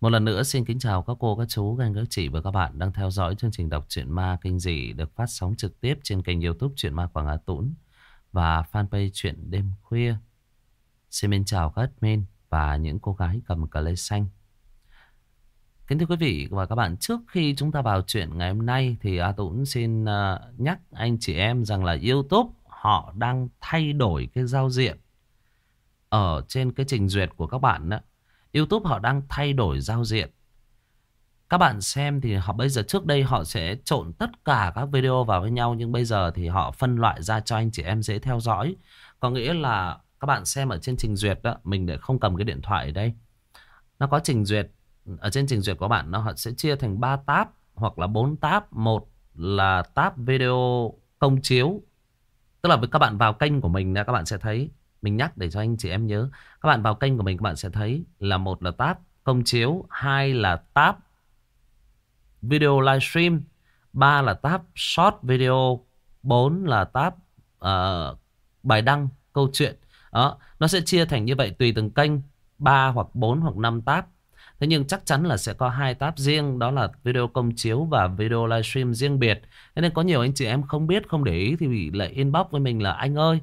Một lần nữa xin kính chào các cô, các chú, các anh, các chị và các bạn đang theo dõi chương trình đọc truyện ma kinh dị được phát sóng trực tiếp trên kênh youtube truyện ma Quảng Hà Tũng và fanpage truyện đêm khuya. Xin mến chào các admin và những cô gái cầm cờ lê xanh. Kính thưa quý vị và các bạn, trước khi chúng ta vào chuyện ngày hôm nay thì A Tũng xin à, nhắc anh chị em rằng là YouTube họ đang thay đổi cái giao diện ở trên cái trình duyệt của các bạn đó. YouTube họ đang thay đổi giao diện. Các bạn xem thì họ bây giờ trước đây họ sẽ trộn tất cả các video vào với nhau nhưng bây giờ thì họ phân loại ra cho anh chị em dễ theo dõi. Có nghĩa là các bạn xem ở trên trình duyệt đó, mình để không cầm cái điện thoại ở đây. Nó có trình duyệt ở trên trình duyệt của bạn nó họ sẽ chia thành 3 tab hoặc là 4 tab. Một là tab video công chiếu. Tức là với các bạn vào kênh của mình các bạn sẽ thấy mình nhắc để cho anh chị em nhớ. Các bạn vào kênh của mình các bạn sẽ thấy là một là tab công chiếu, hai là tab video livestream, ba là tab short video, bốn là tab uh, bài đăng câu chuyện. Đó, nó sẽ chia thành như vậy tùy từng kênh, ba hoặc bốn hoặc năm tab. Thế nhưng chắc chắn là sẽ có hai tab riêng Đó là video công chiếu và video livestream riêng biệt Thế nên có nhiều anh chị em không biết Không để ý thì lại inbox với mình là Anh ơi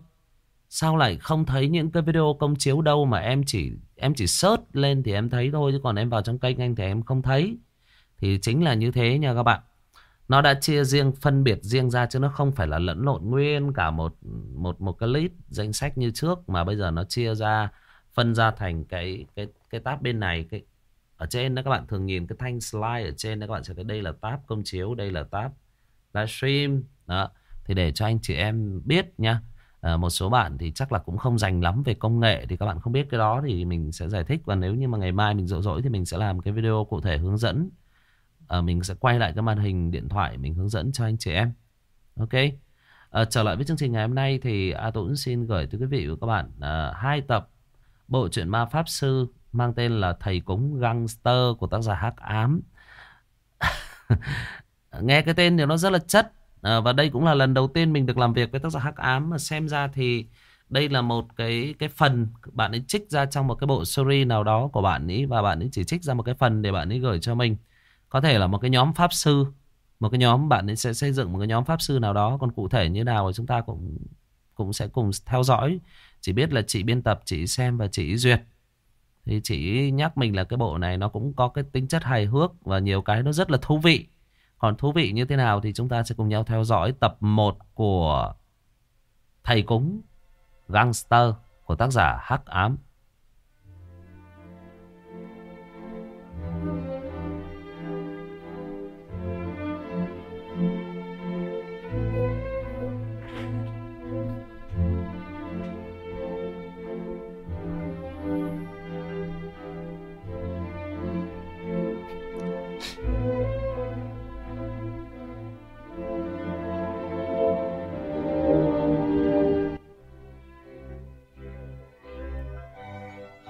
Sao lại không thấy những cái video công chiếu đâu Mà em chỉ em chỉ search lên thì em thấy thôi, Chứ còn em vào trong kênh anh thì em không thấy. Thì chính là như thế nha các bạn. Nó đã chia riêng, phân biệt riêng ra Chứ nó không phải là lẫn lộn nguyên Cả một một một cái list danh sách như trước, Mà bây giờ nó chia ra, Phân ra thành cái cái cái tab bên này, cái ở trên đó các bạn thường nhìn cái thanh slide ở trên đó các bạn sẽ thấy đây là tab công chiếu, đây là tab livestream. Đó, thì để cho anh chị em biết nha à, một số bạn thì chắc là cũng không dành lắm về công nghệ thì các bạn không biết cái đó thì mình sẽ giải thích. Và nếu như mà ngày mai mình rỗi rỗi thì mình sẽ làm cái video cụ thể hướng dẫn. À, mình sẽ quay lại cái màn hình điện thoại mình hướng dẫn cho anh chị em. Ok? À, trở lại với chương trình ngày hôm nay thì A Tuấn xin gửi tới quý vị và các bạn à, hai tập bộ truyện ma pháp sư mang tên là Thầy Cúng Gangster của tác giả Hắc Ám. Nghe cái tên thì nó rất là chất à, và đây cũng là lần đầu tiên mình được làm việc với tác giả Hắc Ám mà xem ra thì đây là một cái cái phần bạn ấy trích ra trong một cái bộ series nào đó của bạn ấy và bạn ấy chỉ trích ra một cái phần để bạn ấy gửi cho mình. Có thể là một cái nhóm pháp sư, một cái nhóm bạn ấy sẽ xây dựng một cái nhóm pháp sư nào đó còn cụ thể như nào thì chúng ta cũng cũng sẽ cùng theo dõi. Chỉ biết là chị biên tập, chị xem và chị duyệt. Thì chị nhắc mình là cái bộ này nó cũng có cái tính chất hài hước và nhiều cái nó rất là thú vị. Còn thú vị như thế nào thì chúng ta sẽ cùng nhau theo dõi tập 1 của Thầy Cúng, Gangster của tác giả Hắc Ám.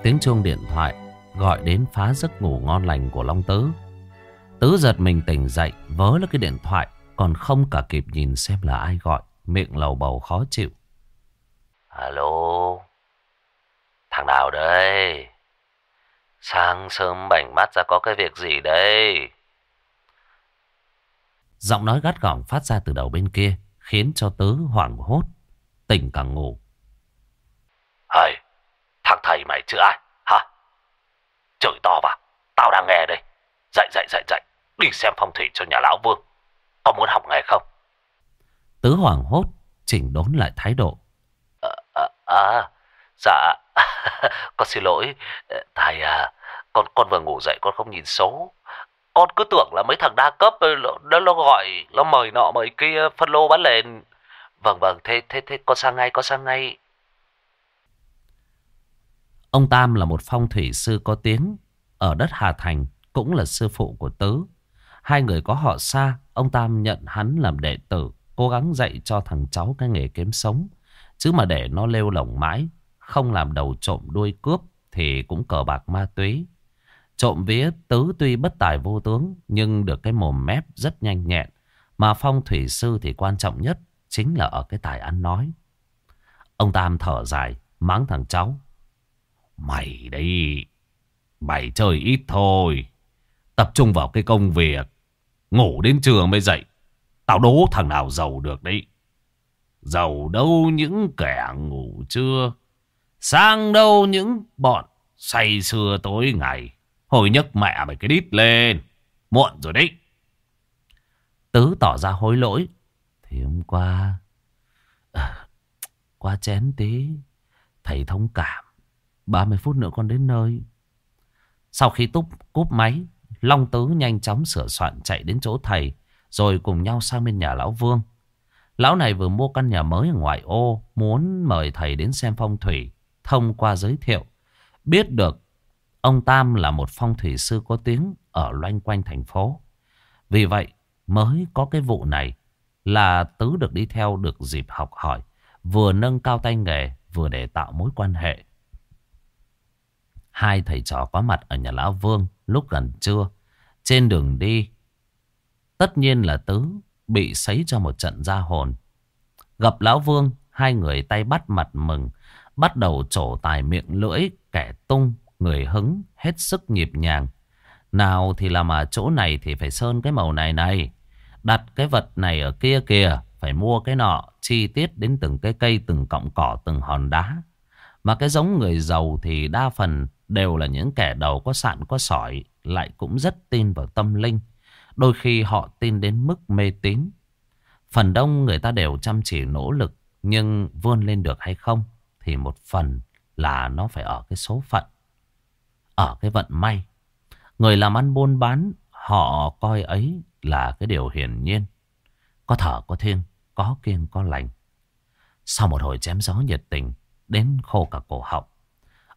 Tiếng chuông điện thoại gọi đến phá giấc ngủ ngon lành của Long Tứ. Tứ giật mình tỉnh dậy, vớ lấy cái điện thoại, còn không cả kịp nhìn xem là ai gọi, miệng lầu bầu khó chịu. Alo, thằng nào đây? Sáng sớm bảnh mắt ra có cái việc gì đây? Giọng nói gắt gỏng phát ra từ đầu bên kia, khiến cho Tứ hoảng hốt, tỉnh cả ngủ. Thằng thầy mày chưa ai? Trời to vào, tao đang nghe đây. Dậy dậy dậy dậy, đi xem phong thủy cho nhà lão Vương. Có muốn học nghề không? Tứ hoàng hốt, chỉnh đốn lại thái độ. À, à, à dạ, con xin lỗi. Thầy à, con con vừa ngủ dậy con không nhìn số. Con cứ tưởng là mấy thằng đa cấp nó, nó gọi, nó mời nọ mời kia phân lô bán nền. Vâng vâng, thế, thế, thế con sang ngay, con sang ngay. Ông Tam là một phong thủy sư có tiếng ở đất Hà Thành, cũng là sư phụ của Tứ. Hai người có họ xa, ông Tam nhận hắn làm đệ tử, cố gắng dạy cho thằng cháu cái nghề kiếm sống. Chứ mà để nó lêu lỏng mãi, không làm đầu trộm đuôi cướp thì cũng cờ bạc ma túy. Trộm vía Tứ tuy bất tài vô tướng, nhưng được cái mồm mép rất nhanh nhẹn. Mà phong thủy sư thì quan trọng nhất chính là ở cái tài ăn nói. Ông Tam thở dài, mắng thằng cháu. Mày đấy, mày chơi ít thôi, Tập trung vào cái công việc. Ngủ đến trưa mới dậy. Tao đố thằng nào giàu được đấy. Giàu đâu những kẻ ngủ trưa. Sang đâu những bọn say sưa tối ngày. Hồi nhấc mẹ mày cái đít lên. Muộn rồi đấy. Tứ tỏ ra hối lỗi. Thì hôm qua... À, qua chén tí. Thầy thông cảm. 30 phút nữa con đến nơi. Sau khi túp cúp máy, Long Tứ nhanh chóng sửa soạn chạy đến chỗ thầy, rồi cùng nhau sang bên nhà Lão Vương. Lão này vừa mua căn nhà mới ở ngoại ô, muốn mời thầy đến xem phong thủy, thông qua giới thiệu. Biết được ông Tam là một phong thủy sư có tiếng ở loanh quanh thành phố. Vì vậy mới có cái vụ này là Tứ được đi theo được dịp học hỏi, vừa nâng cao tay nghề, vừa để tạo mối quan hệ. Hai thầy trò có mặt ở nhà Lão Vương lúc gần trưa. Trên đường đi, tất nhiên là Tứ bị sấy cho một trận ra hồn. Gặp Lão Vương, hai người tay bắt mặt mừng, bắt đầu trổ tài miệng lưỡi, kẻ tung, người hứng, hết sức nhịp nhàng. Nào thì làm ở chỗ này thì phải sơn cái màu này này, đặt cái vật này ở kia kìa, phải mua cái nọ, chi tiết đến từng cái cây, từng cọng cỏ, từng hòn đá. Mà cái giống người giàu thì đa phần đều là những kẻ đầu có sạn có sỏi, lại cũng rất tin vào tâm linh. Đôi khi họ tin đến mức mê tín. Phần đông người ta đều chăm chỉ nỗ lực, nhưng vươn lên được hay không thì một phần là nó phải ở cái số phận, ở cái vận may. Người làm ăn buôn bán, họ coi ấy là cái điều hiển nhiên. Có thở có thiêng, có kiêng có lành. Sau một hồi chém gió nhiệt tình, đến khô cả cổ họng.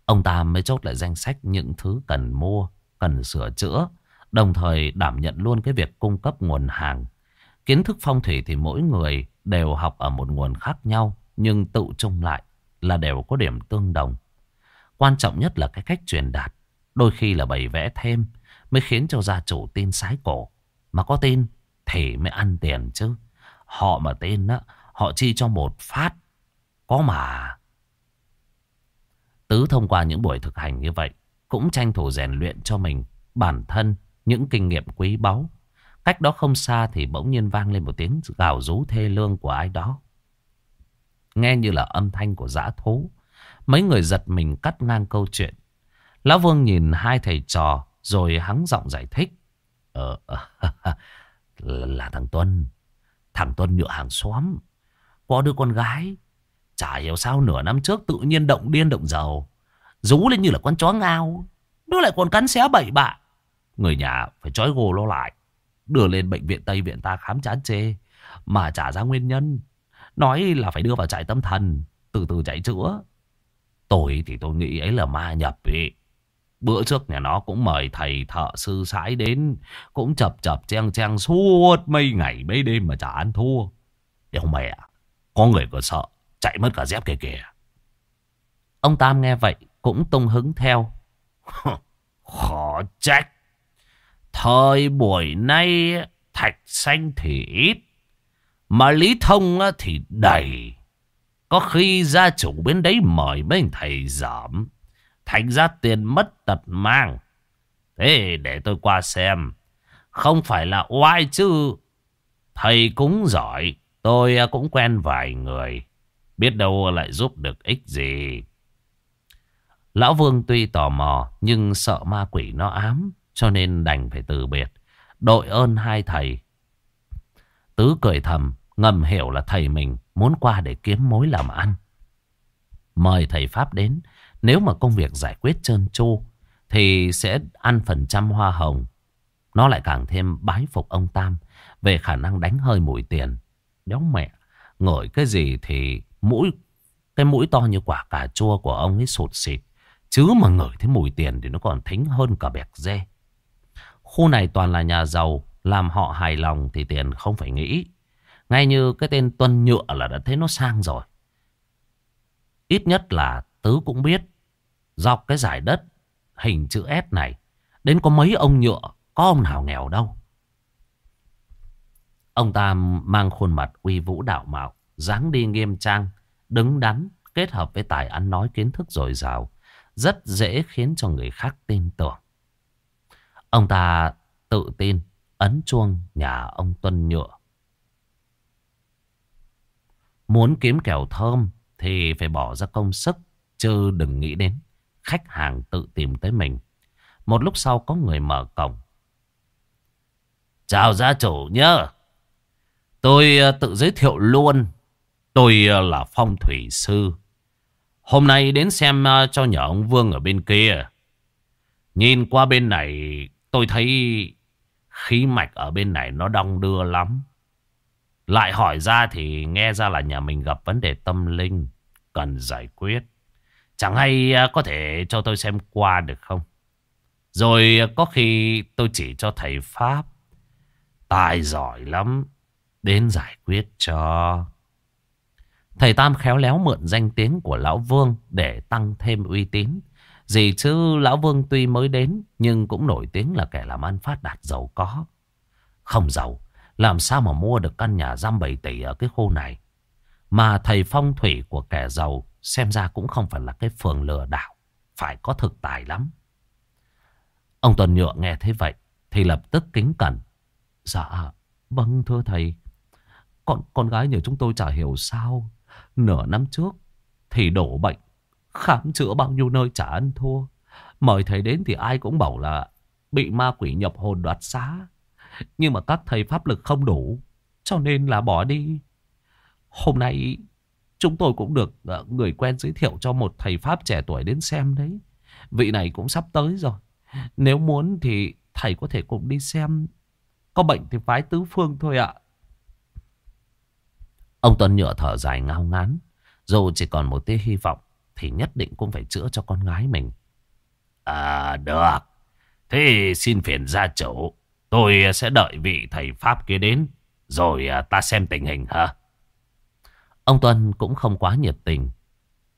Ông ta mới chốt lại danh sách những thứ cần mua, cần sửa chữa, đồng thời đảm nhận luôn cái việc cung cấp nguồn hàng. Kiến thức phong thủy thì mỗi người đều học ở một nguồn khác nhau, nhưng tự chung lại là đều có điểm tương đồng. Quan trọng nhất là cái cách truyền đạt, đôi khi là bày vẽ thêm mới khiến cho gia chủ tin sái cổ. Mà có tin thì mới ăn tiền chứ. Họ mà tin á, họ chi cho một phát. Có mà Tứ thông qua những buổi thực hành như vậy cũng tranh thủ rèn luyện cho mình bản thân những kinh nghiệm quý báu. Cách đó không xa thì bỗng nhiên vang lên một tiếng gào rú thê lương của ai đó. Nghe như là âm thanh của dã thú. Mấy người giật mình cắt ngang câu chuyện. Lão Vương nhìn hai thầy trò rồi hắng giọng giải thích. Ờ, ờ là thằng Tuân. Thằng Tuân nhựa hàng xóm. Có đứa con gái Chả hiểu sao nửa năm trước tự nhiên động điên động giàu. Rú lên như là con chó ngao. Nó lại còn cắn xé bậy bạ. Người nhà phải trói gô nó lại. Đưa lên bệnh viện Tây viện ta khám chán chê. Mà trả ra nguyên nhân. Nói là phải đưa vào trại tâm thần. Từ từ chạy chữa. Tôi thì tôi nghĩ ấy là ma nhập ý. Bữa trước nhà nó cũng mời thầy thợ sư sãi đến. Cũng chập chập chen chen suốt mấy ngày mấy đêm mà chả ăn thua. Đéo mẹ. Có người còn sợ. Chạy mất cả dép kìa kìa. Ông Tam nghe vậy cũng tung hứng theo. Khó trách. Thời buổi nay, thạch xanh thì ít. Mà Lý Thông thì đầy. Có khi gia chủ bên đấy mời mấy thầy giảm. Thành ra tiền mất tật mang. Thế để tôi qua xem. Không phải là oai chứ. Thầy cũng giỏi. Tôi cũng quen vài người. Biết đâu lại giúp được ích gì. Lão Vương tuy tò mò nhưng sợ ma quỷ nó ám cho nên đành phải từ biệt. Đội ơn hai thầy. Tứ cười thầm ngầm hiểu là thầy mình muốn qua để kiếm mối làm ăn. Mời thầy Pháp đến. Nếu mà công việc giải quyết trơn tru thì sẽ ăn phần trăm hoa hồng. Nó lại càng thêm bái phục ông Tam về khả năng đánh hơi mùi tiền. Đéo mẹ, ngửi cái gì thì Mũi, Cái mũi to như quả cà chua của ông ấy sụt xịt Chứ mà ngửi thấy mùi tiền Thì nó còn thính hơn cả bẹc dê. Khu này toàn là nhà giàu, Làm họ hài lòng thì tiền không phải nghĩ. Ngay như cái tên Tuân Nhựa là đã thấy nó sang rồi. Ít nhất là Tứ cũng biết, Dọc cái giải đất, hình chữ S này, Đến có mấy ông nhựa, Có ông nào nghèo đâu. Ông ta mang khuôn mặt uy vũ đạo mạo dáng đi nghiêm trang, đứng đắn, kết hợp với tài ăn nói kiến thức dồi dào, rất dễ khiến cho người khác tin tưởng. Ông ta tự tin ấn chuông nhà ông Tuân Nhựa. Muốn kiếm kẹo thơm thì phải bỏ ra công sức, chứ đừng nghĩ đến khách hàng tự tìm tới mình. Một lúc sau có người mở cổng. Chào gia chủ nhá. Tôi ờ, tự giới thiệu luôn. Tôi ờ, là phong thủy sư. Hôm nay đến xem ờ, cho nhà ông Vương ở bên kia. Nhìn qua bên này, tôi thấy khí mạch ở bên này nó đong đưa lắm. Lại hỏi ra thì nghe ra là nhà mình gặp vấn đề tâm linh, cần giải quyết. Chẳng hay ờ, có thể cho tôi xem qua được không? Rồi có khi tôi chỉ cho thầy Pháp. Tài giỏi lắm. Đến giải quyết cho. Thầy Tam khéo léo mượn danh tiếng của Lão Vương để tăng thêm uy tín. Gì chứ Lão Vương tuy mới đến nhưng cũng nổi tiếng là kẻ làm ăn phát đạt giàu có. Không giàu, làm sao mà mua được căn nhà giam 7 tỷ ở cái khu này. Mà thầy phong thủy của kẻ giàu xem ra cũng không phải là cái phường lừa đảo. Phải có thực tài lắm. Ông Tuần Nhựa nghe thế vậy thì lập tức kính cẩn. Dạ, vâng thưa thầy. Con, con gái nhà chúng tôi chả hiểu sao. Nửa năm trước, thì đổ bệnh. Khám chữa bao nhiêu nơi chả ăn thua. Mời thầy đến thì ai cũng bảo là bị ma quỷ nhập hồn đoạt xá. Nhưng mà các thầy pháp lực không đủ. Cho nên là bỏ đi. Hôm nay, chúng tôi cũng được ờ, người quen giới thiệu cho một thầy pháp trẻ tuổi đến xem đấy. Vị này cũng sắp tới rồi. Nếu muốn thì thầy có thể cùng đi xem. Có bệnh thì phái tứ phương thôi ạ. Ông Tuấn nhựa thở dài ngao ngán. Dù chỉ còn một tia hy vọng thì nhất định cũng phải chữa cho con gái mình. À được. Thế xin phiền gia chủ. Tôi sẽ đợi vị thầy Pháp kia đến. Rồi à, ta xem tình hình hả? Ông Tuân cũng không quá nhiệt tình.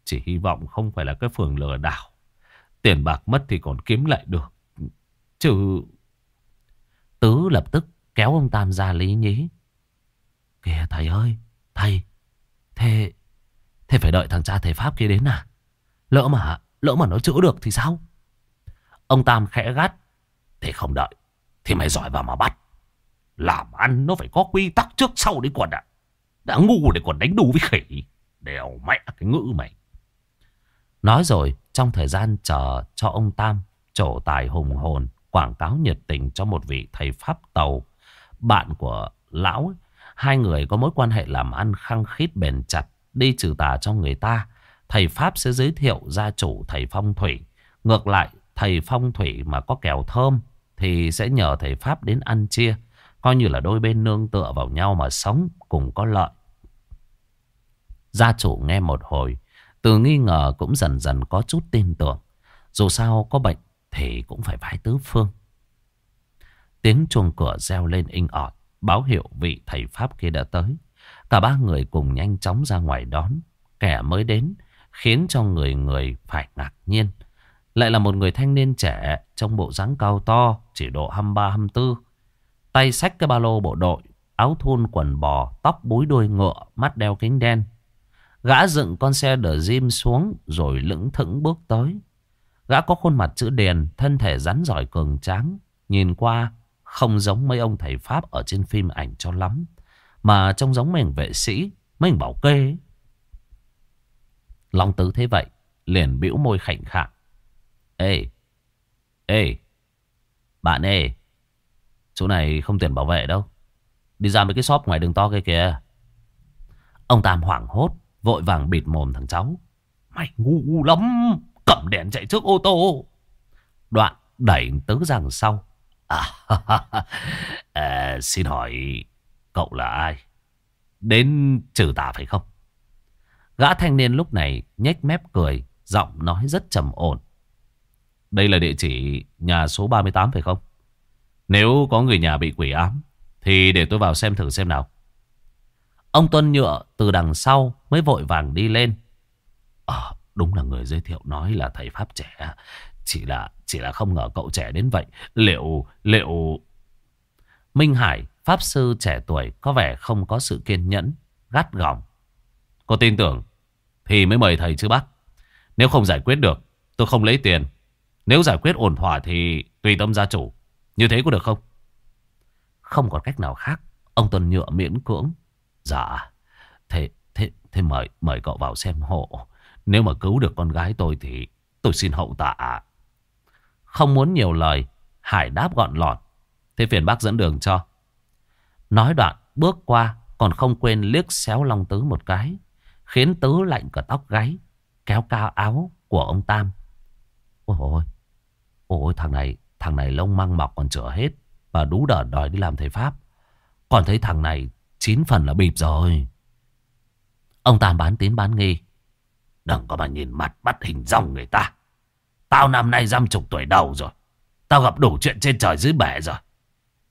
Chỉ hy vọng không phải là cái phường lừa đảo. Tiền bạc mất thì còn kiếm lại được. Chứ... Tứ lập tức kéo ông Tam ra lý nhí. Kìa thầy ơi, hay, thế, thế phải đợi thằng cha thầy Pháp kia đến à? Lỡ mà, lỡ mà nó chữa được thì sao? Ông Tam khẽ gắt. Thế không đợi, thì mày giỏi vào mà bắt. Làm ăn nó phải có quy tắc trước sau đấy quần ạ. Đã ngu để còn đánh đu với khỉ. Đèo mẹ cái ngữ mày. Nói rồi, trong thời gian chờ cho ông Tam trổ tài hùng hồn, quảng cáo nhiệt tình cho một vị thầy Pháp tàu, bạn của lão. ấy. Hai người có mối quan hệ làm ăn khăng khít bền chặt, đi trừ tà cho người ta. Thầy Pháp sẽ giới thiệu gia chủ thầy phong thủy. Ngược lại, thầy phong thủy mà có kèo thơm thì sẽ nhờ thầy Pháp đến ăn chia. Coi như là đôi bên nương tựa vào nhau mà sống cùng có lợi. Gia chủ nghe một hồi từ nghi ngờ cũng dần dần có chút tin tưởng. Dù sao có bệnh thì cũng phải vái tứ phương. Tiếng chuông cửa reo lên inh ỏi, báo hiệu vị thầy Pháp kia đã tới. Cả ba người cùng nhanh chóng ra ngoài đón. Kẻ mới đến khiến cho người người phải ngạc nhiên. Lại là một người thanh niên trẻ trong bộ dáng cao to, chỉ độ 23-24. Tay xách cái ba lô bộ đội, áo thun quần bò, tóc búi đuôi ngựa, mắt đeo kính đen. Gã dựng con xe đờ diêm xuống rồi lững thững bước tới. Gã có khuôn mặt chữ đèn, thân thể rắn giỏi cường tráng. Nhìn qua không giống mấy ông thầy Pháp ở trên phim ảnh cho lắm. Mà trông giống mình vệ sĩ, mình bảo kê. Long Tứ thế vậy, liền bĩu môi khảnh khạng. Ê, ê, bạn ê, chỗ này không tiền bảo vệ đâu. Đi ra mấy cái shop ngoài đường to kia kìa. Ông Tam hoảng hốt, Vội vàng bịt mồm thằng cháu. Mày ngu lắm. Cầm đèn chạy trước ô tô. Đoạn đẩy tứ rằng sau. À, à, xin hỏi cậu là ai? Đến trừ tà phải không? Gã thanh niên lúc này nhếch mép cười. Giọng nói rất trầm ổn. Đây là địa chỉ nhà số 38 phải không? Nếu có người nhà bị quỷ ám Thì để tôi vào xem thử xem nào Ông Tuân Nhựa từ đằng sau mới vội vàng đi lên. Ờ, đúng là người giới thiệu nói là thầy Pháp trẻ. Chỉ là chỉ là không ngờ cậu trẻ đến vậy. Liệu, liệu... Minh Hải, Pháp sư trẻ tuổi có vẻ không có sự kiên nhẫn, gắt gỏng. Có tin tưởng thì mới mời thầy chứ bác. Nếu không giải quyết được, tôi không lấy tiền. Nếu giải quyết ổn thỏa thì tùy tâm gia chủ. Như thế có được không? Không còn cách nào khác. Ông tuần nhựa miễn cưỡng. Dạ. Thế, thế, thế mời, mời cậu vào xem hộ. Nếu mà cứu được con gái tôi thì tôi xin hậu tạ. Không muốn nhiều lời. Hải đáp gọn lọt. Thế phiền bác dẫn đường cho. Nói đoạn, bước qua, còn không quên liếc xéo Long Tứ một cái. Khiến Tứ lạnh cả tóc gáy. Kéo cao áo của ông Tam. Ôi ôi. Ôi thằng này. Thằng này lông măng mọc còn chữa hết. Và đú đờ đòi đi làm thầy Pháp. Còn thấy thằng này. Chín phần là bịp rồi. Ông Tam bán tín bán nghi. Đừng có mà nhìn mặt bắt hình dòng người ta. Tao năm nay dăm chục tuổi đầu rồi. Tao gặp đủ chuyện trên trời dưới bể rồi.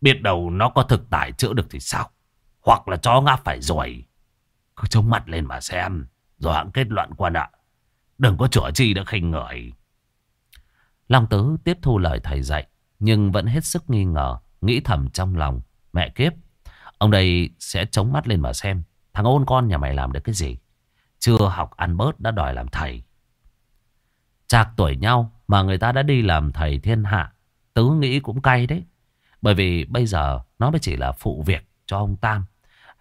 Biết đâu nó có thực tài chữa được thì sao? Hoặc là chó ngáp phải rồi. Cứ chống mặt lên mà xem. Rồi hãng kết luận quan ạ. Đừng có chữa chi đã khinh người. Long Tứ tiếp thu lời thầy dạy. Nhưng vẫn hết sức nghi ngờ. Nghĩ thầm trong lòng. Mẹ kiếp. Ông đây sẽ chống mắt lên mà xem. Thằng ôn con nhà mày làm được cái gì? Chưa học ăn bớt đã đòi làm thầy. Chạc tuổi nhau mà người ta đã đi làm thầy thiên hạ. Tứ nghĩ cũng cay đấy. Bởi vì bây giờ nó mới chỉ là phụ việc cho ông Tam.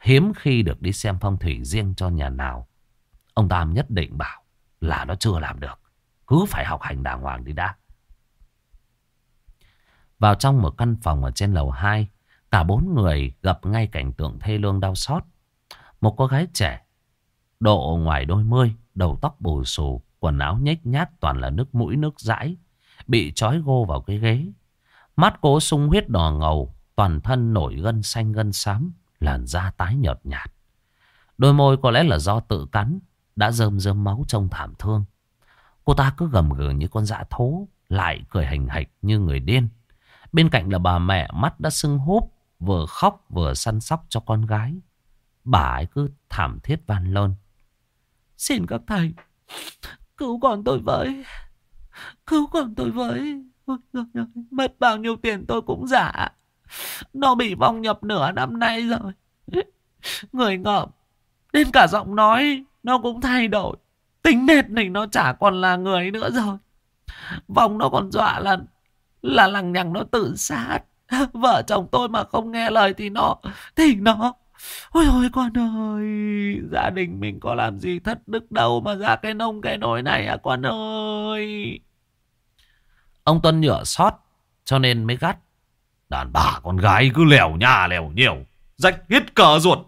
Hiếm khi được đi xem phong thủy riêng cho nhà nào. Ông Tam nhất định bảo là nó chưa làm được. Cứ phải học hành đàng hoàng đi đã. Vào trong một căn phòng ở trên lầu 2. Cả bốn người gặp ngay cảnh tượng thê lương đau xót. Một cô gái trẻ. Độ ngoài đôi mươi. Đầu tóc bù xù. Quần áo nhếch nhát toàn là nước mũi, nước dãi. Bị trói gô vào cái ghế. Mắt cố sung huyết đỏ ngầu. Toàn thân nổi gân xanh gân xám. Làn da tái nhợt nhạt. Đôi môi có lẽ là do tự cắn. Đã rơm rơm máu trong thảm thương. Cô ta cứ gầm gừ như con dã thố. Lại cười hành hạch như người điên. Bên cạnh là bà mẹ, mắt đã sưng húp. Vừa khóc vừa săn sóc cho con gái. Bà ấy cứ thảm thiết van lơn. Xin các thầy. Cứu con tôi với. Cứu con tôi với. Ôi, mất bao nhiêu tiền tôi cũng giả. Nó bị vong nhập nửa năm nay rồi. Người ngợm. Đến cả giọng nói nó cũng thay đổi. Tính nết mình nó chả còn là người nữa rồi. Vong nó còn dọa là là lằng nhằng nó tự sát. Vợ chồng tôi mà không nghe lời thì nó thì nó Ôi ôi con ơi Gia đình mình có làm gì thất đức đâu Mà ra cái nông cái nồi này à con ơi? Ông Tuân nhựa sót Cho nên mới gắt. Đàn bà con gái cứ lèo nhà lèo nhiều Rách hết cờ ruột.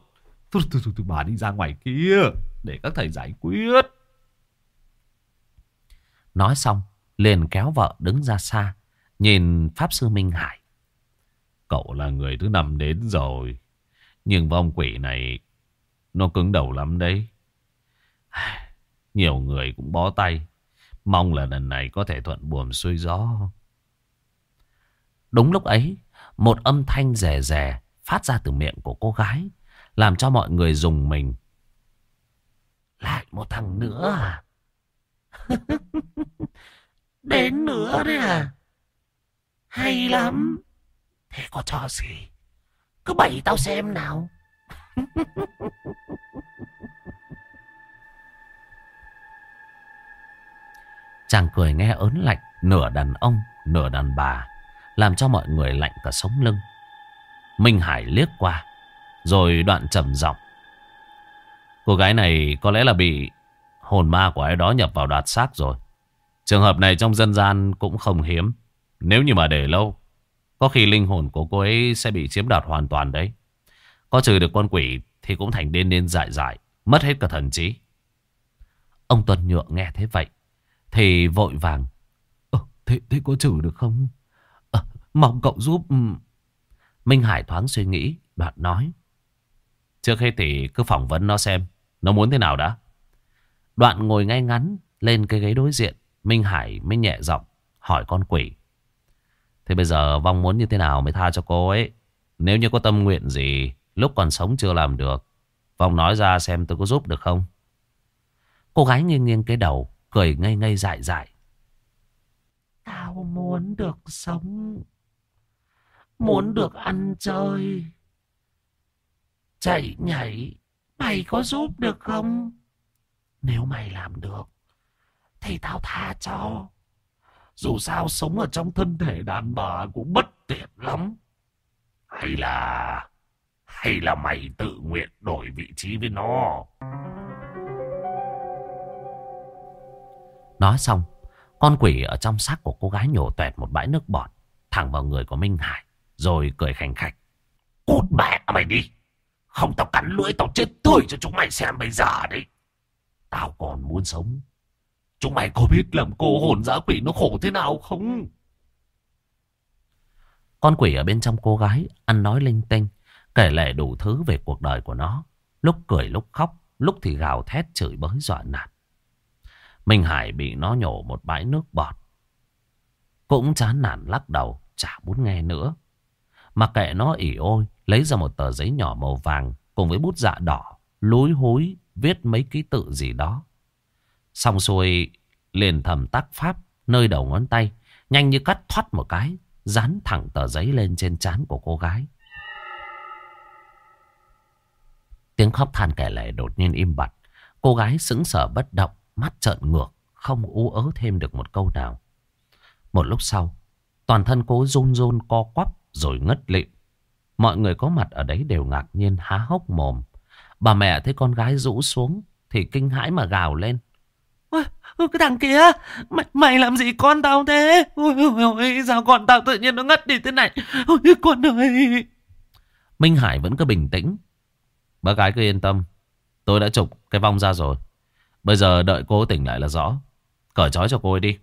Thôi thôi thôi bà đi ra ngoài kia Để các thầy giải quyết. Nói xong liền kéo vợ đứng ra xa Nhìn Pháp Sư Minh Hải. Cậu là người thứ năm đến rồi nhưng vong quỷ này, Nó cứng đầu lắm đấy. Nhiều người cũng bó tay. Mong là lần này có thể thuận buồm xuôi gió. Đúng lúc ấy, Một âm thanh rè rè Phát ra từ miệng của cô gái, Làm cho mọi người dùng mình. Lại một thằng nữa à? Đến nữa đấy à? Hay lắm. Thế có cho gì? Cứ bày tao xem nào. Chàng cười nghe ớn lạnh, Nửa đàn ông, Nửa đàn bà, Làm cho mọi người lạnh cả sống lưng. Minh Hải liếc qua, Rồi đoạn trầm giọng. Cô gái này có lẽ là bị Hồn ma của ai đó nhập vào đoạt xác rồi. Trường hợp này trong dân gian cũng không hiếm. Nếu như mà để lâu có khi linh hồn của cô ấy sẽ bị chiếm đoạt hoàn toàn đấy. Có trừ được con quỷ thì cũng thành điên điên dại dại. Mất hết cả thần trí. Ông Tuần Nhượng nghe thế vậy. Thì vội vàng. Ờ, thế, thế có trừ được không? Ờ, mong cậu giúp. Minh Hải thoáng suy nghĩ. Đoạn nói. Trước hết thì cứ phỏng vấn nó xem. Nó muốn thế nào đã. Đoạn ngồi ngay ngắn lên cái ghế đối diện. Minh Hải mới nhẹ giọng hỏi con quỷ. Thế bây giờ Vong muốn như thế nào mới tha cho cô ấy? Nếu như có tâm nguyện gì, Lúc còn sống chưa làm được, Vong nói ra xem tôi có giúp được không? Cô gái nghiêng nghiêng cái đầu, Cười ngây ngây dại dại. Tao muốn được sống, Muốn được ăn chơi, Chạy nhảy, Mày có giúp được không? Nếu mày làm được, Thì tao tha cho dù sao sống ở trong thân thể đàn bà cũng bất tiện lắm. Hay là... Hay là mày tự nguyện đổi vị trí với nó? Nói xong, con quỷ ở trong xác của cô gái nhổ tuẹt một bãi nước bọt thẳng vào người của Minh Hải, rồi cười khành khạch. Cút mẹ mày đi! Không tao cắn lưỡi tao chết tươi cho chúng mày xem bây giờ đấy. Tao còn muốn sống. Chúng mày có biết làm cô hồn dã quỷ nó khổ thế nào không? Con quỷ ở bên trong cô gái ăn nói linh tinh, kể lể đủ thứ về cuộc đời của nó. Lúc cười lúc khóc, lúc thì gào thét chửi bới dọa nạt. Minh Hải bị nó nhổ một bãi nước bọt. Cũng chán nản lắc đầu, chả muốn nghe nữa. mà kệ nó ỉ ôi, lấy ra một tờ giấy nhỏ màu vàng cùng với bút dạ đỏ, lúi húi viết mấy ký tự gì đó. Xong xuôi liền thầm tác pháp nơi đầu ngón tay, nhanh như cắt thoát một cái, dán thẳng tờ giấy lên trên trán của cô gái. Tiếng khóc than kẻ lẻ đột nhiên im bặt. Cô gái sững sờ bất động, mắt trợn ngược, không ú ớ thêm được một câu nào. Một lúc sau, toàn thân cô run run co quắp rồi ngất lịm. Mọi người có mặt ở đấy đều ngạc nhiên há hốc mồm. Bà mẹ thấy con gái rũ xuống thì kinh hãi mà gào lên. Ôi, cái thằng kia, mày, mày làm gì con tao thế? Ôi, ôi, ôi, sao con tao tự nhiên nó ngất đi thế này? Ôi, con ơi! Minh Hải vẫn cứ bình tĩnh. Bác gái cứ yên tâm. Tôi đã chụp cái vong ra rồi. Bây giờ đợi cô tỉnh lại là rõ. Cởi trói cho cô ấy đi.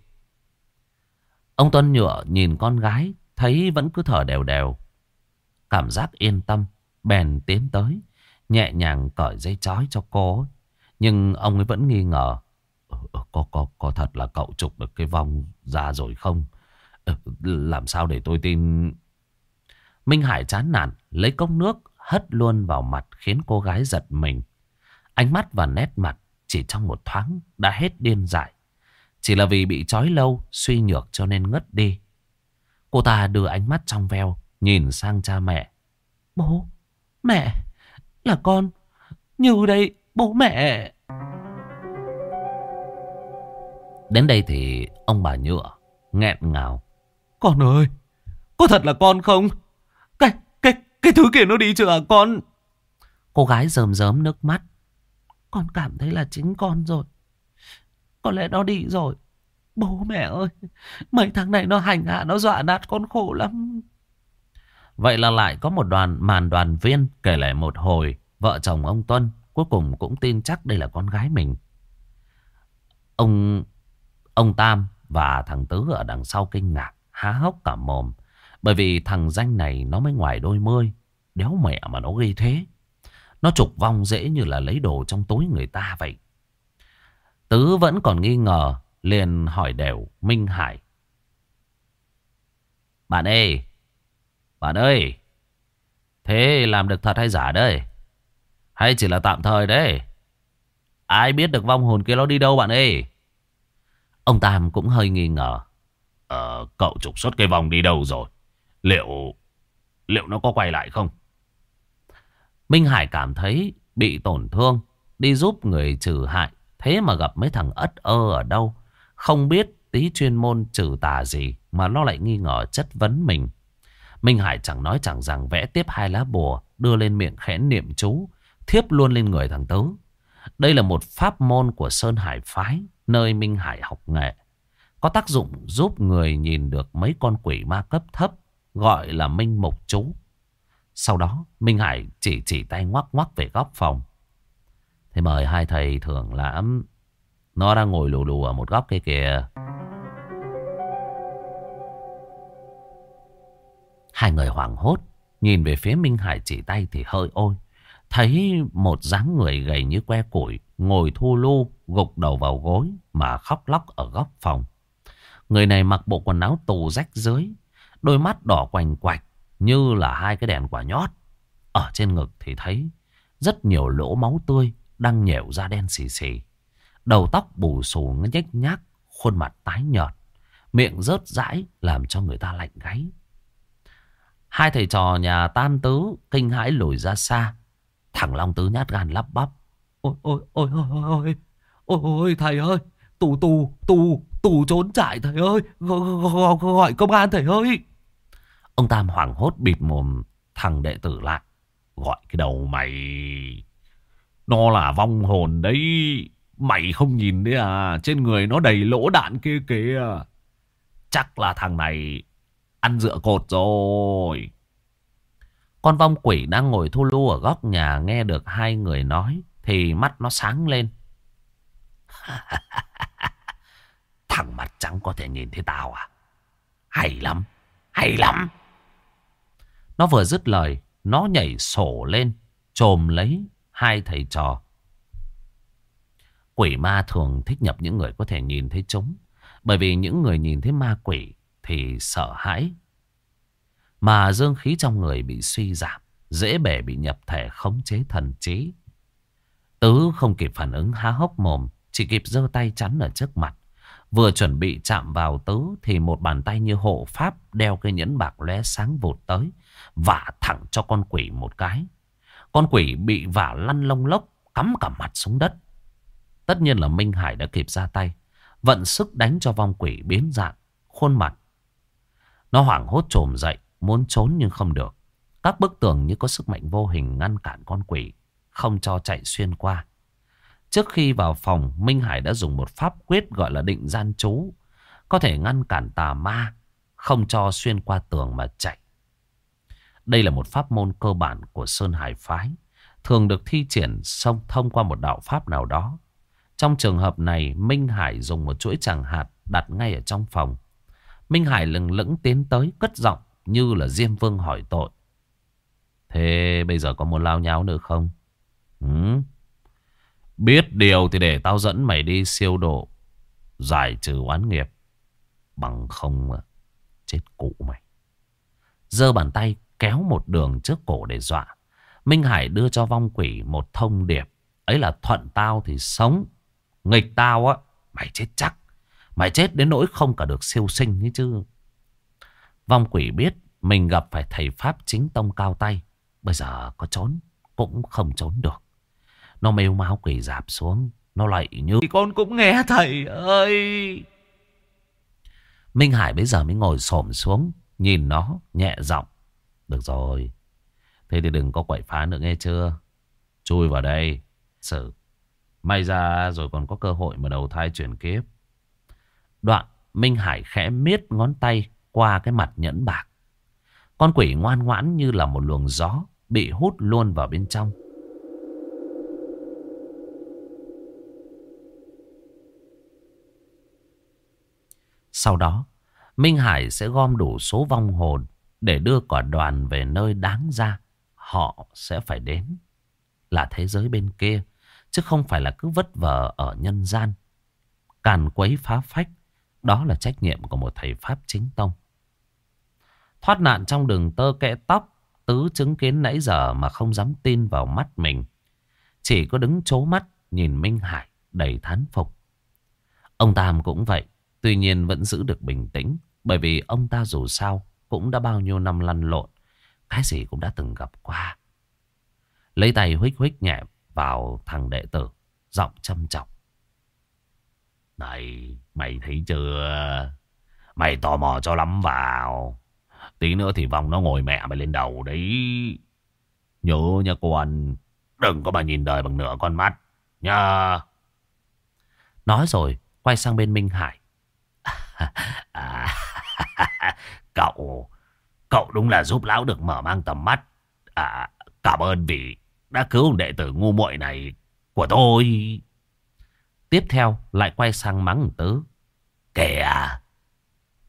Ông Tuân nhựa nhìn con gái, thấy vẫn cứ thở đều đều. Cảm giác yên tâm, bèn tiến tới, nhẹ nhàng cởi dây trói cho cô. Nhưng ông ấy vẫn nghi ngờ. Ờ, có, có, có thật là cậu chụp được cái vòng ra rồi không? Ờ, làm sao để tôi tin... Minh Hải chán nản, lấy cốc nước, hất luôn vào mặt khiến cô gái giật mình. Ánh mắt và nét mặt chỉ trong một thoáng đã hết điên dại. Chỉ là vì bị trói lâu, suy nhược cho nên ngất đi. Cô ta đưa ánh mắt trong veo, nhìn sang cha mẹ. Bố, mẹ, là con, như đây, bố mẹ. Đến đây thì ông bà nhựa, nghẹn ngào. Con ơi, có thật là con không? Cái, cái, cái thứ kia nó đi chưa à con? Cô gái rơm rớm nước mắt. Con cảm thấy là chính con rồi. Có lẽ nó đi rồi. Bố mẹ ơi, mấy tháng này nó hành hạ, nó dọa nạt con khổ lắm. Vậy là lại có một đoàn màn đoàn viên kể lại một hồi. Vợ chồng ông Tuân cuối cùng cũng tin chắc đây là con gái mình. Ông ông Tam và thằng Tứ ở đằng sau kinh ngạc, há hốc cả mồm. Bởi vì thằng danh này nó mới ngoài đôi mươi. Đéo mẹ mà nó gây thế. Nó trục vong dễ như là lấy đồ trong túi người ta vậy. Tứ vẫn còn nghi ngờ, liền hỏi đều Minh Hải. Bạn ơi, bạn ơi, thế làm được thật hay giả đây? Hay chỉ là tạm thời đấy? Ai biết được vong hồn kia nó đi đâu bạn ơi? Ông Tam cũng hơi nghi ngờ. Ờ, cậu trục xuất cái vòng đi đâu rồi? Liệu... Liệu nó có quay lại không? Minh Hải cảm thấy bị tổn thương. Đi giúp người trừ hại. Thế mà gặp mấy thằng ất ơ ở đâu. Không biết tí chuyên môn trừ tà gì. Mà nó lại nghi ngờ chất vấn mình. Minh Hải chẳng nói chẳng rằng vẽ tiếp hai lá bùa. Đưa lên miệng khẽ niệm chú. Thiếp luôn lên người thằng Tứ. Đây là một pháp môn của Sơn Hải Phái. Nơi Minh Hải học nghệ. Có tác dụng giúp người nhìn được mấy con quỷ ma cấp thấp. Gọi là Minh Mộc Chú. Sau đó, Minh Hải chỉ chỉ tay ngoắc ngoắc về góc phòng. Thế mời hai thầy thưởng lãm. Nó đang ngồi lù lù ở một góc kia kìa. Hai người hoảng hốt. Nhìn về phía Minh Hải chỉ tay thì hơi ôi. Thấy một dáng người gầy như que củi. Ngồi thu lu gục đầu vào gối mà khóc lóc ở góc phòng. Người này mặc bộ quần áo tù rách dưới. Đôi mắt đỏ quành quạch như là hai cái đèn quả nhót. Ở trên ngực thì thấy rất nhiều lỗ máu tươi đang nhẻo ra đen xì xì. Đầu tóc bù xù nhếch nhác, khuôn mặt tái nhợt, miệng rớt rãi làm cho người ta lạnh gáy. Hai thầy trò nhà Tam Tứ kinh hãi lùi ra xa. Thằng Long Tứ nhát gan lắp bắp. Ôi ôi ôi ôi ôi ôi ôi thầy ơi, tù tù tù tù trốn trại thầy ơi, gọi, gọi công an thầy ơi. Ông Tam hoảng hốt bịt mồm thằng đệ tử lại. Gọi cái đầu mày. Nó là vong hồn đấy. Mày không nhìn đấy à. Trên người nó đầy lỗ đạn kia kìa. Chắc là thằng này ăn dựa cột rồi. Con vong quỷ đang ngồi thu lưu ở góc nhà nghe được hai người nói thì mắt nó sáng lên. Thằng mặt trắng có thể nhìn thấy tao à? Hay lắm, hay lắm. Nó vừa dứt lời, nó nhảy sổ lên, trồm lấy hai thầy trò. Quỷ ma thường thích nhập những người có thể nhìn thấy chúng. Bởi vì những người nhìn thấy ma quỷ thì sợ hãi. Mà dương khí trong người bị suy giảm, dễ bể bị nhập thể khống chế thần trí. Tứ không kịp phản ứng há hốc mồm, chỉ kịp giơ tay chắn ở trước mặt. Vừa chuẩn bị chạm vào tứ thì một bàn tay như hộ pháp đeo cây nhẫn bạc lóe sáng vụt tới, vả thẳng cho con quỷ một cái. Con quỷ bị vả lăn lông lốc, cắm cả mặt xuống đất. Tất nhiên là Minh Hải đã kịp ra tay, vận sức đánh cho vong quỷ biến dạng, khuôn mặt. Nó hoảng hốt trồm dậy, muốn trốn nhưng không được. Các bức tường như có sức mạnh vô hình ngăn cản con quỷ, không cho chạy xuyên qua. Trước khi vào phòng, Minh Hải đã dùng một pháp quyết gọi là định gian chú. Có thể ngăn cản tà ma, không cho xuyên qua tường mà chạy. Đây là một pháp môn cơ bản của Sơn Hải Phái. Thường được thi triển song thông qua một đạo pháp nào đó. Trong trường hợp này, Minh Hải dùng một chuỗi tràng hạt đặt ngay ở trong phòng. Minh Hải lừng lững tiến tới cất giọng như là Diêm Vương hỏi tội. Thế bây giờ có muốn lao nháo nữa không? Ừ. Biết điều thì để tao dẫn mày đi siêu độ. Giải trừ oán nghiệp. Bằng không chết cụ mày. Giơ bàn tay kéo một đường trước cổ để dọa. Minh Hải đưa cho vong quỷ một thông điệp. Ấy là thuận tao thì sống. Nghịch tao á, mày chết chắc. Mày chết đến nỗi không cả được siêu sinh ấy chứ. Vong quỷ biết mình gặp phải thầy Pháp chính tông cao tay. Bây giờ có trốn cũng không trốn được. Nó mêu máu quỷ dạp xuống. Nó lạy như... Thì con cũng nghe thầy ơi. Minh Hải bây giờ mới ngồi xổm xuống. Nhìn nó nhẹ giọng. Được rồi. Thế thì đừng có quậy phá nữa nghe chưa. Chui vào đây. Xử. May ra rồi còn có cơ hội mà đầu thai chuyển kiếp. Đoạn Minh Hải khẽ miết ngón tay qua cái mặt nhẫn bạc. Con quỷ ngoan ngoãn như là một luồng gió bị hút luôn vào bên trong. Sau đó, Minh Hải sẽ gom đủ số vong hồn để đưa cả đoàn về nơi đáng ra họ sẽ phải đến. Là thế giới bên kia, chứ không phải là cứ vất vờ ở nhân gian. Càn quấy phá phách, đó là trách nhiệm của một thầy Pháp chính tông. Thoát nạn trong đường tơ kẽ tóc, Tứ chứng kiến nãy giờ mà không dám tin vào mắt mình. Chỉ có đứng chố mắt nhìn Minh Hải đầy thán phục. Ông Tam cũng vậy, tuy nhiên vẫn giữ được bình tĩnh. Bởi vì ông ta dù sao cũng đã bao nhiêu năm lăn lộn. Cái gì cũng đã từng gặp qua. Lấy tay huých huých nhẹ vào thằng đệ tử, giọng châm trọng. Này, mày thấy chưa? Mày tò mò cho lắm vào. Tí nữa thì vòng nó ngồi mẹ mày lên đầu đấy. Nhớ nha con. Đừng có mà nhìn đời bằng nửa con mắt. Nha. Nói rồi, quay sang bên Minh Hải. à, cậu, cậu đúng là giúp lão được mở mang tầm mắt. À, cảm ơn vì đã cứu đệ tử ngu muội này của tôi. Tiếp theo lại quay sang mắng tứ. à,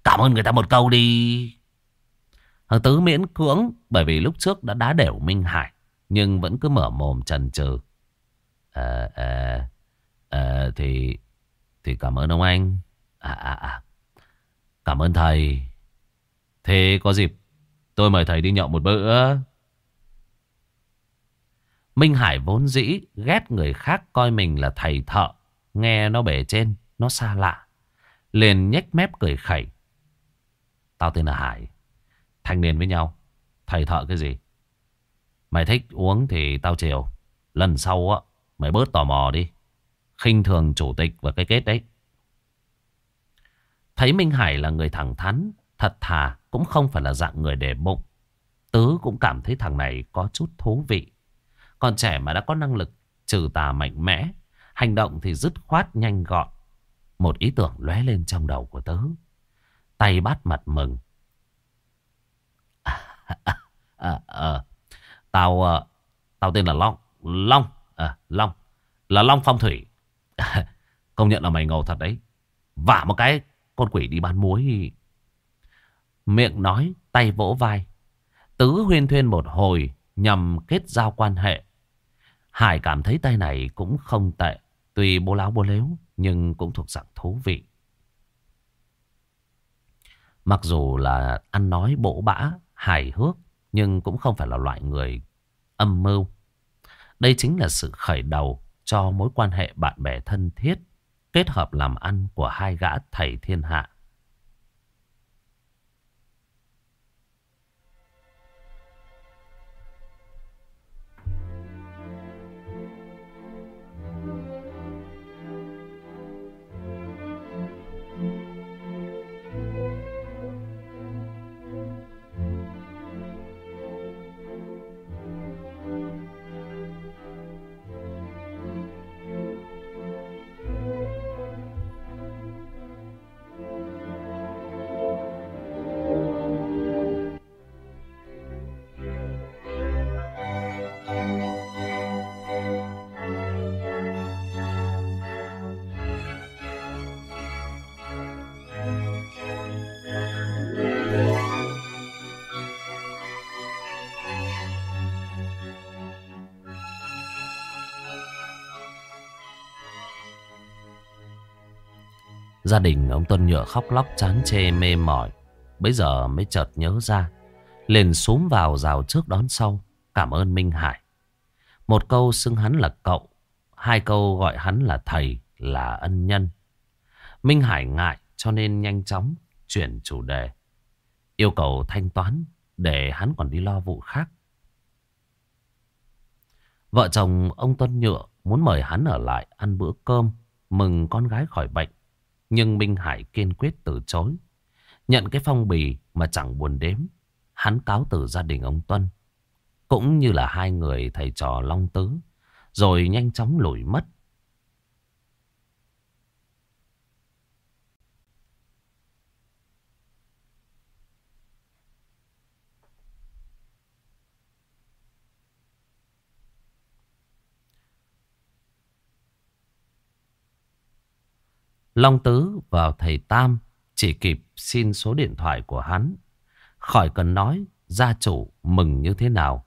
cảm ơn người ta một câu đi. Thằng Tứ miễn cưỡng bởi vì lúc trước đã đá đều Minh Hải. Nhưng vẫn cứ mở mồm trần trừ. À, à, à, thì, thì cảm ơn ông anh. À, à, à. Cảm ơn thầy. Thế có dịp tôi mời thầy đi nhậu một bữa. Minh Hải vốn dĩ ghét người khác coi mình là thầy thợ. Nghe nó bể trên, nó xa lạ. Liền nhếch mép cười khẩy. Tao tên là Hải. Thanh niên với nhau. Thầy thợ cái gì? Mày thích uống thì tao chiều. Lần sau á, mày bớt tò mò đi. khinh thường chủ tịch và cái kết đấy. Thấy Minh Hải là người thẳng thắn, thật thà, cũng không phải là dạng người để bụng. Tứ cũng cảm thấy thằng này có chút thú vị. Còn trẻ mà đã có năng lực trừ tà mạnh mẽ. Hành động thì dứt khoát nhanh gọn. Một ý tưởng lóe lên trong đầu của Tứ. Tay bắt mặt mừng. À, à, à, à, tao, à, tao tên là Long. Long, à, Long. Là Long Phong Thủy. Công nhận là mày ngầu thật đấy. Vả một cái con quỷ đi bán muối. Miệng nói, tay vỗ vai. Tứ huyên thuyên một hồi nhằm kết giao quan hệ. Hải cảm thấy tay này cũng không tệ. Tuy bố láo bố lếu nhưng cũng thuộc dạng thú vị. Mặc dù là ăn nói bổ bã, hài hước nhưng cũng không phải là loại người âm mưu. Đây chính là sự khởi đầu cho mối quan hệ bạn bè thân thiết, kết hợp làm ăn của hai gã thầy thiên hạ. Gia đình ông Tuân Nhựa khóc lóc chán chê mê mỏi. Bây giờ mới chợt nhớ ra. Liền xuống vào rào trước đón sau. Cảm ơn Minh Hải. Một câu xưng hắn là cậu. Hai câu gọi hắn là thầy, là ân nhân. Minh Hải ngại cho nên nhanh chóng chuyển chủ đề. Yêu cầu thanh toán để hắn còn đi lo vụ khác. Vợ chồng ông Tuân Nhựa muốn mời hắn ở lại ăn bữa cơm, mừng con gái khỏi bệnh. Nhưng Minh Hải kiên quyết từ chối. Nhận cái phong bì mà chẳng buồn đếm. Hắn cáo từ gia đình ông Tuân. Cũng như là hai người thầy trò Long Tứ. Rồi nhanh chóng lủi mất. Long Tứ vào thầy Tam chỉ kịp xin số điện thoại của hắn. Khỏi cần nói gia chủ mừng như thế nào.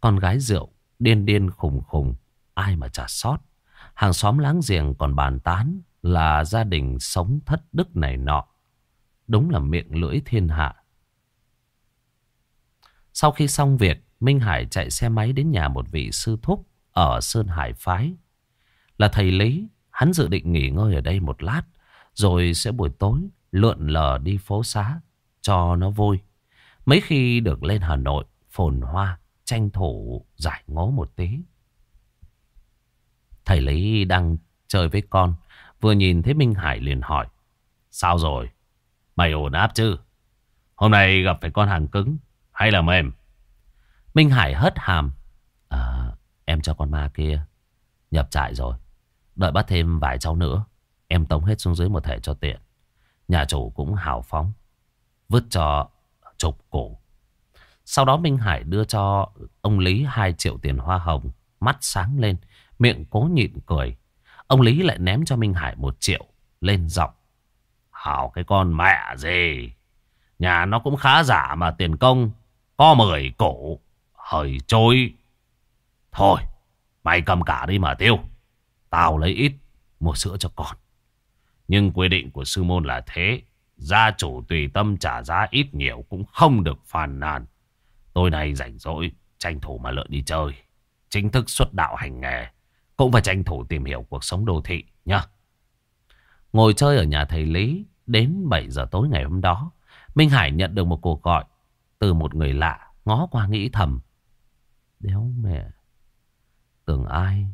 Con gái rượu điên điên khùng khùng ai mà trả sót. Hàng xóm láng giềng còn bàn tán là gia đình sống thất đức này nọ. Đúng là miệng lưỡi thiên hạ. Sau khi xong việc, Minh Hải chạy xe máy đến nhà một vị sư thúc ở Sơn Hải Phái. Là thầy Lý Hắn dự định nghỉ ngơi ở đây một lát, rồi sẽ buổi tối lượn lờ đi phố xá cho nó vui. Mấy khi được lên Hà Nội, phồn hoa, tranh thủ giải ngố một tí. Thầy Lý đang chơi với con, vừa nhìn thấy Minh Hải liền hỏi. Sao rồi? Mày ổn áp chứ? Hôm nay gặp phải con hàng cứng hay là mềm? Minh Hải hất hàm. À, em cho con ma kia nhập trại rồi. Đợi bắt thêm vài cháu nữa, Em tống hết xuống dưới một thể cho tiện. Nhà chủ cũng hào phóng, Vứt cho chục cổ Sau đó Minh Hải đưa cho ông Lý 2 triệu tiền hoa hồng, Mắt sáng lên, Miệng cố nhịn cười. Ông Lý lại ném cho Minh Hải một triệu, Lên giọng. Hảo cái con mẹ gì? Nhà nó cũng khá giả mà, tiền công, Có 10 cổ Hời trôi Thôi, Mày cầm cả đi mà tiêu. Tao lấy ít mua sữa cho con. Nhưng quy định của sư môn là thế. Gia chủ tùy tâm trả giá ít nhiều cũng không được phàn nàn. Tôi này rảnh rỗi, tranh thủ mà lợn đi chơi. Chính thức xuất đạo hành nghề. Cũng phải tranh thủ tìm hiểu cuộc sống đô thị nhá. Ngồi chơi ở nhà thầy Lý đến 7 giờ tối ngày hôm đó. Minh Hải nhận được một cuộc gọi từ một người lạ ngó qua nghĩ thầm. Đéo mẹ. Tưởng ai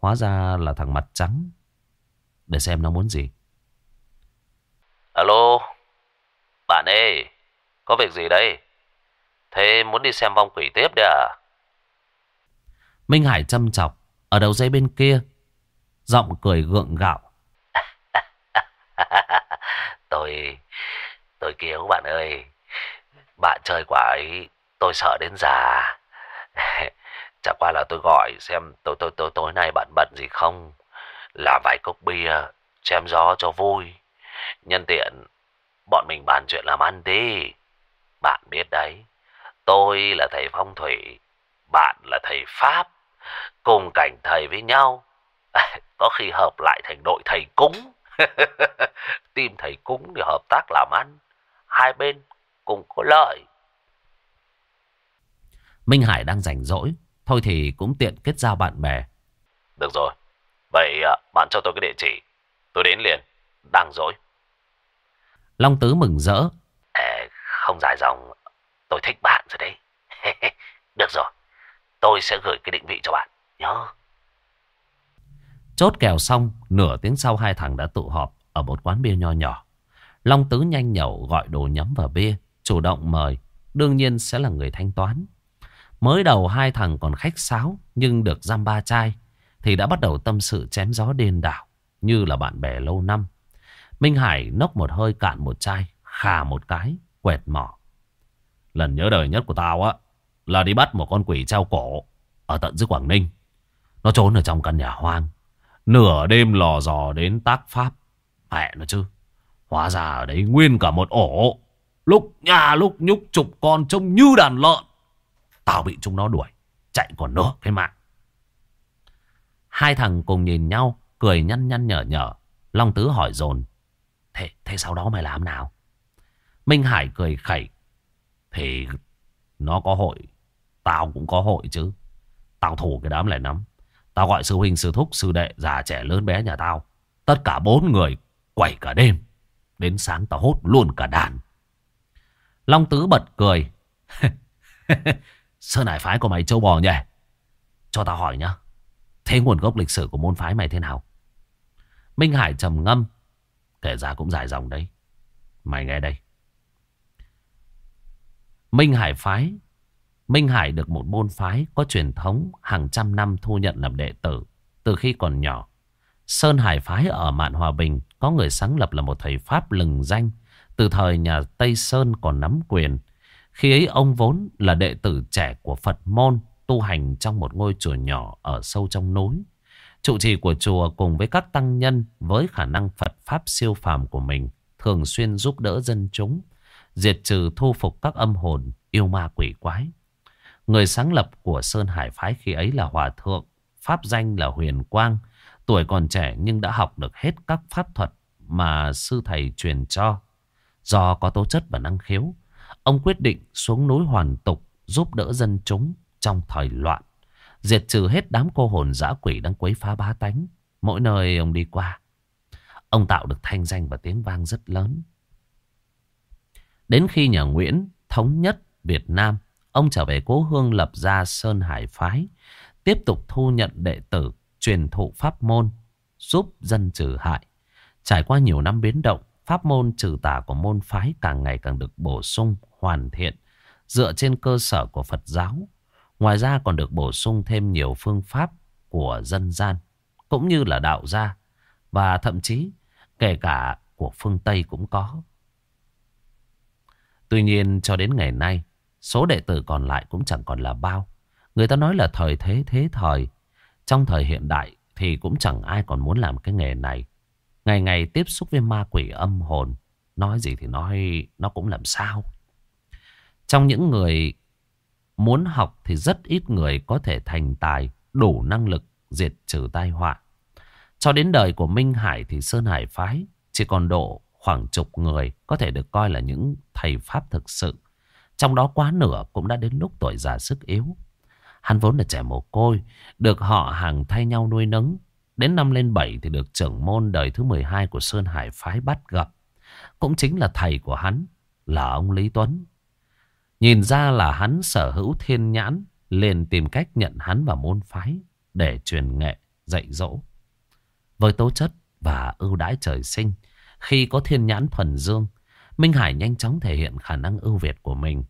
Hóa ra là thằng mặt trắng. Để xem nó muốn gì. Alo. Bạn ơi. Có việc gì đây? Thế muốn đi xem vong quỷ tiếp đấy à? Minh Hải châm chọc. Ở đầu dây bên kia. Giọng cười gượng gạo. tôi... Tôi cứu bạn ơi. Bạn chơi quả ấy tôi sợ đến già. chả qua là tôi gọi xem tôi tôi tối tối nay bạn bận gì không. Làm vài cốc bia, chém gió cho vui. Nhân tiện, bọn mình bàn chuyện làm ăn đi. Bạn biết đấy, tôi là thầy phong thủy, bạn là thầy pháp. Cùng cảnh thầy với nhau, có khi hợp lại thành đội thầy cúng. Tìm thầy cúng để hợp tác làm ăn. Hai bên cùng có lợi. Minh Hải đang rảnh rỗi. Thôi thì cũng tiện kết giao bạn bè. Được rồi. Vậy à, bạn cho tôi cái địa chỉ. Tôi đến liền. Đang rỗi. Long Tứ mừng rỡ. À, không dài dòng. Tôi thích bạn rồi đấy. Được rồi. Tôi sẽ gửi cái định vị cho bạn. Nhớ. Chốt kèo xong. Nửa tiếng sau hai thằng đã tụ họp ở một quán bia nho nhỏ. Long Tứ nhanh nhậu gọi đồ nhắm vào bia. Chủ động mời. Đương nhiên sẽ là người thanh toán. Mới đầu hai thằng còn khách sáo nhưng được giam ba chai thì đã bắt đầu tâm sự chém gió điên đảo như là bạn bè lâu năm. Minh Hải nốc một hơi cạn một chai, khà một cái, quẹt mỏ. Lần nhớ đời nhất của tao á là đi bắt một con quỷ treo cổ ở tận dưới Quảng Ninh. Nó trốn ở trong căn nhà hoang. Nửa đêm lò dò đến tác pháp. Mẹ nó chứ. Hóa ra ở đấy nguyên cả một ổ. Lúc nhà lúc nhúc chục con trông như đàn lợn. Tao bị chúng nó đuổi. Chạy còn nửa cái mạng. Hai thằng cùng nhìn nhau. Cười nhăn nhăn nhở nhở. Long Tứ hỏi dồn Thế, thế sau đó mày làm nào? Minh Hải cười khẩy. Thì nó có hội. Tao cũng có hội chứ. Tao thủ cái đám này lắm. Tao gọi sư huynh, sư thúc, sư đệ, già trẻ lớn bé nhà tao. Tất cả bốn người quẩy cả đêm. Đến sáng tao hốt luôn cả đàn. Long Tứ bật cười. Sơn Hải phái của mày châu bò nhỉ? Cho tao hỏi nhá. Thế nguồn gốc lịch sử của môn phái mày thế nào? Minh Hải trầm ngâm. Kể ra cũng dài dòng đấy. Mày nghe đây. Minh Hải phái. Minh Hải được một môn phái có truyền thống hàng trăm năm thu nhận làm đệ tử từ khi còn nhỏ. Sơn Hải phái ở Mạn Hòa Bình có người sáng lập là một thầy Pháp lừng danh từ thời nhà Tây Sơn còn nắm quyền khi ấy ông vốn là đệ tử trẻ của Phật môn tu hành trong một ngôi chùa nhỏ ở sâu trong núi. Trụ trì của chùa cùng với các tăng nhân với khả năng Phật Pháp siêu phàm của mình thường xuyên giúp đỡ dân chúng, diệt trừ thu phục các âm hồn yêu ma quỷ quái. Người sáng lập của Sơn Hải Phái khi ấy là Hòa Thượng, Pháp danh là Huyền Quang, tuổi còn trẻ nhưng đã học được hết các pháp thuật mà sư thầy truyền cho. Do có tố chất và năng khiếu, Ông quyết định xuống núi hoàn tục giúp đỡ dân chúng trong thời loạn. Diệt trừ hết đám cô hồn dã quỷ đang quấy phá bá tánh. Mỗi nơi ông đi qua. Ông tạo được thanh danh và tiếng vang rất lớn. Đến khi nhà Nguyễn thống nhất Việt Nam, ông trở về cố hương lập ra Sơn Hải Phái, tiếp tục thu nhận đệ tử, truyền thụ pháp môn, giúp dân trừ hại. Trải qua nhiều năm biến động, pháp môn trừ tà của môn phái càng ngày càng được bổ sung, hoàn thiện dựa trên cơ sở của Phật giáo. Ngoài ra còn được bổ sung thêm nhiều phương pháp của dân gian, cũng như là đạo gia, và thậm chí kể cả của phương Tây cũng có. Tuy nhiên, cho đến ngày nay, số đệ tử còn lại cũng chẳng còn là bao. Người ta nói là thời thế thế thời. Trong thời hiện đại thì cũng chẳng ai còn muốn làm cái nghề này. Ngày ngày tiếp xúc với ma quỷ âm hồn. Nói gì thì nói, nó cũng làm sao. Trong những người muốn học thì rất ít người có thể thành tài, đủ năng lực diệt trừ tai họa. Cho đến đời của Minh Hải thì Sơn Hải Phái chỉ còn độ khoảng chục người có thể được coi là những thầy Pháp thực sự. Trong đó quá nửa cũng đã đến lúc tuổi già sức yếu. Hắn vốn là trẻ mồ côi, được họ hàng thay nhau nuôi nấng. Đến năm lên bảy thì được trưởng môn đời thứ 12 của Sơn Hải Phái bắt gặp. Cũng chính là thầy của hắn, là ông Lý Tuấn. Nhìn ra là hắn sở hữu thiên nhãn, liền tìm cách nhận hắn vào môn phái để truyền nghệ, dạy dỗ. Với tố chất và ưu đãi trời sinh, khi có thiên nhãn thuần dương, Minh Hải nhanh chóng thể hiện khả năng ưu việt của mình.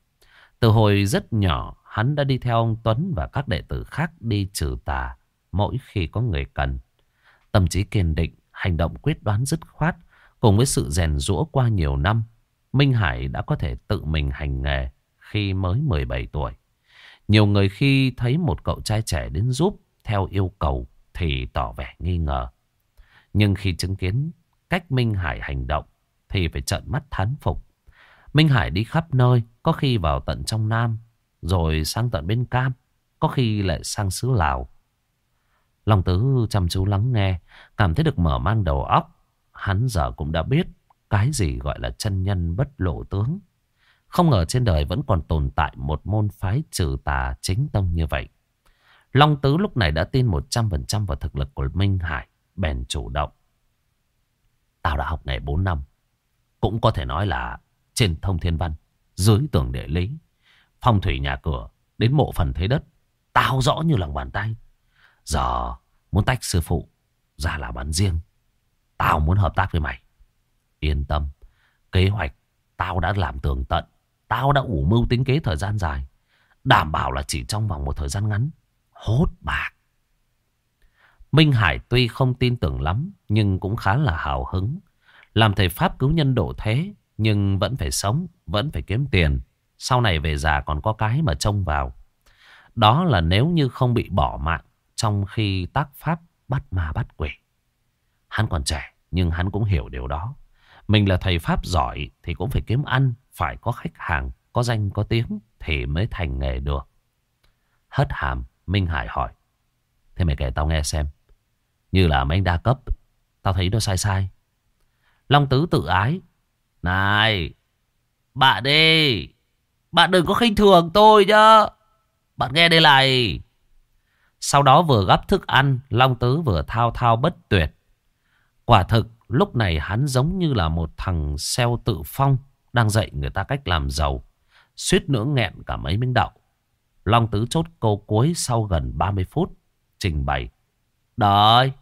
Từ hồi rất nhỏ, hắn đã đi theo ông Tuấn và các đệ tử khác đi trừ tà mỗi khi có người cần. Tâm trí kiên định, hành động quyết đoán dứt khoát, cùng với sự rèn rũa qua nhiều năm, Minh Hải đã có thể tự mình hành nghề khi mới 17 tuổi. Nhiều người khi thấy một cậu trai trẻ đến giúp theo yêu cầu thì tỏ vẻ nghi ngờ. Nhưng khi chứng kiến cách Minh Hải hành động thì phải trợn mắt thán phục. Minh Hải đi khắp nơi, có khi vào tận trong Nam, rồi sang tận bên Cam, có khi lại sang xứ Lào. Long Tứ chăm chú lắng nghe, cảm thấy được mở mang đầu óc. Hắn giờ cũng đã biết cái gì gọi là chân nhân bất lộ tướng. Không ngờ trên đời vẫn còn tồn tại một môn phái trừ tà chính tông như vậy. Long Tứ lúc này đã tin 100% vào thực lực của Minh Hải, bèn chủ động. Tao đã học nghề 4 năm. Cũng có thể nói là trên thông thiên văn, dưới tường địa lý, phong thủy nhà cửa, đến mộ phần thế đất. Tao rõ như lòng bàn tay. Giờ muốn tách sư phụ ra là bán riêng. Tao muốn hợp tác với mày. Yên tâm, kế hoạch tao đã làm tường tận. Tao đã ủ mưu tính kế thời gian dài. Đảm bảo là chỉ trong vòng một thời gian ngắn. Hốt bạc. Minh Hải tuy không tin tưởng lắm, nhưng cũng khá là hào hứng. Làm thầy Pháp cứu nhân độ thế, nhưng vẫn phải sống, vẫn phải kiếm tiền. Sau này về già còn có cái mà trông vào. Đó là nếu như không bị bỏ mạng trong khi tác Pháp bắt ma bắt quỷ. Hắn còn trẻ, nhưng hắn cũng hiểu điều đó. Mình là thầy Pháp giỏi thì cũng phải kiếm ăn, phải có khách hàng, có danh có tiếng thì mới thành nghề được. Hất hàm, Minh Hải hỏi. Thế mày kể tao nghe xem. Như là mấy anh đa cấp, tao thấy nó sai sai. Long Tứ tự ái. Này, bạn đi, bạn đừng có khinh thường tôi nhá. Bạn nghe đây này. Sau đó vừa gắp thức ăn, Long Tứ vừa thao thao bất tuyệt. Quả thực, lúc này hắn giống như là một thằng xeo tự phong đang dạy người ta cách làm giàu. Suýt nữa nghẹn cả mấy miếng đậu. Long Tứ chốt câu cuối sau gần 30 phút. Trình bày. Đợi.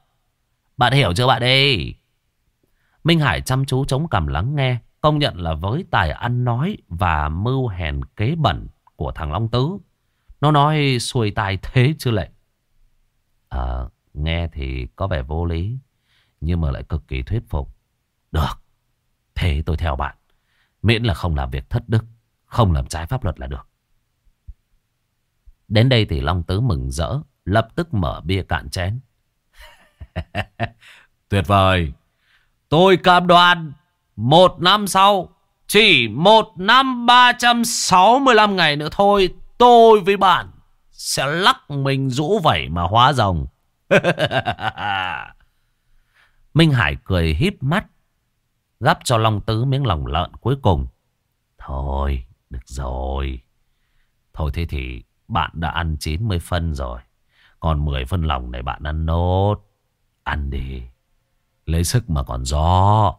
Bạn hiểu chưa bạn đi? Minh Hải chăm chú chống cằm lắng nghe. Công nhận là với tài ăn nói và mưu hèn kế bẩn của thằng Long Tứ. Nó nói xuôi tai thế chưa lệ. À, nghe thì có vẻ vô lý. Nhưng mà lại cực kỳ thuyết phục. Được. Thế tôi theo bạn. Miễn là không làm việc thất đức. Không làm trái pháp luật là được. Đến đây thì Long Tứ mừng rỡ. Lập tức mở bia cạn chén. Tuyệt vời. Tôi cam đoan. Một năm sau. Chỉ một năm 365 ngày nữa thôi. Tôi với bạn sẽ lắc mình rũ vẩy mà hóa rồng. Minh Hải cười híp mắt. Gắp cho Long Tứ miếng lòng lợn cuối cùng. Thôi, được rồi. Thôi thế thì bạn đã ăn 90 phân rồi. Còn 10 phân lòng này bạn ăn nốt. Ăn đi. Lấy sức mà còn gió.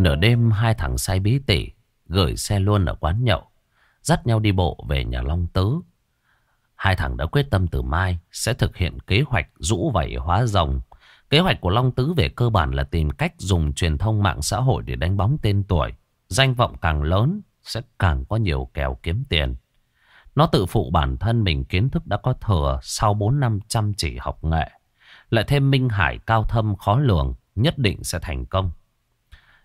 Nửa đêm hai thằng say bí tỉ gửi xe luôn ở quán nhậu, dắt nhau đi bộ về nhà Long Tứ. Hai thằng đã quyết tâm từ mai sẽ thực hiện kế hoạch rũ vẩy hóa rồng. Kế hoạch của Long Tứ về cơ bản là tìm cách dùng truyền thông mạng xã hội để đánh bóng tên tuổi. Danh vọng càng lớn sẽ càng có nhiều kèo kiếm tiền. Nó tự phụ bản thân mình kiến thức đã có thừa sau 4 năm chăm chỉ học nghệ. Lại thêm Minh Hải cao thâm khó lường, nhất định sẽ thành công.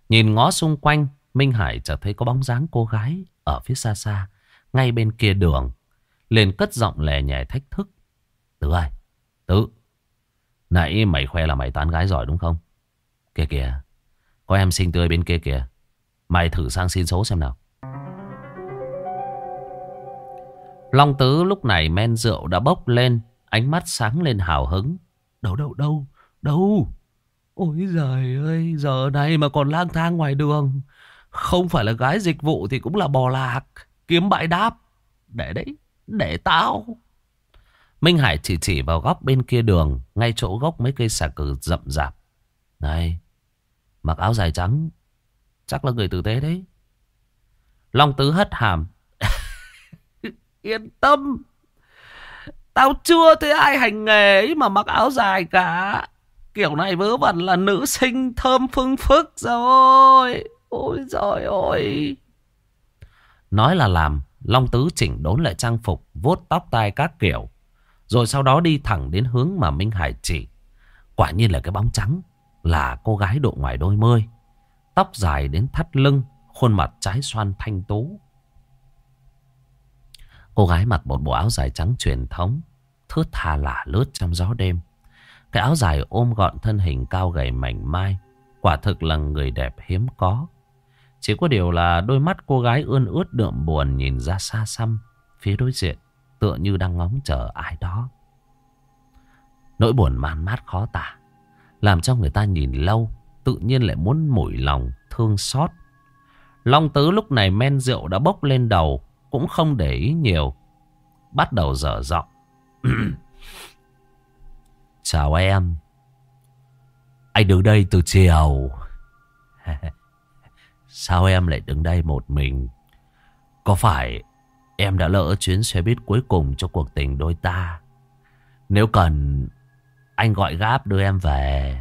Nhìn ngó xung quanh, Minh Hải chợt thấy có bóng dáng cô gái ở phía xa xa, ngay bên kia đường. Liền cất giọng lè nhẹ thách thức. Tứ ơi, Tứ, nãy mày khoe là mày tán gái giỏi đúng không? Kìa kìa, có em xinh tươi bên kia kìa. Mày thử sang xin số xem nào. Long Tứ lúc này men rượu đã bốc lên, ánh mắt sáng lên hào hứng. Đâu đâu đâu, đâu. Ôi giời ơi, giờ này mà còn lang thang ngoài đường. Không phải là gái dịch vụ thì cũng là bò lạc. Kiếm bãi đáp. Để đấy, để tao. Minh Hải chỉ chỉ vào góc bên kia đường, ngay chỗ gốc mấy cây xà cừ rậm rạp. Này, mặc áo dài trắng, chắc là người tử tế đấy. Long Tứ hất hàm. Yên tâm, tao chưa thấy ai hành nghề ấy mà mặc áo dài cả. Kiểu này vớ vẩn là nữ sinh thơm phương phức rồi. Ôi trời ơi. Nói là làm, Long Tứ chỉnh đốn lại trang phục, vuốt tóc tai các kiểu. Rồi sau đó đi thẳng đến hướng mà Minh Hải chỉ. Quả nhiên là cái bóng trắng, là cô gái độ ngoài đôi mươi. Tóc dài đến thắt lưng, khuôn mặt trái xoan thanh tú. Cô gái mặc một bộ áo dài trắng truyền thống, thướt tha lả lướt trong gió đêm. Cái áo dài ôm gọn thân hình cao gầy mảnh mai, quả thực là người đẹp hiếm có. Chỉ có điều là đôi mắt cô gái ươn ướt đượm buồn nhìn ra xa xăm, phía đối diện, tựa như đang ngóng chờ ai đó. Nỗi buồn man mát khó tả, làm cho người ta nhìn lâu, tự nhiên lại muốn mủi lòng, thương xót. Long tứ lúc này men rượu đã bốc lên đầu, cũng không để ý nhiều. Bắt đầu dở giọng. Chào em. Anh đứng đây từ chiều. Sao em lại đứng đây một mình? Có phải em đã lỡ chuyến xe buýt cuối cùng cho cuộc tình đôi ta? Nếu cần, anh gọi gáp đưa em về.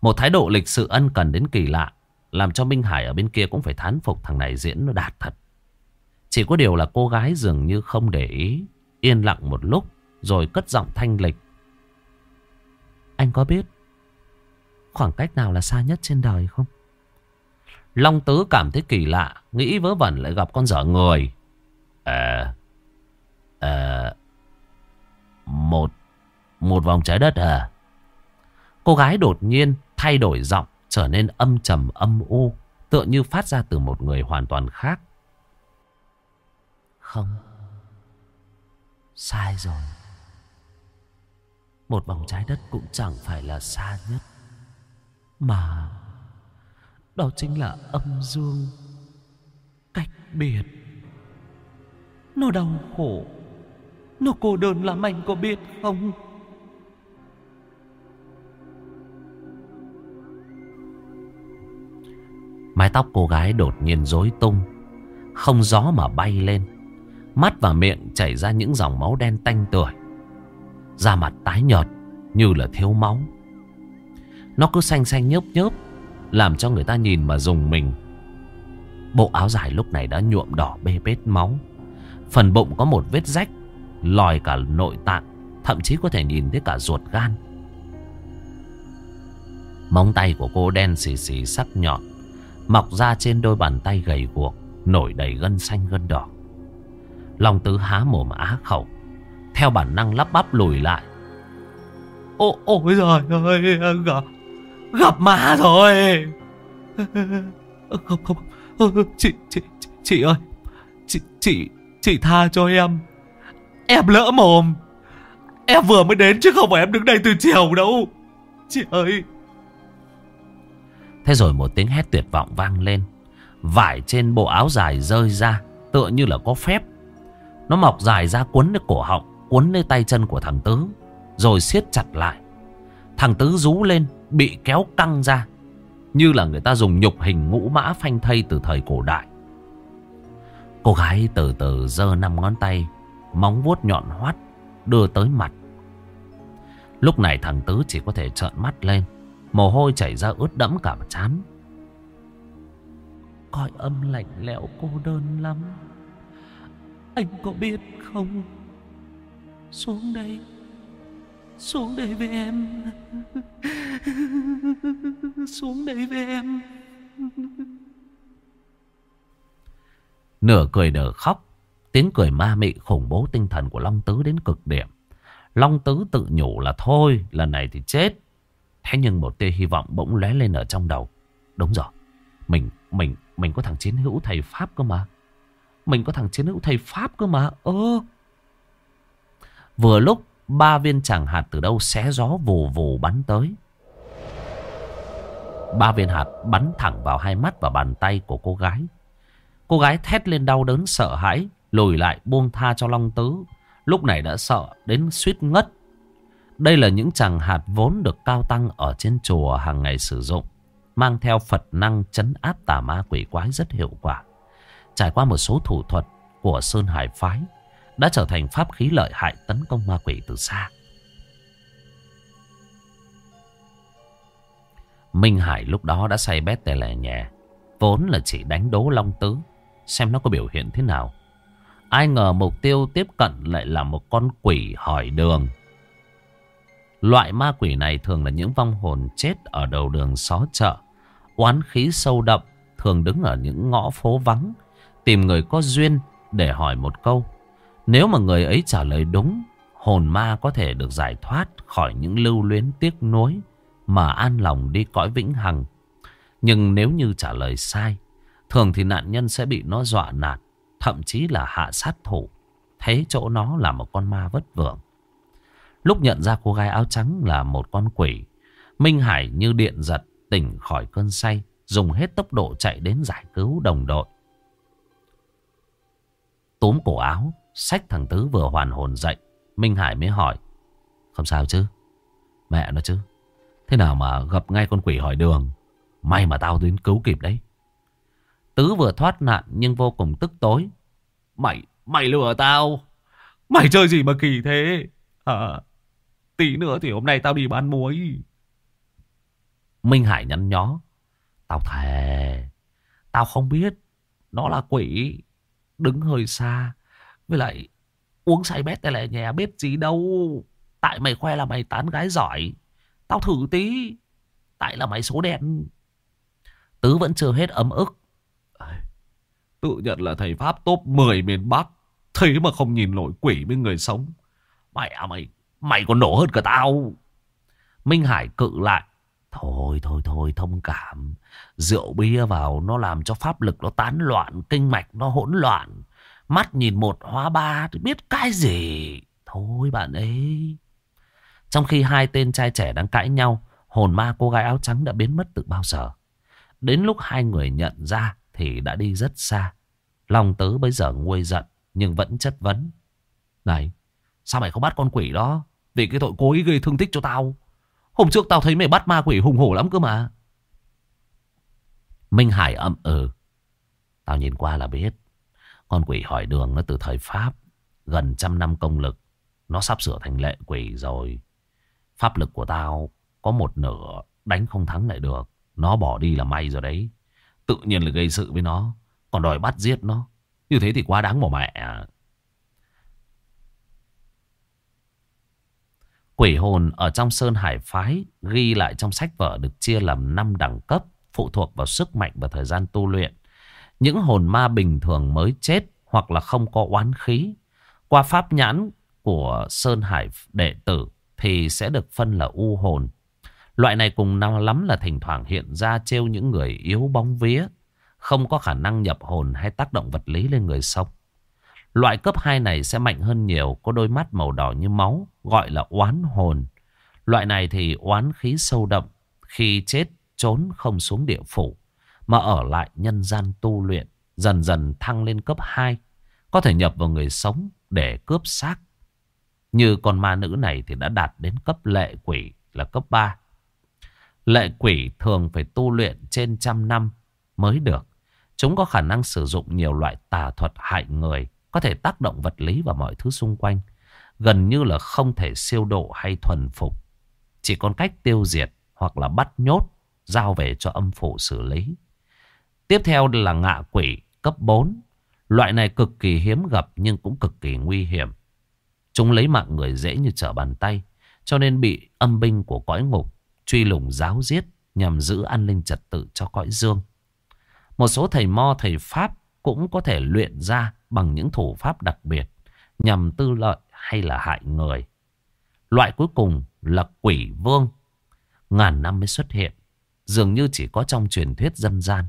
Một thái độ lịch sự ân cần đến kỳ lạ, làm cho Minh Hải ở bên kia cũng phải thán phục thằng này diễn nó đạt thật. Chỉ có điều là cô gái dường như không để ý, yên lặng một lúc, rồi cất giọng thanh lịch. Anh có biết khoảng cách nào là xa nhất trên đời không? Long Tứ cảm thấy kỳ lạ, nghĩ vớ vẩn lại gặp con dở người. À, à, một, một vòng trái đất à? Cô gái đột nhiên thay đổi giọng, trở nên âm trầm âm u, tựa như phát ra từ một người hoàn toàn khác. Không, sai rồi. Một vòng trái đất cũng chẳng phải là xa nhất. Mà đó chính là âm dương. Cách biệt. Nó đau khổ. Nó cô đơn lắm anh có biết không? Mái tóc cô gái đột nhiên rối tung. Không gió mà bay lên. Mắt và miệng chảy ra những dòng máu đen tanh tưởi. Da mặt tái nhợt Như là thiếu máu. Nó cứ xanh xanh nhớp nhớp, làm cho người ta nhìn mà dùng mình. Bộ áo dài lúc này đã nhuộm đỏ bê bết máu. Phần bụng có một vết rách, Lòi cả nội tạng, Thậm chí có thể nhìn thấy cả ruột gan. Móng tay của cô đen xì xì sắc nhọn, Mọc ra trên đôi bàn tay gầy guộc, Nổi đầy gân xanh gân đỏ. Long tứ há mồm á khẩu. Theo bản năng lắp bắp lùi lại. Ô, ôi giời ơi Gặp, Gặp ma rồi. Không không Chị chị chị ơi Chị chị chị tha cho em. Em lỡ mồm. Em vừa mới đến chứ không phải em đứng đây từ chiều đâu. Chị ơi. Thế rồi một tiếng hét tuyệt vọng vang lên. Vải trên bộ áo dài rơi ra Tựa như là có phép. Nó mọc dài ra cuốn được cổ họng. Cuốn lấy tay chân của thằng Tứ, Rồi siết chặt lại. Thằng Tứ rú lên, Bị kéo căng ra, Như là người ta dùng nhục hình ngũ mã phanh thây từ thời cổ đại. Cô gái từ từ giơ năm ngón tay, Móng vuốt nhọn hoắt, Đưa tới mặt. Lúc này thằng Tứ chỉ có thể trợn mắt lên, Mồ hôi chảy ra ướt đẫm cả chán Coi âm lạnh lẽo cô đơn lắm. Anh có biết không? Xuống đây. Xuống đây với em. Xuống đây với em. Nửa cười nửa khóc. Tiếng cười ma mị khủng bố tinh thần của Long Tứ đến cực điểm. Long Tứ tự nhủ là thôi, Lần này thì chết. Thế nhưng một tia hy vọng bỗng lóe lên ở trong đầu. Đúng rồi. Mình mình mình có thằng chiến hữu thầy Pháp cơ mà. Mình có thằng chiến hữu thầy Pháp cơ mà. Ơ Vừa lúc Ba viên chẳng hạt từ đâu xé gió vù vù bắn tới. Ba viên hạt bắn thẳng vào hai mắt và bàn tay của cô gái. Cô gái thét lên đau đớn sợ hãi, lùi lại buông tha cho Long Tứ. Lúc này đã sợ đến suýt ngất. Đây là những chàng hạt vốn được cao tăng ở trên chùa hàng ngày sử dụng. Mang theo Phật năng chấn áp tà ma quỷ quái rất hiệu quả. Trải qua một số thủ thuật của Sơn Hải Phái đã trở thành pháp khí lợi hại tấn công ma quỷ từ xa. Minh Hải lúc đó đã say bét tè lè nhẹ. Vốn là chỉ đánh đố Long Tứ. Xem nó có biểu hiện thế nào. Ai ngờ mục tiêu tiếp cận lại là một con quỷ hỏi đường. Loại ma quỷ này thường là những vong hồn chết ở đầu đường xó chợ. Oán khí sâu đậm, thường đứng ở những ngõ phố vắng. Tìm người có duyên để hỏi một câu. Nếu mà người ấy trả lời đúng, hồn ma có thể được giải thoát khỏi những lưu luyến tiếc nuối mà an lòng đi cõi vĩnh hằng. Nhưng nếu như trả lời sai, thường thì nạn nhân sẽ bị nó dọa nạt, thậm chí là hạ sát thủ. Thế chỗ nó là một con ma vất vưởng. Lúc nhận ra cô gái áo trắng là một con quỷ, Minh Hải như điện giật tỉnh khỏi cơn say, dùng hết tốc độ chạy đến giải cứu đồng đội. Túm cổ áo, sách thằng Tứ vừa hoàn hồn dậy, Minh Hải mới hỏi. Không sao chứ? Mẹ nó chứ? Thế nào mà gặp ngay con quỷ hỏi đường? May mà tao đến cứu kịp đấy. Tứ vừa thoát nạn nhưng vô cùng tức tối. Mày, mày lừa tao. Mày chơi gì mà kỳ thế? À, tí nữa thì hôm nay tao đi bán muối. Minh Hải nhăn nhó. Tao thề. Tao không biết. Nó là quỷ. Đứng hơi xa. Với lại uống say bét tay lại nhẹ biết gì đâu. Tại mày khoe là mày tán gái giỏi. Tao thử tí. Tại là mày số đen. Tứ vẫn chưa hết ấm ức. Tự nhận là thầy Pháp top 10 miền Bắc. Thế mà không nhìn nổi quỷ bên người sống. Mày à mày, mày còn nổ hơn cả tao. Minh Hải cự lại. Thôi thôi thôi thông cảm. Rượu bia vào nó làm cho pháp lực nó tán loạn. Kinh mạch nó hỗn loạn. Mắt nhìn một hóa ba thì biết cái gì. Thôi bạn ấy. Trong khi hai tên trai trẻ đang cãi nhau. Hồn ma cô gái áo trắng đã biến mất từ bao giờ. Đến lúc hai người nhận ra thì đã đi rất xa. Long tứ bây giờ nguôi giận nhưng vẫn chất vấn. Này, sao mày không bắt con quỷ đó? Vì cái tội cố ý gây thương tích cho tao. Hôm trước tao thấy mày bắt ma quỷ hùng hổ lắm cơ mà. Minh Hải ậm ừ. Tao nhìn qua là biết. Con quỷ hỏi đường nó từ thời Pháp. Gần trăm năm công lực. Nó sắp sửa thành lệ quỷ rồi. Pháp lực của tao có một nửa đánh không thắng lại được. Nó bỏ đi là may rồi đấy. Tự nhiên là gây sự với nó. Còn đòi bắt giết nó. Như thế thì quá đáng bỏ mẹ. Quỷ hồn ở trong Sơn Hải Phái ghi lại trong sách vở được chia làm 5 đẳng cấp, phụ thuộc vào sức mạnh và thời gian tu luyện. Những hồn ma bình thường mới chết hoặc là không có oán khí. Qua pháp nhãn của Sơn Hải đệ tử thì sẽ được phân là u hồn. Loại này cùng nào lắm là thỉnh thoảng hiện ra trêu những người yếu bóng vía, không có khả năng nhập hồn hay tác động vật lý lên người sống. Loại cấp 2 này sẽ mạnh hơn nhiều, có đôi mắt màu đỏ như máu, gọi là oán hồn. Loại này thì oán khí sâu đậm, khi chết trốn không xuống địa phủ, mà ở lại nhân gian tu luyện, dần dần thăng lên cấp 2, có thể nhập vào người sống để cướp xác. Như con ma nữ này thì đã đạt đến cấp lệ quỷ là cấp 3. Lệ quỷ thường phải tu luyện trên trăm năm mới được. Chúng có khả năng sử dụng nhiều loại tà thuật hại người, có thể tác động vật lý vào mọi thứ xung quanh. Gần như là không thể siêu độ hay thuần phục. Chỉ còn cách tiêu diệt hoặc là bắt nhốt, giao về cho âm phủ xử lý. Tiếp theo là ngạ quỷ cấp 4. Loại này cực kỳ hiếm gặp nhưng cũng cực kỳ nguy hiểm. Chúng lấy mạng người dễ như trở bàn tay, cho nên bị âm binh của cõi ngục truy lùng giáo giết nhằm giữ an ninh trật tự cho cõi dương. Một số thầy mo thầy Pháp cũng có thể luyện ra bằng những thủ pháp đặc biệt nhằm tư lợi hay là hại người. Loại cuối cùng là quỷ vương. Ngàn năm mới xuất hiện. Dường như chỉ có trong truyền thuyết dân gian.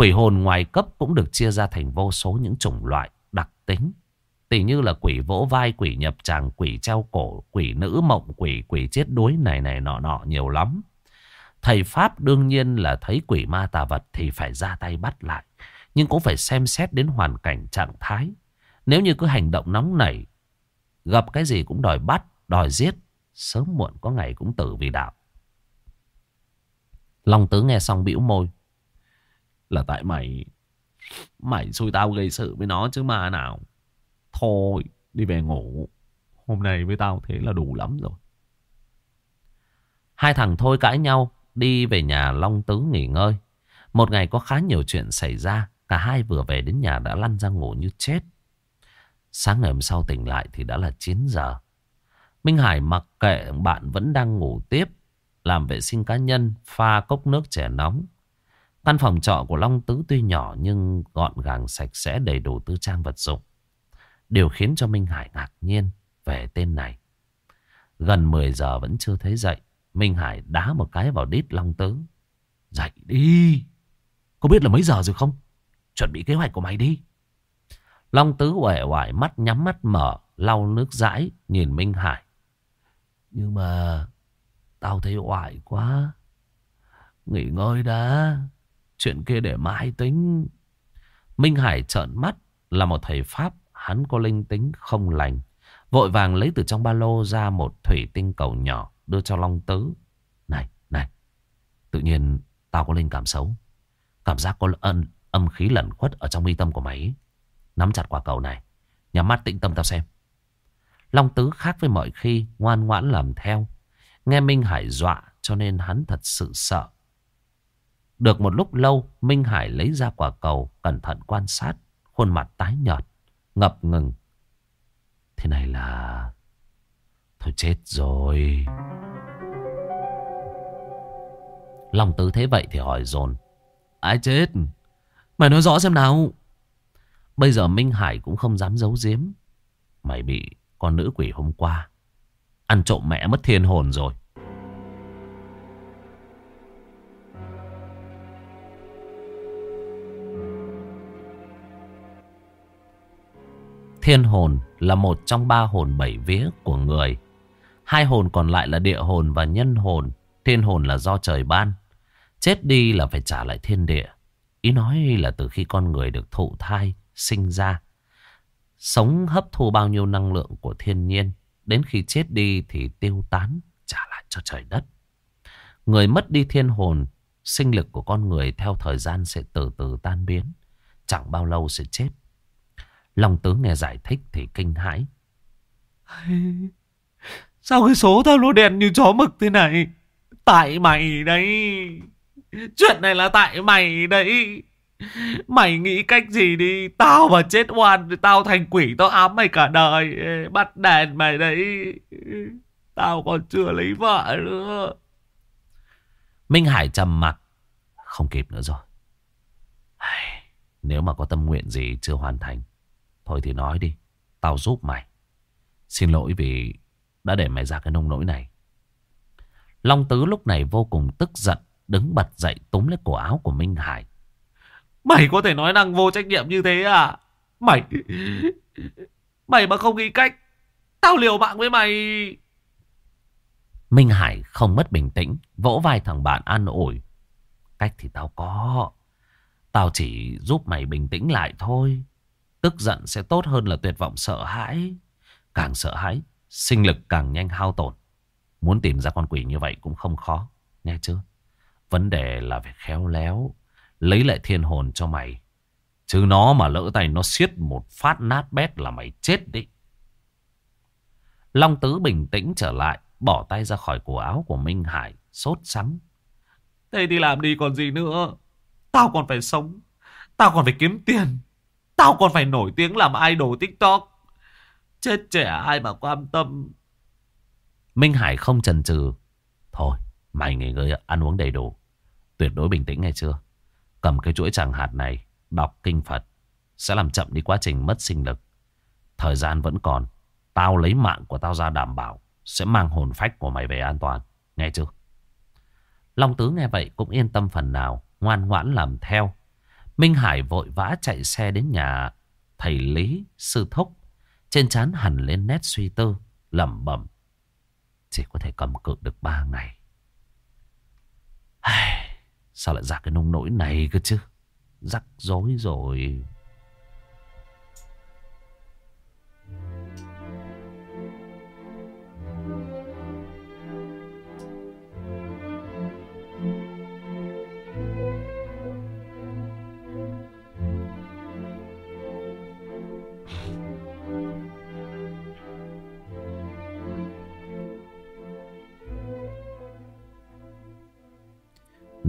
Quỷ hồn ngoài cấp cũng được chia ra thành vô số những chủng loại đặc tính. Tỷ như là quỷ vỗ vai, quỷ nhập tràng, quỷ treo cổ, quỷ nữ mộng, quỷ quỷ chết đuối này này nọ nọ nhiều lắm. Thầy Pháp đương nhiên là thấy quỷ ma tà vật thì phải ra tay bắt lại. Nhưng cũng phải xem xét đến hoàn cảnh trạng thái. Nếu như cứ hành động nóng nảy Gặp cái gì cũng đòi bắt, đòi giết. Sớm muộn có ngày cũng tử vì đạo. Long tứ nghe xong bĩu môi. Là tại mày... Mày xui tao gây sự với nó chứ mà nào. Thôi, đi về ngủ. Hôm nay với tao thế là đủ lắm rồi. Hai thằng thôi cãi nhau, đi về nhà Long Tứ nghỉ ngơi. Một ngày có khá nhiều chuyện xảy ra, cả hai vừa về đến nhà đã lăn ra ngủ như chết. Sáng ngày hôm sau tỉnh lại thì đã là 9 giờ. Minh Hải mặc kệ bạn vẫn đang ngủ tiếp, làm vệ sinh cá nhân, pha cốc nước trẻ nóng. Căn phòng trọ của Long Tứ tuy nhỏ nhưng gọn gàng, sạch sẽ, đầy đủ tư trang vật dụng. Điều khiến cho Minh Hải ngạc nhiên về tên này. Gần 10 giờ vẫn chưa thấy dậy. Minh Hải đá một cái vào đít Long Tứ. Dậy đi. Có biết là mấy giờ rồi không? Chuẩn bị kế hoạch của mày đi. Long Tứ uể oải mắt nhắm mắt mở. Lau nước dãi, nhìn Minh Hải. Nhưng mà tao thấy oải quá. Nghỉ ngơi đã. Chuyện kia để mai tính. Minh Hải trợn mắt là một thầy Pháp. Hắn có linh tính không lành. Vội vàng lấy từ trong ba lô ra một thủy tinh cầu nhỏ đưa cho Long Tứ. Này, này, tự nhiên tao có linh cảm xấu. Cảm giác có ân, âm khí lẩn khuất ở trong mi tâm của mày. Nắm chặt quả cầu này, nhắm mắt tĩnh tâm tao xem. Long Tứ khác với mọi khi, ngoan ngoãn làm theo. Nghe Minh Hải dọa cho nên hắn thật sự sợ. Được một lúc lâu, Minh Hải lấy ra quả cầu, cẩn thận quan sát, khuôn mặt tái nhợt, ngập ngừng. Thế này là... Thôi chết rồi. Long Tứ thế vậy thì hỏi dồn Ai chết? Mày nói rõ xem nào. Bây giờ Minh Hải cũng không dám giấu giếm. Mày bị con nữ quỷ hôm qua. Ăn trộm mẹ mất thiên hồn rồi. Thiên hồn là một trong ba hồn bảy vía của người. Hai hồn còn lại là địa hồn và nhân hồn. Thiên hồn là do trời ban. Chết đi là phải trả lại thiên địa. Ý nói là từ khi con người được thụ thai, sinh ra. Sống hấp thu bao nhiêu năng lượng của thiên nhiên. Đến khi chết đi thì tiêu tán, trả lại cho trời đất. Người mất đi thiên hồn, sinh lực của con người theo thời gian sẽ từ từ tan biến. Chẳng bao lâu sẽ chết. Long tướng nghe giải thích thì kinh hãi. Sao cái số tao nó đen như chó mực thế này? Tại mày đấy. Chuyện này là tại mày đấy. Mày nghĩ cách gì đi. Tao mà chết oan thì tao thành quỷ tao ám mày cả đời. Bắt đèn mày đấy. Tao còn chưa lấy vợ nữa. Minh Hải trầm mặc. Không kịp nữa rồi. Nếu mà có tâm nguyện gì chưa hoàn thành. Thôi thì nói đi. Tao giúp mày. Xin lỗi vì đã để mày ra cái nông nỗi này. Long Tứ lúc này vô cùng tức giận. Đứng bật dậy túm lấy cổ áo của Minh Hải. Mày có thể nói năng vô trách nhiệm như thế à? Mày... Mày mà không nghĩ cách. Tao liều mạng với mày. Minh Hải không mất bình tĩnh. Vỗ vai thằng bạn an ủi. Cách thì tao có. Tao chỉ giúp mày bình tĩnh lại thôi. Tức giận sẽ tốt hơn là tuyệt vọng sợ hãi. Càng sợ hãi, sinh lực càng nhanh hao tổn. Muốn tìm ra con quỷ như vậy cũng không khó. Nghe chưa? Vấn đề là phải khéo léo. Lấy lại thiên hồn cho mày. Chứ nó mà lỡ tay nó xiết một phát nát bét là mày chết đi. Long Tứ bình tĩnh trở lại. Bỏ tay ra khỏi cổ áo của Minh Hải. Sốt sắng. Thế đi làm đi còn gì nữa. Tao còn phải sống. Tao còn phải kiếm tiền. Tao còn phải nổi tiếng làm idol TikTok. Chết trẻ ai mà quan tâm. Minh Hải không chần chừ. Thôi, mày nghỉ ngơi ăn uống đầy đủ. Tuyệt đối bình tĩnh nghe chưa? Cầm cái chuỗi tràng hạt này, đọc kinh Phật. Sẽ làm chậm đi quá trình mất sinh lực. Thời gian vẫn còn. Tao lấy mạng của tao ra đảm bảo. Sẽ mang hồn phách của mày về an toàn. Nghe chưa? Long Tứ nghe vậy cũng yên tâm phần nào. Ngoan ngoãn làm theo. Minh Hải vội vã chạy xe đến nhà thầy Lý Sư Thúc. Trên trán hẳn lên nét suy tư, lẩm bẩm. Chỉ có thể cầm cự được ba ngày. Ai, sao lại ra cái nông nỗi này cơ chứ? Rắc rối rồi.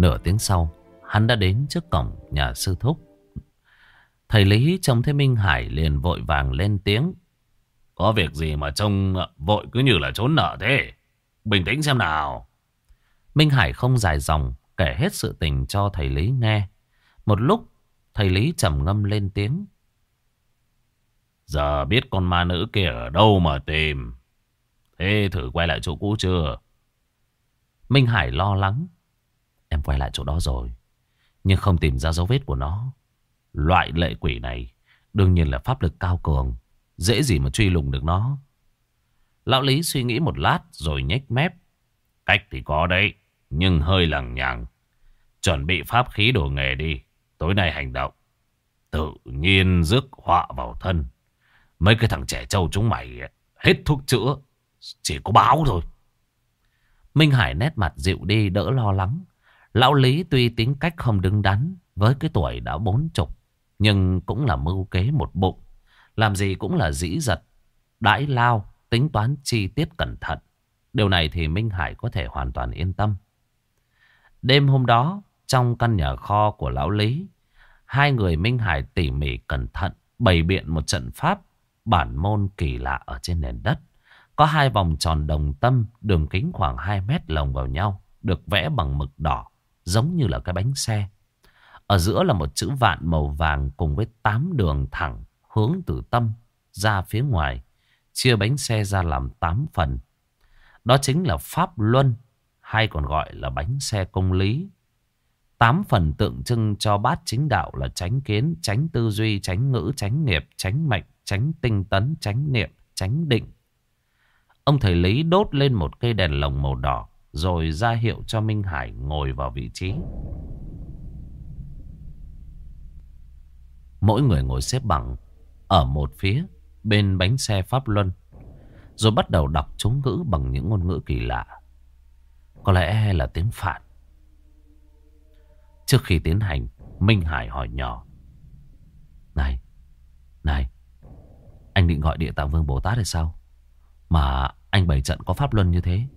Nửa tiếng sau, hắn đã đến trước cổng nhà sư thúc. Thầy Lý trông thấy Minh Hải liền vội vàng lên tiếng. Có việc gì mà trông vội cứ như là trốn nợ thế? Bình tĩnh xem nào. Minh Hải không dài dòng, kể hết sự tình cho thầy Lý nghe. Một lúc, thầy Lý trầm ngâm lên tiếng. Giờ biết con ma nữ kia ở đâu mà tìm. Thế thử quay lại chỗ cũ chưa? Minh Hải lo lắng. Em quay lại chỗ đó rồi. Nhưng không tìm ra dấu vết của nó. Loại lệ quỷ này đương nhiên là pháp lực cao cường. Dễ gì mà truy lùng được nó. Lão Lý suy nghĩ một lát rồi nhếch mép. Cách thì có đấy. Nhưng hơi lằng nhằng. Chuẩn bị pháp khí đồ nghề đi. Tối nay hành động. Tự nhiên rước họa vào thân. Mấy cái thằng trẻ trâu chúng mày hết thuốc chữa. Chỉ có báo thôi. Minh Hải nét mặt dịu đi, đỡ lo lắng. Lão Lý tuy tính cách không đứng đắn với cái tuổi đã bốn chục. Nhưng cũng là mưu kế một bụng. Làm gì cũng là dĩ giật. Đãi lao, tính toán chi tiết cẩn thận. Điều này thì Minh Hải có thể hoàn toàn yên tâm. Đêm hôm đó, trong căn nhà kho của Lão Lý, hai người Minh Hải tỉ mỉ cẩn thận bày biện một trận pháp bản môn kỳ lạ ở trên nền đất. Có hai vòng tròn đồng tâm, đường kính khoảng 2 mét lồng vào nhau, được vẽ bằng mực đỏ, giống như là cái bánh xe. Ở giữa là một chữ vạn màu vàng cùng với 8 đường thẳng hướng từ tâm ra phía ngoài, chia bánh xe ra làm 8 phần. Đó chính là Pháp Luân, hay còn gọi là bánh xe công lý. Tám phần tượng trưng cho bát chính đạo là tránh kiến, tránh tư duy, tránh ngữ, tránh nghiệp, tránh mệnh, tránh tinh tấn, tránh niệm, tránh định. Ông thầy Lý đốt lên một cây đèn lồng màu đỏ rồi ra hiệu cho Minh Hải ngồi vào vị trí. Mỗi người ngồi xếp bằng ở một phía bên bánh xe Pháp Luân. Rồi bắt đầu đọc chú ngữ bằng những ngôn ngữ kỳ lạ. Có lẽ là tiếng Phạn. Trước khi tiến hành, Minh Hải hỏi nhỏ. Này, này, anh định gọi địa tạng vương Bồ Tát hay sao? Mà anh bày trận có pháp luân như thế.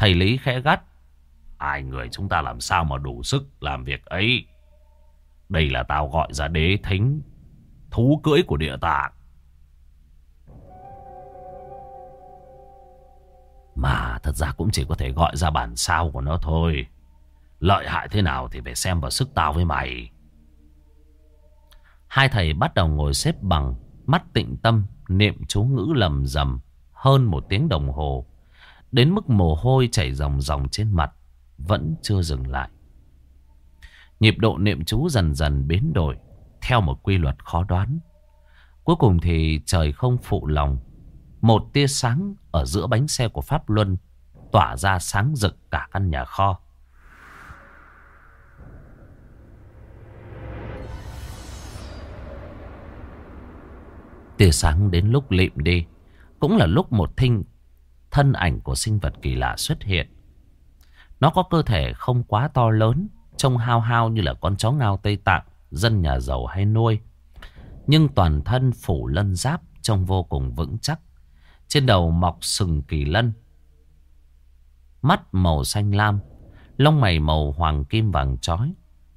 Thầy Lý khẽ gắt. Ai người chúng ta làm sao mà đủ sức làm việc ấy. Đây là tao gọi ra đế thính. Thú cưỡi của địa tạng. Mà thật ra cũng chỉ có thể gọi ra bản sao của nó thôi. Lợi hại thế nào thì phải xem vào sức tao với mày. Hai thầy bắt đầu ngồi xếp bằng, mắt tịnh tâm, niệm chú ngữ lầm rầm hơn một tiếng đồng hồ. Đến mức mồ hôi chảy ròng ròng trên mặt, vẫn chưa dừng lại. Nhịp độ niệm chú dần dần biến đổi, theo một quy luật khó đoán. Cuối cùng thì trời không phụ lòng. Một tia sáng ở giữa bánh xe của Pháp Luân tỏa ra sáng rực cả căn nhà kho. Tia sáng đến lúc lịm đi Cũng là lúc một thinh Thân ảnh của sinh vật kỳ lạ xuất hiện. Nó có cơ thể không quá to lớn, Trông hao hao như là con chó ngao Tây Tạng, Dân nhà giàu hay nuôi. Nhưng toàn thân phủ lân giáp Trông vô cùng vững chắc. Trên đầu mọc sừng kỳ lân. Mắt màu xanh lam, Lông mày màu hoàng kim vàng chói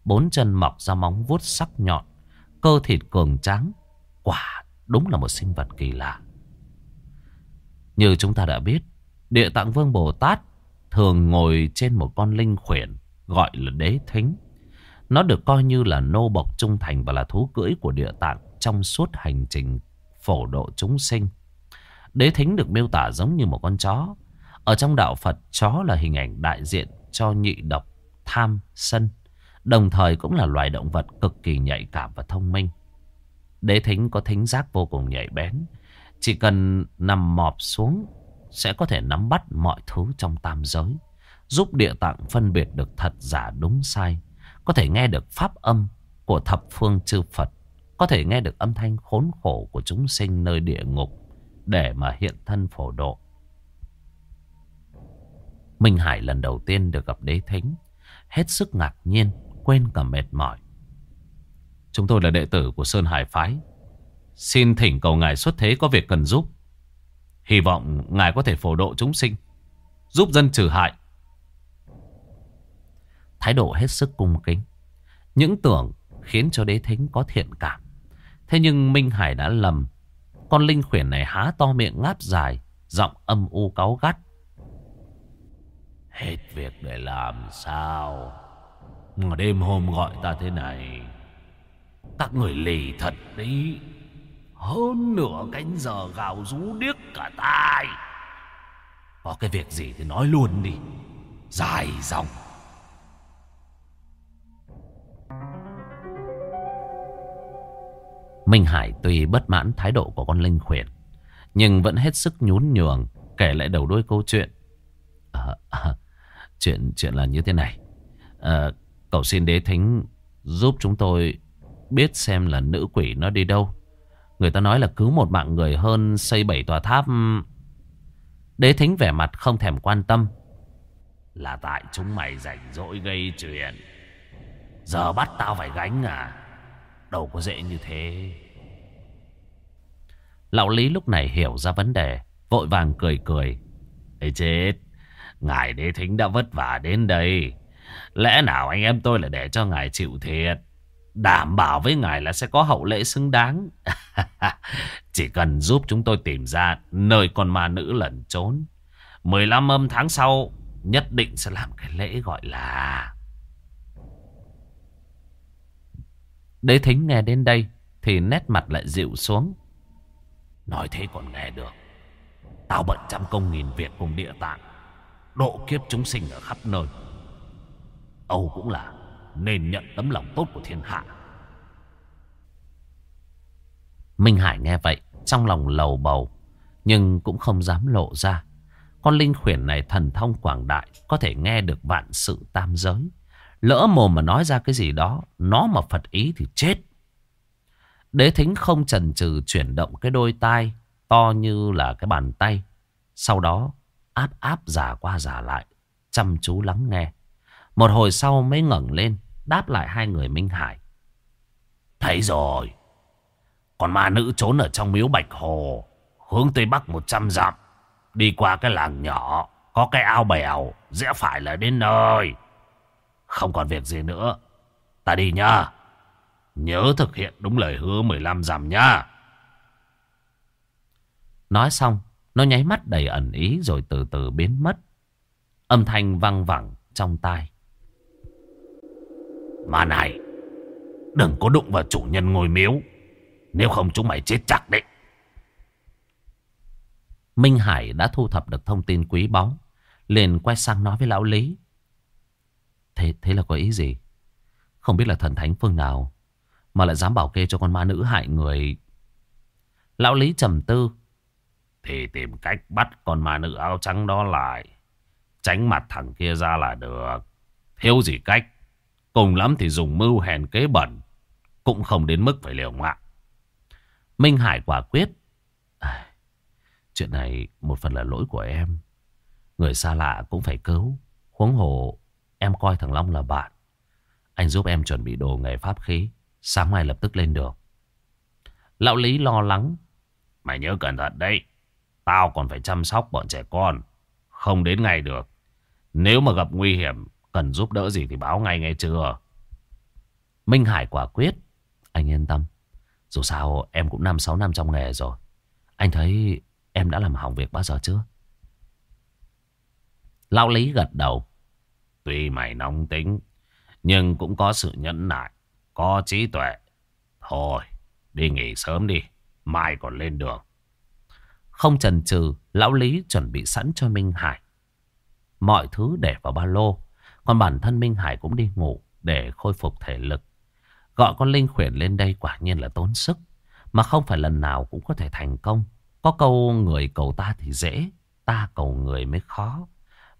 Bốn chân mọc ra móng vuốt sắc nhọn, Cơ thịt cường tráng. Quả, Đúng là một sinh vật kỳ lạ. Như chúng ta đã biết, Địa Tạng Vương Bồ Tát thường ngồi trên một con linh khuyển gọi là đế thính. Nó được coi như là nô bộc trung thành và là thú cưỡi của địa tạng trong suốt hành trình phổ độ chúng sinh. Đế thính được miêu tả giống như một con chó. Ở trong đạo Phật, chó là hình ảnh đại diện cho nhị độc, tham, sân. Đồng thời cũng là loài động vật cực kỳ nhạy cảm và thông minh. Đế thính có thính giác vô cùng nhạy bén. Chỉ cần nằm mọp xuống sẽ có thể nắm bắt mọi thứ trong tam giới. Giúp địa tạng phân biệt được thật giả đúng sai. Có thể nghe được pháp âm của thập phương chư Phật. Có thể nghe được âm thanh khốn khổ của chúng sinh nơi địa ngục để mà hiện thân phổ độ. Minh Hải lần đầu tiên được gặp đế thính. Hết sức ngạc nhiên, quên cả mệt mỏi. Chúng tôi là đệ tử của Sơn Hải Phái. Xin thỉnh cầu ngài xuất thế có việc cần giúp. Hy vọng ngài có thể phổ độ chúng sinh. Giúp dân trừ hại. Thái độ hết sức cung kính. Những tưởng khiến cho đế thính có thiện cảm. Thế nhưng Minh Hải đã lầm. Con linh khuyển này há to miệng ngáp dài, giọng âm u cáu gắt. Hết việc để làm sao? Mà đêm hôm gọi ta thế này, các người lì thật đấy. Hơn nửa cánh giờ gào rú điếc cả tai. Có cái việc gì thì nói luôn đi. Dài dòng. Minh Hải tuy bất mãn thái độ của con Linh Khuyển Nhưng vẫn hết sức nhún nhường Kể lại đầu đuôi câu chuyện à, à, Chuyện chuyện là như thế này à, Cậu xin đế thính Giúp chúng tôi Biết xem là nữ quỷ nó đi đâu Người ta nói là cứu một mạng người hơn Xây bảy tòa tháp. Đế thính vẻ mặt không thèm quan tâm. Là tại chúng mày rảnh rỗi gây chuyện. Giờ bắt tao phải gánh à? Đâu có dễ như thế. Lão Lý lúc này hiểu ra vấn đề, Vội vàng cười cười. Ê, chết. Ngài đế thính đã vất vả đến đây. Lẽ nào anh em tôi lại để cho ngài chịu thiệt? Đảm bảo với ngài là sẽ có hậu lễ xứng đáng. Chỉ cần giúp chúng tôi tìm ra Nơi con ma nữ lẩn trốn 15 âm tháng sau, Nhất định sẽ làm cái lễ gọi là Đế thính nghe đến đây Thì nét mặt lại dịu xuống. Nói thế còn nghe được. Tao bận trăm công nghìn việc cùng địa tạng, Độ kiếp chúng sinh ở khắp nơi. Âu cũng là nên nhận tấm lòng tốt của thiên hạ. Minh Hải nghe vậy, Trong lòng lầu bầu, Nhưng cũng không dám lộ ra. Con linh khuyển này thần thông quảng đại, Có thể nghe được vạn sự tam giới. Lỡ mồm mà nói ra cái gì đó, Nó mà phật ý thì chết. Đế thính không chần chừ chuyển động cái đôi tai, To như là cái bàn tay. Sau đó, áp áp giả qua giả lại, Chăm chú lắng nghe. Một hồi sau mới ngẩng lên Đáp lại hai người Minh Hải Thấy rồi Còn ma nữ trốn ở trong miếu Bạch Hồ Hướng Tây Bắc 100 dặm Đi qua cái làng nhỏ Có cái ao bèo Rẽ phải là đến nơi không còn việc gì nữa. Ta đi nha. Nhớ thực hiện đúng lời hứa 15 dặm nha. Nói xong, nó nháy mắt đầy ẩn ý rồi từ từ biến mất. Âm thanh văng vẳng trong tai. Mà này, đừng có đụng vào chủ nhân ngôi miếu. Nếu không chúng mày chết chắc đấy. Minh Hải đã thu thập được thông tin quý báu. Liền quay sang nói với lão Lý. Thế, thế là có ý gì? Không biết là thần thánh phương nào mà lại dám bảo kê cho con ma nữ hại người. Lão Lý trầm tư. Thì tìm cách bắt con ma nữ áo trắng đó lại. Tránh mặt thằng kia ra là được. Thiếu gì cách. Cùng lắm thì dùng mưu hèn kế bẩn. Cũng không đến mức phải liều mạng. Minh Hải quả quyết. À, chuyện này một phần là lỗi của em. Người xa lạ cũng phải cứu. Huống hồ Em coi thằng Long là bạn. Anh giúp em chuẩn bị đồ nghề pháp khí. Sáng mai lập tức lên đường. Lão Lý lo lắng. Mày nhớ cẩn thận đấy. Tao còn phải chăm sóc bọn trẻ con. Không đến ngày được. Nếu mà gặp nguy hiểm, cần giúp đỡ gì thì báo ngay nghe chưa? Minh Hải quả quyết. Anh yên tâm. Dù sao em cũng 5-6 năm trong nghề rồi. Anh thấy em đã làm hỏng việc bao giờ chưa? Lão Lý gật đầu. Tuy mày nóng tính, nhưng cũng có sự nhẫn nại, có trí tuệ. Thôi, đi nghỉ sớm đi, mai còn lên đường. Không chần chừ, lão Lý chuẩn bị sẵn cho Minh Hải. Mọi thứ để vào ba lô, còn bản thân Minh Hải cũng đi ngủ để khôi phục thể lực. Gọi con Linh khuyển lên đây quả nhiên là tốn sức, mà không phải lần nào cũng có thể thành công. Có câu người cầu ta thì dễ, ta cầu người mới khó.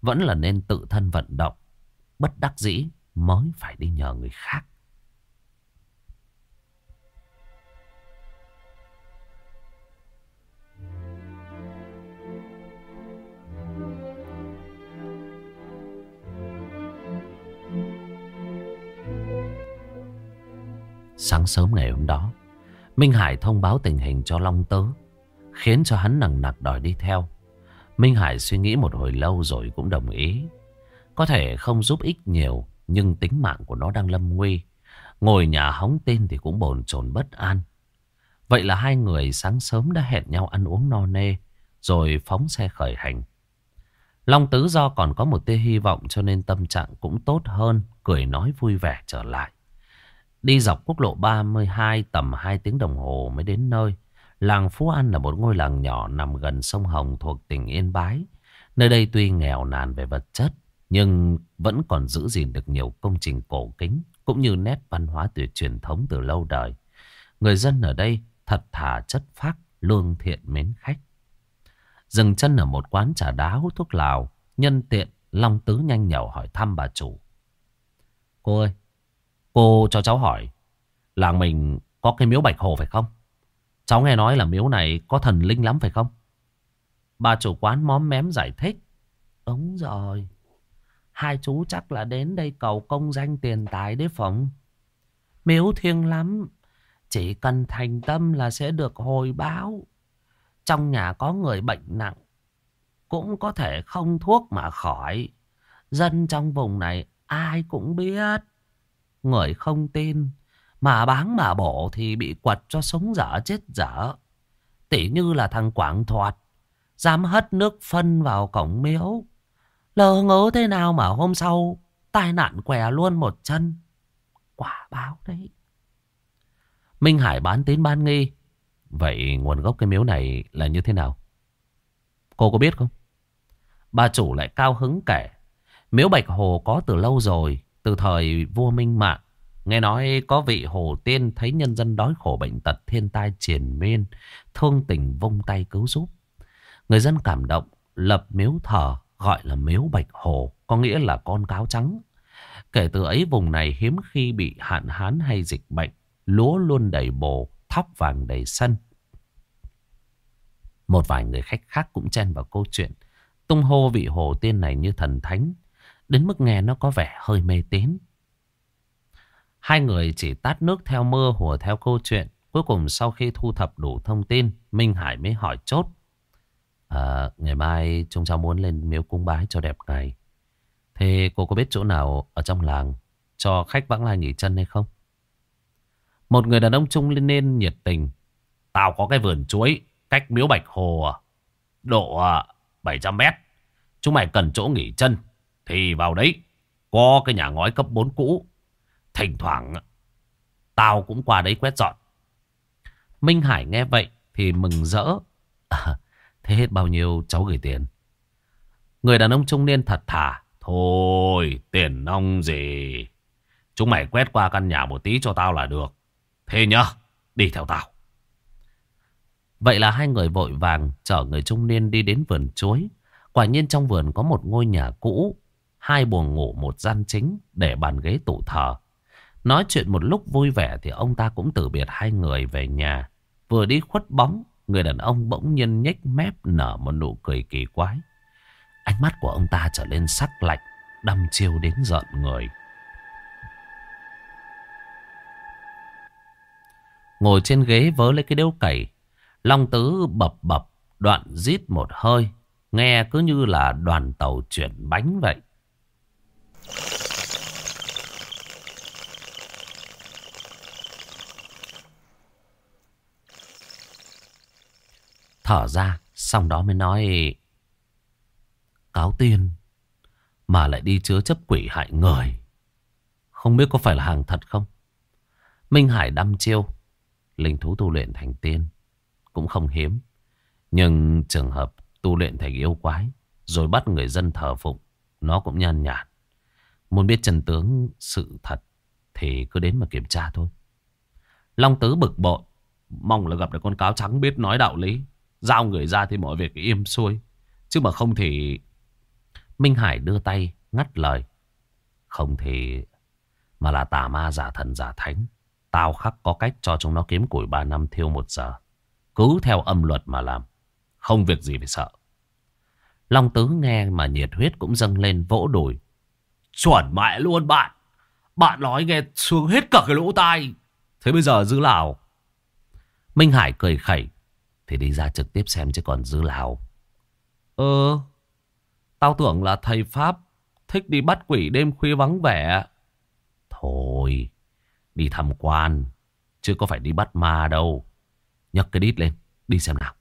Vẫn là nên tự thân vận động bất đắc dĩ mới phải đi nhờ người khác. Sáng sớm ngày hôm đó, Minh Hải thông báo tình hình cho Long Tớ, khiến cho hắn nặng nặc đòi đi theo. Minh Hải suy nghĩ một hồi lâu rồi cũng đồng ý. Có thể không giúp ích nhiều Nhưng tính mạng của nó đang lâm nguy. Ngồi nhà hóng tin thì cũng bồn chồn bất an. Vậy là hai người sáng sớm đã hẹn nhau ăn uống no nê. Rồi phóng xe khởi hành. Long Tứ do còn có một tia hy vọng cho nên tâm trạng cũng tốt hơn. Cười nói vui vẻ trở lại. Đi dọc quốc lộ 32 tầm 2 tiếng đồng hồ mới đến nơi. Làng Phú An là một ngôi làng nhỏ nằm gần sông Hồng thuộc tỉnh Yên Bái. Nơi đây tuy nghèo nàn về vật chất, nhưng vẫn còn giữ gìn được nhiều công trình cổ kính, cũng như nét văn hóa tuyệt truyền thống từ lâu đời. Người dân ở đây thật thà chất phác, lương thiện mến khách. Dừng chân ở một quán trà đá hút thuốc lào, nhân tiện, Long Tứ nhanh nhậu hỏi thăm bà chủ. Cô ơi, cô cho cháu hỏi, làng mình có cái miếu bạch hồ phải không? Cháu nghe nói là miếu này có thần linh lắm phải không? Bà chủ quán móm mém giải thích. Đúng rồi. Hai chú chắc là đến đây cầu công danh tiền tài đấy phỏng. Miếu thiêng lắm. Chỉ cần thành tâm là sẽ được hồi báo. Trong nhà có người bệnh nặng. Cũng có thể không thuốc mà khỏi. Dân trong vùng này ai cũng biết. Người không tin. Mà báng mà bổ thì bị quật cho sống dở chết dở. Tỉ như là thằng Quảng Thoạt. Dám hất nước phân vào cổng miếu. Lờ ngớ thế nào mà hôm sau, tai nạn què luôn một chân. Quả báo đấy. Minh Hải bán tín bán nghi. Vậy nguồn gốc cái miếu này là như thế nào? Cô có biết không? Bà chủ lại cao hứng kể. Miếu Bạch Hồ có từ lâu rồi. Từ thời vua Minh Mạng. Nghe nói có vị hồ tiên thấy nhân dân đói khổ bệnh tật thiên tai triền miên. Thương tình vung tay cứu giúp. Người dân cảm động, lập miếu thờ gọi là miếu Bạch Hồ, có nghĩa là con cáo trắng. Kể từ ấy vùng này hiếm khi bị hạn hán hay dịch bệnh, lúa luôn đầy bồ, thóc vàng đầy sân. Một vài người khách khác cũng chen vào câu chuyện, tung hô vị hồ tiên này như thần thánh, đến mức nghe nó có vẻ hơi mê tín. Hai người chỉ tát nước theo mưa hùa theo câu chuyện. Cuối cùng sau khi thu thập đủ thông tin, Minh Hải mới hỏi chốt. À, ngày mai chúng cháu muốn lên miếu cung bái cho đẹp ngày. Thế cô có biết chỗ nào ở trong làng cho khách vãng lai nghỉ chân hay không? Một người đàn ông trung lên nên nhiệt tình. Tao có cái vườn chuối cách miếu Bạch Hồ à, độ à, 700 mét. Chúng mày cần chỗ nghỉ chân thì vào đấy. Có cái nhà ngói cấp 4 cũ. Thỉnh thoảng tao cũng qua đấy quét dọn. Minh Hải nghe vậy thì mừng rỡ. À, Thế hết bao nhiêu cháu gửi tiền Người đàn ông trung niên thật thà Thôi tiền nông gì Chúng mày quét qua căn nhà một tí cho tao là được Thế nhá Đi theo tao Vậy là hai người vội vàng Chở người trung niên đi đến vườn chuối Quả nhiên trong vườn có một ngôi nhà cũ Hai buồng ngủ một gian chính Để bàn ghế tủ thờ Nói chuyện một lúc vui vẻ Thì ông ta cũng từ biệt hai người về nhà Vừa đi khuất bóng Người đàn ông bỗng nhiên nhếch mép nở một nụ cười kỳ quái. Ánh mắt của ông ta trở lên sắc lạnh, đăm chiêu đến giận người. Ngồi trên ghế vớ lấy cái đeo cày, Long Tứ bập bập, đoạn rít một hơi, nghe cứ như là đoàn tàu chuyển bánh vậy. Thở ra, Xong đó mới nói, Cáo tiên, Mà lại đi chứa chấp quỷ hại người, Không biết có phải là hàng thật không? Minh Hải đăm chiêu, Linh thú tu luyện thành tiên Cũng không hiếm, Nhưng trường hợp tu luyện thành yêu quái Rồi bắt người dân thờ phụng, Nó cũng nhan nhản Muốn biết chân tướng sự thật Thì cứ đến mà kiểm tra thôi Long tứ bực bội, Mong là gặp được con cáo trắng biết nói đạo lý, Giao người ra thì mọi việc im xuôi. Chứ mà không thì... Minh Hải đưa tay ngắt lời. Không thì... Mà là tà ma giả thần giả thánh. Tao khắc có cách cho chúng nó kiếm củi 3 năm thiêu một giờ. Cứ theo âm luật mà làm. Không việc gì phải sợ. Long Tứ nghe mà nhiệt huyết cũng dâng lên vỗ đùi. Chuẩn mẹ luôn bạn. Bạn nói nghe xuống hết cả cái lỗ tai. Thế bây giờ giữ lào. Minh Hải cười khẩy. Thì đi ra trực tiếp xem chứ còn dư lào Ờ Tao tưởng là thầy Pháp Thích đi bắt quỷ đêm khuya vắng vẻ Thôi, đi tham quan, chứ có phải đi bắt ma đâu. Nhấc cái đít lên, đi xem nào.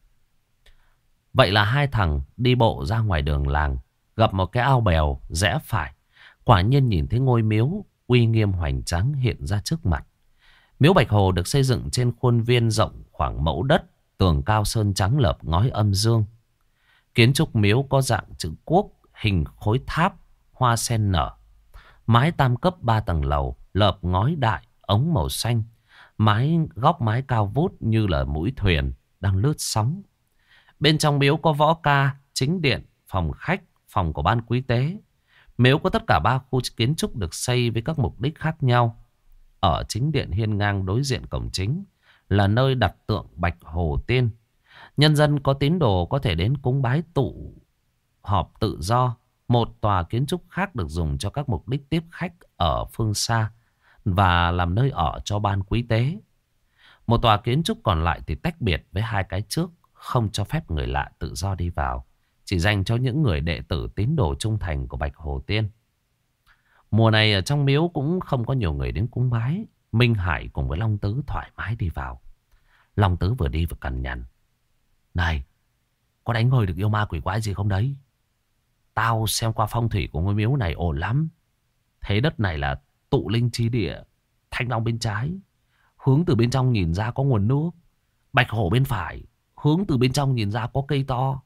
Vậy là hai thằng đi bộ ra ngoài đường làng, gặp một cái ao bèo, rẽ phải. Quả nhiên nhìn thấy ngôi miếu uy nghiêm hoành tráng hiện ra trước mặt. Miếu Bạch Hồ được xây dựng trên khuôn viên rộng khoảng mẫu đất, tường cao sơn trắng lợp ngói âm dương. Kiến trúc miếu có dạng chữ quốc, hình khối tháp, hoa sen nở. Mái tam cấp ba tầng lầu, lợp ngói đại, ống màu xanh. Mái góc mái cao vút như là mũi thuyền đang lướt sóng. Bên trong miếu có võ ca, chính điện, phòng khách, phòng của ban quý tế. Miếu có tất cả ba khu kiến trúc được xây với các mục đích khác nhau. Ở chính điện hiên ngang đối diện cổng chính là nơi đặt tượng Bạch Hồ Tiên. Nhân dân có tín đồ có thể đến cúng bái tụ họp tự do. Một tòa kiến trúc khác được dùng cho các mục đích tiếp khách ở phương xa và làm nơi ở cho ban quý tế. Một tòa kiến trúc còn lại thì tách biệt với hai cái trước, không cho phép người lạ tự do đi vào. Chỉ dành cho những người đệ tử tín đồ trung thành của Bạch Hồ Tiên. Mùa này ở trong miếu cũng không có nhiều người đến cúng bái. Minh Hải cùng với Long Tứ thoải mái đi vào. Long Tứ vừa đi vừa cằn nhằn. Này, có đánh hơi được yêu ma quỷ quái gì không đấy? Tao xem qua phong thủy của ngôi miếu này ổn lắm. Thế đất này là tụ linh chi địa. Thanh long bên trái. Hướng từ bên trong nhìn ra có nguồn nước. Bạch hổ bên phải. Hướng từ bên trong nhìn ra có cây to.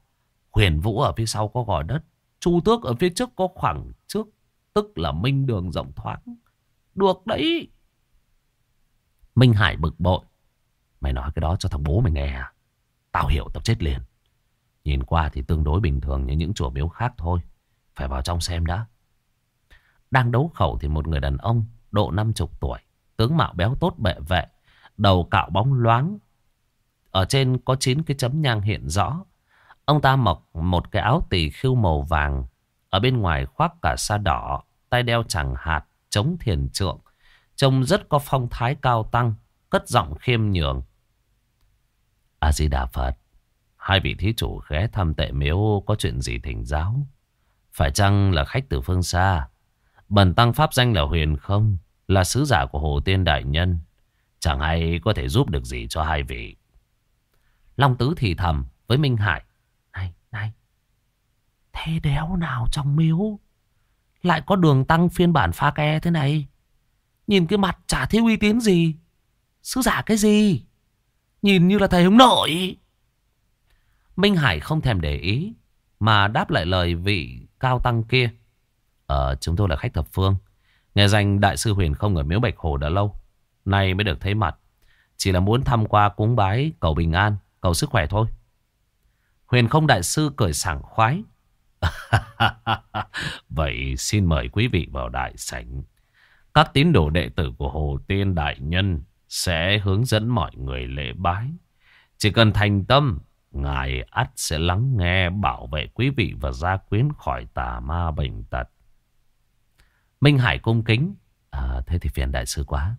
Huyền vũ ở phía sau có gò đất. Chu tước ở phía trước có khoảng trước. Tức là minh đường rộng thoáng. Được đấy. Minh Hải bực bội. Mày nói cái đó cho thằng bố mày nghe à? Tao hiểu tao chết liền. Nhìn qua thì tương đối bình thường như những chùa miếu khác thôi. Phải vào trong xem đã. Đang đấu khẩu thì một người đàn ông độ năm chục tuổi. Tướng mạo béo tốt bệ vệ. Đầu cạo bóng loáng. Ở trên có 9 cái chấm nhang hiện rõ. Ông ta mặc một cái áo tỳ khưu màu vàng. Ở bên ngoài khoác cả sa đỏ. Tay đeo chẳng hạt. Chống thiền trượng. Trông rất có phong thái cao tăng. Cất giọng khiêm nhường. A-di-đà Phật. Hai vị thí chủ ghé thăm tệ miếu có chuyện gì thỉnh giáo? Phải chăng là khách từ phương xa? Bần tăng pháp danh là Huyền không? Là sứ giả của Hồ Tiên Đại Nhân. Chẳng hay có thể giúp được gì cho hai vị. Long Tứ thì thầm với Minh Hải. Này. Thế đéo nào trong miếu lại có đường tăng phiên bản pha ke thế này? Nhìn cái mặt chả thiếu uy tín gì. Sứ giả cái gì? Nhìn như là thầy ông nội. Minh Hải không thèm để ý. Mà đáp lại lời vị cao tăng kia. Ờ, chúng tôi là khách thập phương. Nghe danh Đại sư Huyền không ở Miếu Bạch Hồ đã lâu. Nay mới được thấy mặt. Chỉ là muốn thăm qua cúng bái, cầu bình an, cầu sức khỏe thôi. Huyền không đại sư cười sảng khoái. Vậy xin mời quý vị vào đại sảnh. Các tín đồ đệ tử của Hồ Tiên Đại Nhân sẽ hướng dẫn mọi người lễ bái. Chỉ cần thành tâm, Ngài ắt sẽ lắng nghe bảo vệ quý vị và gia quyến khỏi tà ma bệnh tật. Minh Hải cung kính. À, thế thì phiền đại sư quá.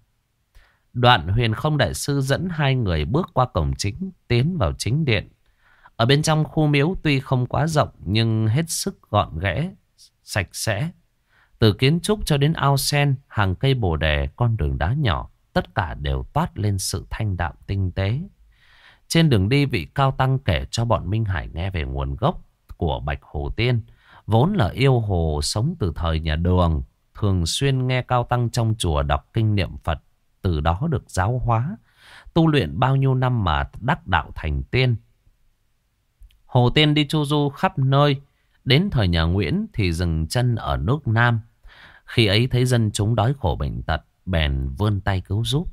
Đoạn huyền không đại sư dẫn hai người bước qua cổng chính, tiến vào chính điện. Ở bên trong khu miếu tuy không quá rộng nhưng hết sức gọn ghẽ, sạch sẽ. Từ kiến trúc cho đến ao sen, hàng cây bồ đề, con đường đá nhỏ, tất cả đều toát lên sự thanh đạm tinh tế. Trên đường đi vị cao tăng kể cho bọn Minh Hải nghe về nguồn gốc của Bạch Hồ Tiên. Vốn là yêu hồ sống từ thời nhà đường. Thường xuyên nghe cao tăng trong chùa đọc kinh niệm Phật. Từ đó được giáo hóa. Tu luyện bao nhiêu năm mà đắc đạo thành tiên. Hồ Tiên đi chu du khắp nơi. Đến thời nhà Nguyễn thì dừng chân ở nước Nam. Khi ấy thấy dân chúng đói khổ bệnh tật. Bèn vươn tay cứu giúp.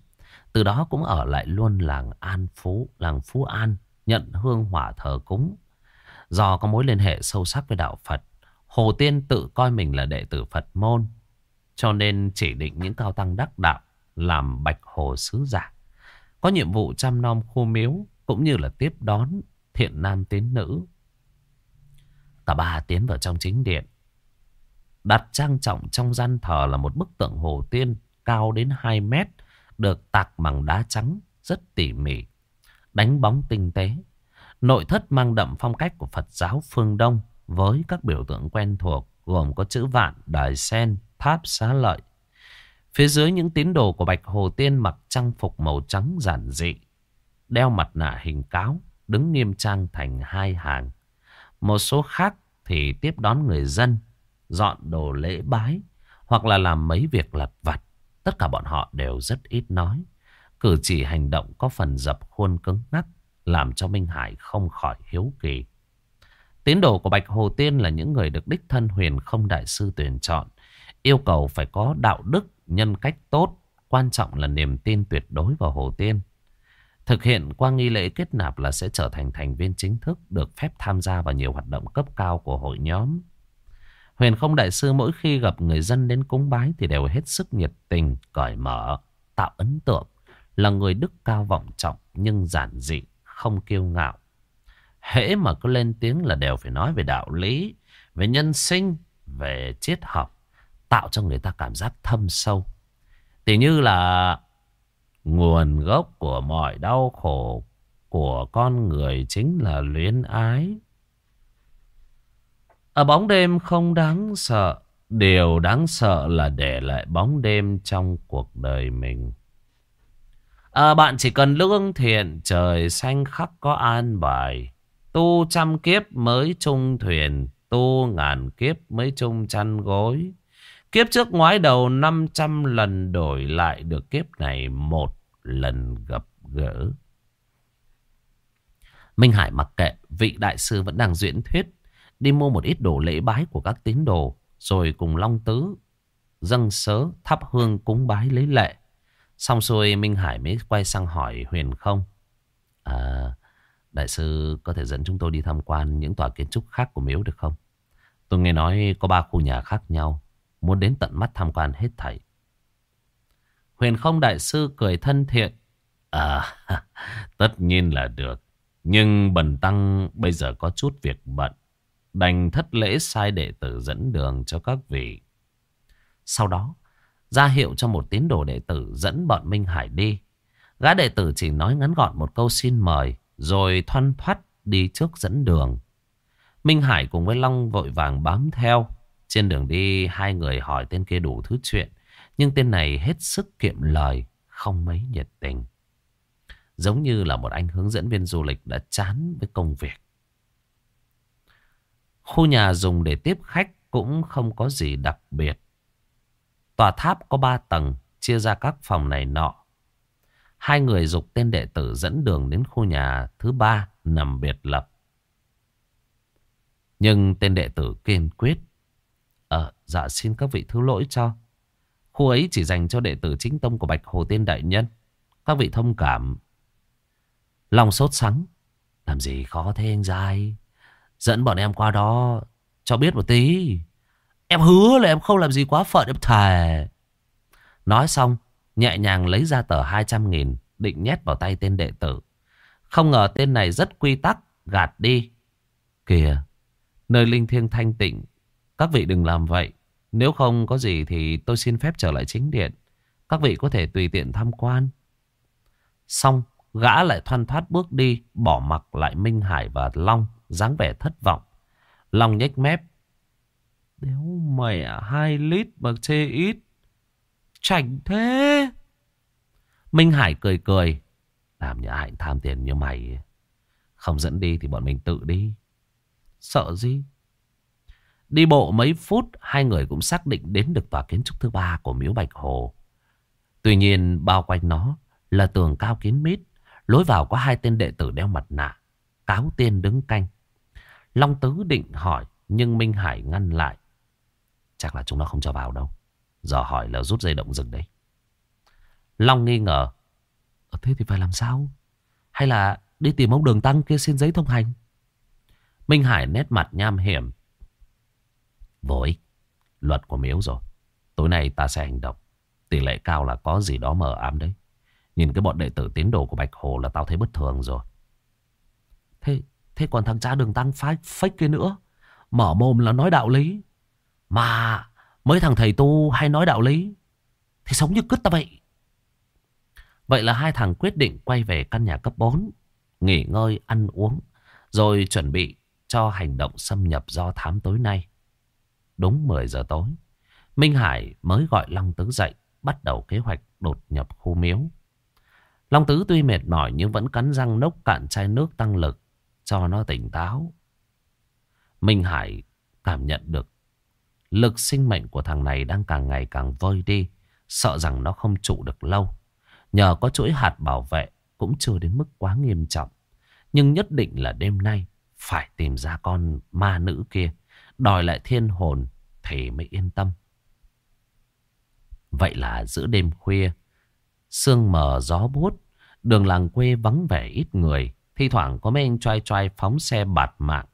Từ đó cũng ở lại luôn làng An Phú, làng Phú An, nhận hương hỏa thờ cúng. Do có mối liên hệ sâu sắc với đạo Phật, Hồ Tiên tự coi mình là đệ tử Phật môn, cho nên chỉ định những cao tăng đắc đạo làm bạch hồ sứ giả. Có nhiệm vụ chăm nom khu miếu cũng như là tiếp đón thiện nam tín nữ. Cả ba tiến vào trong chính điện. Đặt trang trọng trong gian thờ là một bức tượng Hồ Tiên cao đến 2 mét được tạc bằng đá trắng rất tỉ mỉ, đánh bóng tinh tế. Nội thất mang đậm phong cách của Phật giáo phương Đông với các biểu tượng quen thuộc gồm có chữ vạn, đài sen, tháp xá lợi. Phía dưới những tín đồ của Bạch Hồ Tiên mặc trang phục màu trắng giản dị. Đeo mặt nạ hình cáo, đứng nghiêm trang thành hai hàng. Một số khác thì tiếp đón người dân, dọn đồ lễ bái, hoặc là làm mấy việc lặt vặt. Tất cả bọn họ đều rất ít nói. Cử chỉ hành động có phần dập khuôn cứng ngắc, làm cho Minh Hải không khỏi hiếu kỳ. Tín đồ của Bạch Hồ Tiên là những người được đích thân huyền không đại sư tuyển chọn. Yêu cầu phải có đạo đức, nhân cách tốt, quan trọng là niềm tin tuyệt đối vào Hồ Tiên. Thực hiện qua nghi lễ kết nạp là sẽ trở thành thành viên chính thức được phép tham gia vào nhiều hoạt động cấp cao của hội nhóm. Huyền không đại sư mỗi khi gặp người dân đến cúng bái thì đều hết sức nhiệt tình, cởi mở, tạo ấn tượng. Là người đức cao vọng trọng nhưng giản dị, không kiêu ngạo. Hễ mà cứ lên tiếng là đều phải nói về đạo lý, về nhân sinh, về triết học, tạo cho người ta cảm giác thâm sâu. Thì như là nguồn gốc của mọi đau khổ của con người chính là luyến ái. Ở bóng đêm không đáng sợ, điều đáng sợ là để lại bóng đêm trong cuộc đời mình. À, bạn chỉ cần lương thiện trời xanh khắc có an bài. Tu trăm kiếp mới chung thuyền, tu ngàn kiếp mới chung chăn gối. Kiếp trước ngoái đầu 500 lần đổi lại được kiếp này một lần gặp gỡ. Minh Hải mặc kệ, vị đại sư vẫn đang diễn thuyết. Đi mua một ít đồ lễ bái của các tín đồ, rồi cùng Long Tứ dâng sớ thắp hương cúng bái lấy lệ. Xong xuôi Minh Hải mới quay sang hỏi Huyền không. À, đại sư có thể dẫn chúng tôi đi tham quan những tòa kiến trúc khác của miếu được không? Tôi nghe nói có ba khu nhà khác nhau. Muốn đến tận mắt tham quan hết thảy. Huyền không đại sư cười thân thiện. À, tất nhiên là được. Nhưng bần tăng bây giờ có chút việc bận. Đành thất lễ sai đệ tử dẫn đường cho các vị. Sau đó, ra hiệu cho một tín đồ đệ tử dẫn bọn Minh Hải đi. Gã đệ tử chỉ nói ngắn gọn một câu xin mời, rồi thoăn thoắt đi trước dẫn đường. Minh Hải cùng với Long vội vàng bám theo. Trên đường đi, hai người hỏi tên kia đủ thứ chuyện. Nhưng tên này hết sức kiệm lời, không mấy nhiệt tình. Giống như là một anh hướng dẫn viên du lịch đã chán với công việc. Khu nhà dùng để tiếp khách cũng không có gì đặc biệt. Tòa tháp có ba tầng, chia ra các phòng này nọ. Hai người dục tên đệ tử dẫn đường đến khu nhà thứ ba nằm biệt lập. Nhưng tên đệ tử kiên quyết. Ờ, dạ xin các vị thứ lỗi cho. Khu ấy chỉ dành cho đệ tử chính tông của Bạch Hồ Tiên Đại Nhân. Các vị thông cảm. Lòng sốt sắng. Làm gì khó thế anh dai. Dẫn bọn em qua đó cho biết một tí. Em hứa là em không làm gì quá phận em thề. Nói xong, nhẹ nhàng lấy ra tờ 200 nghìn, định nhét vào tay tên đệ tử. Không ngờ tên này rất quy tắc, gạt đi. Kìa, nơi linh thiêng thanh tịnh, các vị đừng làm vậy. Nếu không có gì thì tôi xin phép trở lại chính điện. Các vị có thể tùy tiện tham quan. Xong, gã lại thoăn thoát bước đi, bỏ mặc lại Minh Hải và Long, dáng vẻ thất vọng. Long nhếch mép. Đéo mẹ à, hai lít mà chê ít. Chảnh thế. Minh Hải cười cười. Làm nhà hạnh tham tiền như mày. Không dẫn đi thì bọn mình tự đi. Sợ gì? Đi bộ mấy phút, hai người cũng xác định đến được tòa kiến trúc thứ ba của miếu Bạch Hồ. Tuy nhiên, bao quanh nó là tường cao kín mít. Lối vào có hai tên đệ tử đeo mặt nạ. Cáo tiên đứng canh. Long Tứ định hỏi, nhưng Minh Hải ngăn lại. Chắc là chúng nó không cho vào đâu. Giờ hỏi là rút dây động rừng đấy. Long nghi ngờ. Ở thế thì phải làm sao? Hay là đi tìm ông đường tăng kia xin giấy thông hành? Minh Hải nét mặt nham hiểm. Vô ích. Luật của miếu rồi. Tối nay ta sẽ hành động. Tỷ lệ cao là có gì đó mờ ám đấy. Nhìn cái bọn đệ tử tiến đồ của Bạch Hồ là tao thấy bất thường rồi. Thế thế còn thằng cha đường tăng phái phách kia nữa. Mở mồm là nói đạo lý. Mà mấy thằng thầy tu hay nói đạo lý. Thì sống như cứt ta vậy. Vậy là hai thằng quyết định quay về căn nhà cấp 4. Nghỉ ngơi, ăn uống. Rồi chuẩn bị cho hành động xâm nhập do thám tối nay. Đúng 10 giờ tối. Minh Hải mới gọi Long Tứ dậy. bắt đầu kế hoạch đột nhập khu miếu. Long Tứ tuy mệt mỏi nhưng vẫn cắn răng nốc cạn chai nước tăng lực cho nó tỉnh táo. Minh Hải cảm nhận được lực sinh mệnh của thằng này đang càng ngày càng vơi đi, sợ rằng nó không trụ được lâu. Nhờ có chuỗi hạt bảo vệ cũng chưa đến mức quá nghiêm trọng. Nhưng nhất định là đêm nay phải tìm ra con ma nữ kia, đòi lại thiên hồn thì mới yên tâm. Vậy là giữa đêm khuya, sương mờ gió bút, đường làng quê vắng vẻ ít người, thi thoảng có mấy anh trai trai phóng xe bạt mạng,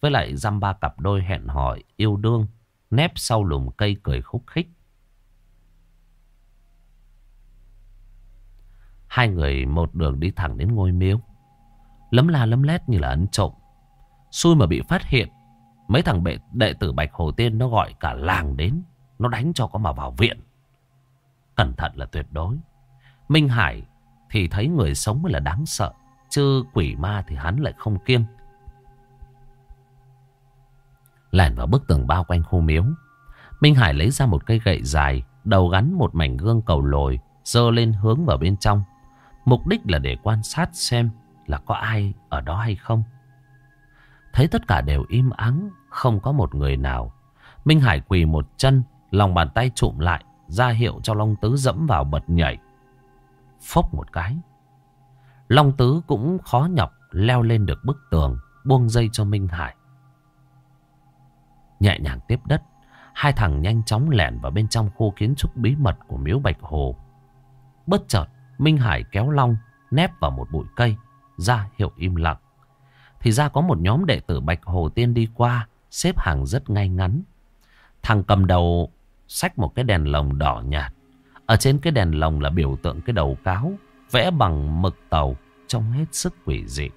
với lại dăm ba cặp đôi hẹn hò yêu đương, nép sau lùm cây cười khúc khích. Hai người một đường đi thẳng đến ngôi miếu. Lấm la lấm lét như là ấn trộm. Xui mà bị phát hiện. Mấy thằng bệ, đệ tử Bạch Hồ Tiên nó gọi cả làng đến. Nó đánh cho có mà vào viện. Cẩn thận là tuyệt đối. Minh Hải thì thấy người sống mới là đáng sợ. Chứ quỷ ma thì hắn lại không kiêng. Lẻn vào bức tường bao quanh khu miếu. Minh Hải lấy ra một cây gậy dài, đầu gắn một mảnh gương cầu lồi, dơ lên hướng vào bên trong. Mục đích là để quan sát xem là có ai ở đó hay không. Thấy tất cả đều im ắng, không có một người nào. Minh Hải quỳ một chân, lòng bàn tay trụm lại, ra hiệu cho Long Tứ dẫm vào bật nhảy. Phốc một cái. Long Tứ cũng khó nhọc leo lên được bức tường, buông dây cho Minh Hải. Nhẹ nhàng tiếp đất, hai thằng nhanh chóng lẻn vào bên trong khu kiến trúc bí mật của miếu Bạch Hồ. Bất chợt, Minh Hải kéo Long nép vào một bụi cây, ra hiệu im lặng. Thì ra có một nhóm đệ tử Bạch Hồ Tiên đi qua, xếp hàng rất ngay ngắn. Thằng cầm đầu xách một cái đèn lồng đỏ nhạt. Ở trên cái đèn lồng là biểu tượng cái đầu cáo, vẽ bằng mực tàu, trông hết sức quỷ dị.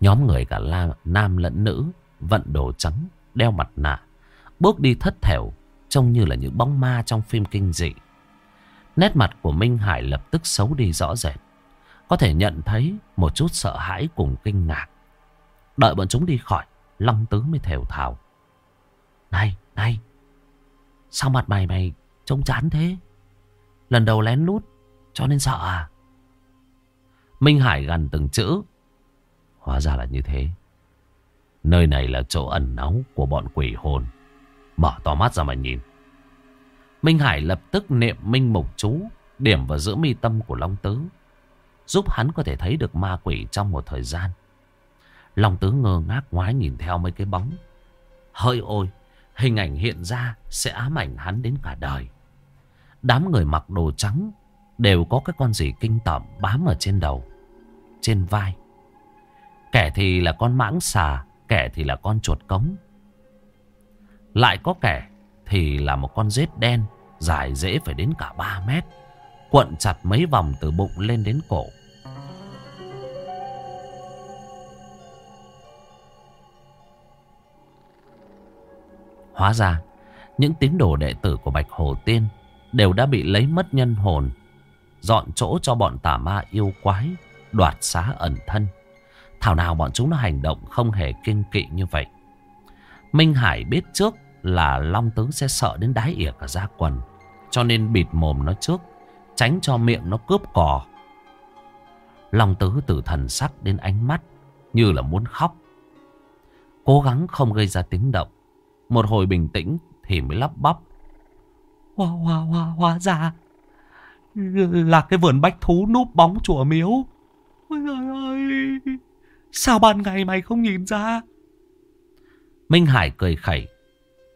Nhóm người cả la, nam lẫn nữ, vận đồ trắng, đeo mặt nạ, bước đi thất thểu, trông như là những bóng ma trong phim kinh dị. Nét mặt của Minh Hải lập tức xấu đi rõ rệt. Có thể nhận thấy một chút sợ hãi cùng kinh ngạc. Đợi bọn chúng đi khỏi, Long Tứ mới thều thào. Này, này, sao mặt mày mày trông chán thế? Lần đầu lén lút, cho nên sợ à? Minh Hải gần từng chữ. Hóa ra là như thế. Nơi này là chỗ ẩn náu của bọn quỷ hồn. Mở to mắt ra mà nhìn. Minh Hải lập tức niệm minh mục chú, điểm vào giữa mi tâm của Long Tứ, giúp hắn có thể thấy được ma quỷ trong một thời gian. Long Tứ ngơ ngác ngoái nhìn theo mấy cái bóng. Hơi ôi, hình ảnh hiện ra sẽ ám ảnh hắn đến cả đời. Đám người mặc đồ trắng đều có cái con gì kinh tởm bám ở trên đầu, trên vai. Kẻ thì là con mãng xà, kẻ thì là con chuột cống. Lại có kẻ thì là một con rết đen dài dễ phải đến cả 3 mét. Cuộn chặt mấy vòng từ bụng lên đến cổ. Hóa ra, những tín đồ đệ tử của Bạch Hồ Tiên đều đã bị lấy mất nhân hồn, dọn chỗ cho bọn tà ma yêu quái, đoạt xá ẩn thân. Thảo nào bọn chúng nó hành động không hề kinh kỵ như vậy. Minh Hải biết trước là Long Tứ sẽ sợ đến đái ỉa cả da quần. Cho nên bịt mồm nó trước, tránh cho miệng nó cướp cò. Long Tứ từ thần sắc đến ánh mắt như là muốn khóc. Cố gắng không gây ra tiếng động. Một hồi bình tĩnh thì mới lắp bắp. Hoa hoa hoa hoa ra là cái vườn bách thú núp bóng chùa miếu. Ôi trời ơi, sao ban ngày mày không nhìn ra? Minh Hải cười khẩy.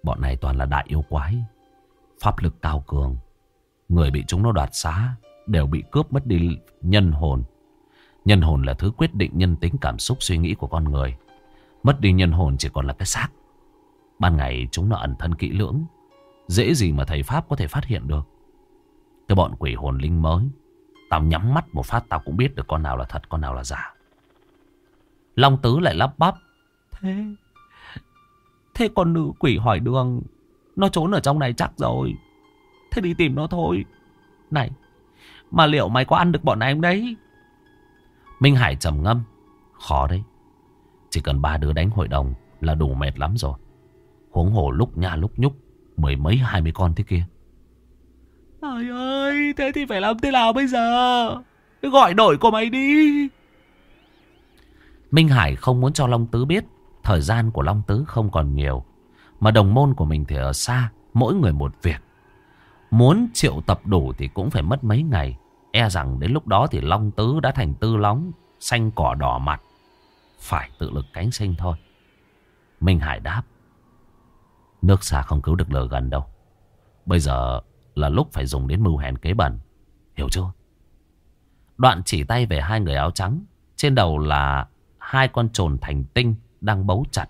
Bọn này toàn là đại yêu quái. Pháp lực cao cường. Người bị chúng nó đoạt xá đều bị cướp mất đi nhân hồn. Nhân hồn là thứ quyết định nhân tính cảm xúc suy nghĩ của con người. Mất đi nhân hồn chỉ còn là cái xác. Ban ngày chúng nó ẩn thân kỹ lưỡng. Dễ gì mà thầy Pháp có thể phát hiện được. Cái bọn quỷ hồn linh mới. Tao nhắm mắt một phát tao cũng biết được con nào là thật con nào là giả. Long Tứ lại lắp bắp. Thế Thế con nữ quỷ hỏi đường Nó trốn ở trong này chắc rồi Thế đi tìm nó thôi Này Mà liệu mày có ăn được bọn này không đấy Minh Hải trầm ngâm Khó đấy Chỉ cần ba đứa đánh hội đồng Là đủ mệt lắm rồi Huống hồ lúc nha lúc nhúc Mười mấy hai mươi con thế kia. Trời ơi Thế thì phải làm thế nào bây giờ? Gọi đổi của mày đi. Minh Hải không muốn cho Long Tứ biết Thời gian của Long Tứ không còn nhiều Mà đồng môn của mình thì ở xa Mỗi người một việc. Muốn triệu tập đủ thì cũng phải mất mấy ngày E rằng đến lúc đó thì Long Tứ đã thành tư lóng Xanh cỏ đỏ mặt Phải tự lực cánh sinh thôi. Minh Hải đáp Nước xa không cứu được lửa gần đâu Bây giờ là lúc phải dùng đến mưu hèn kế bẩn Hiểu chưa Đoạn chỉ tay về hai người áo trắng Trên đầu là hai con trồn thành tinh đang bấu chặt.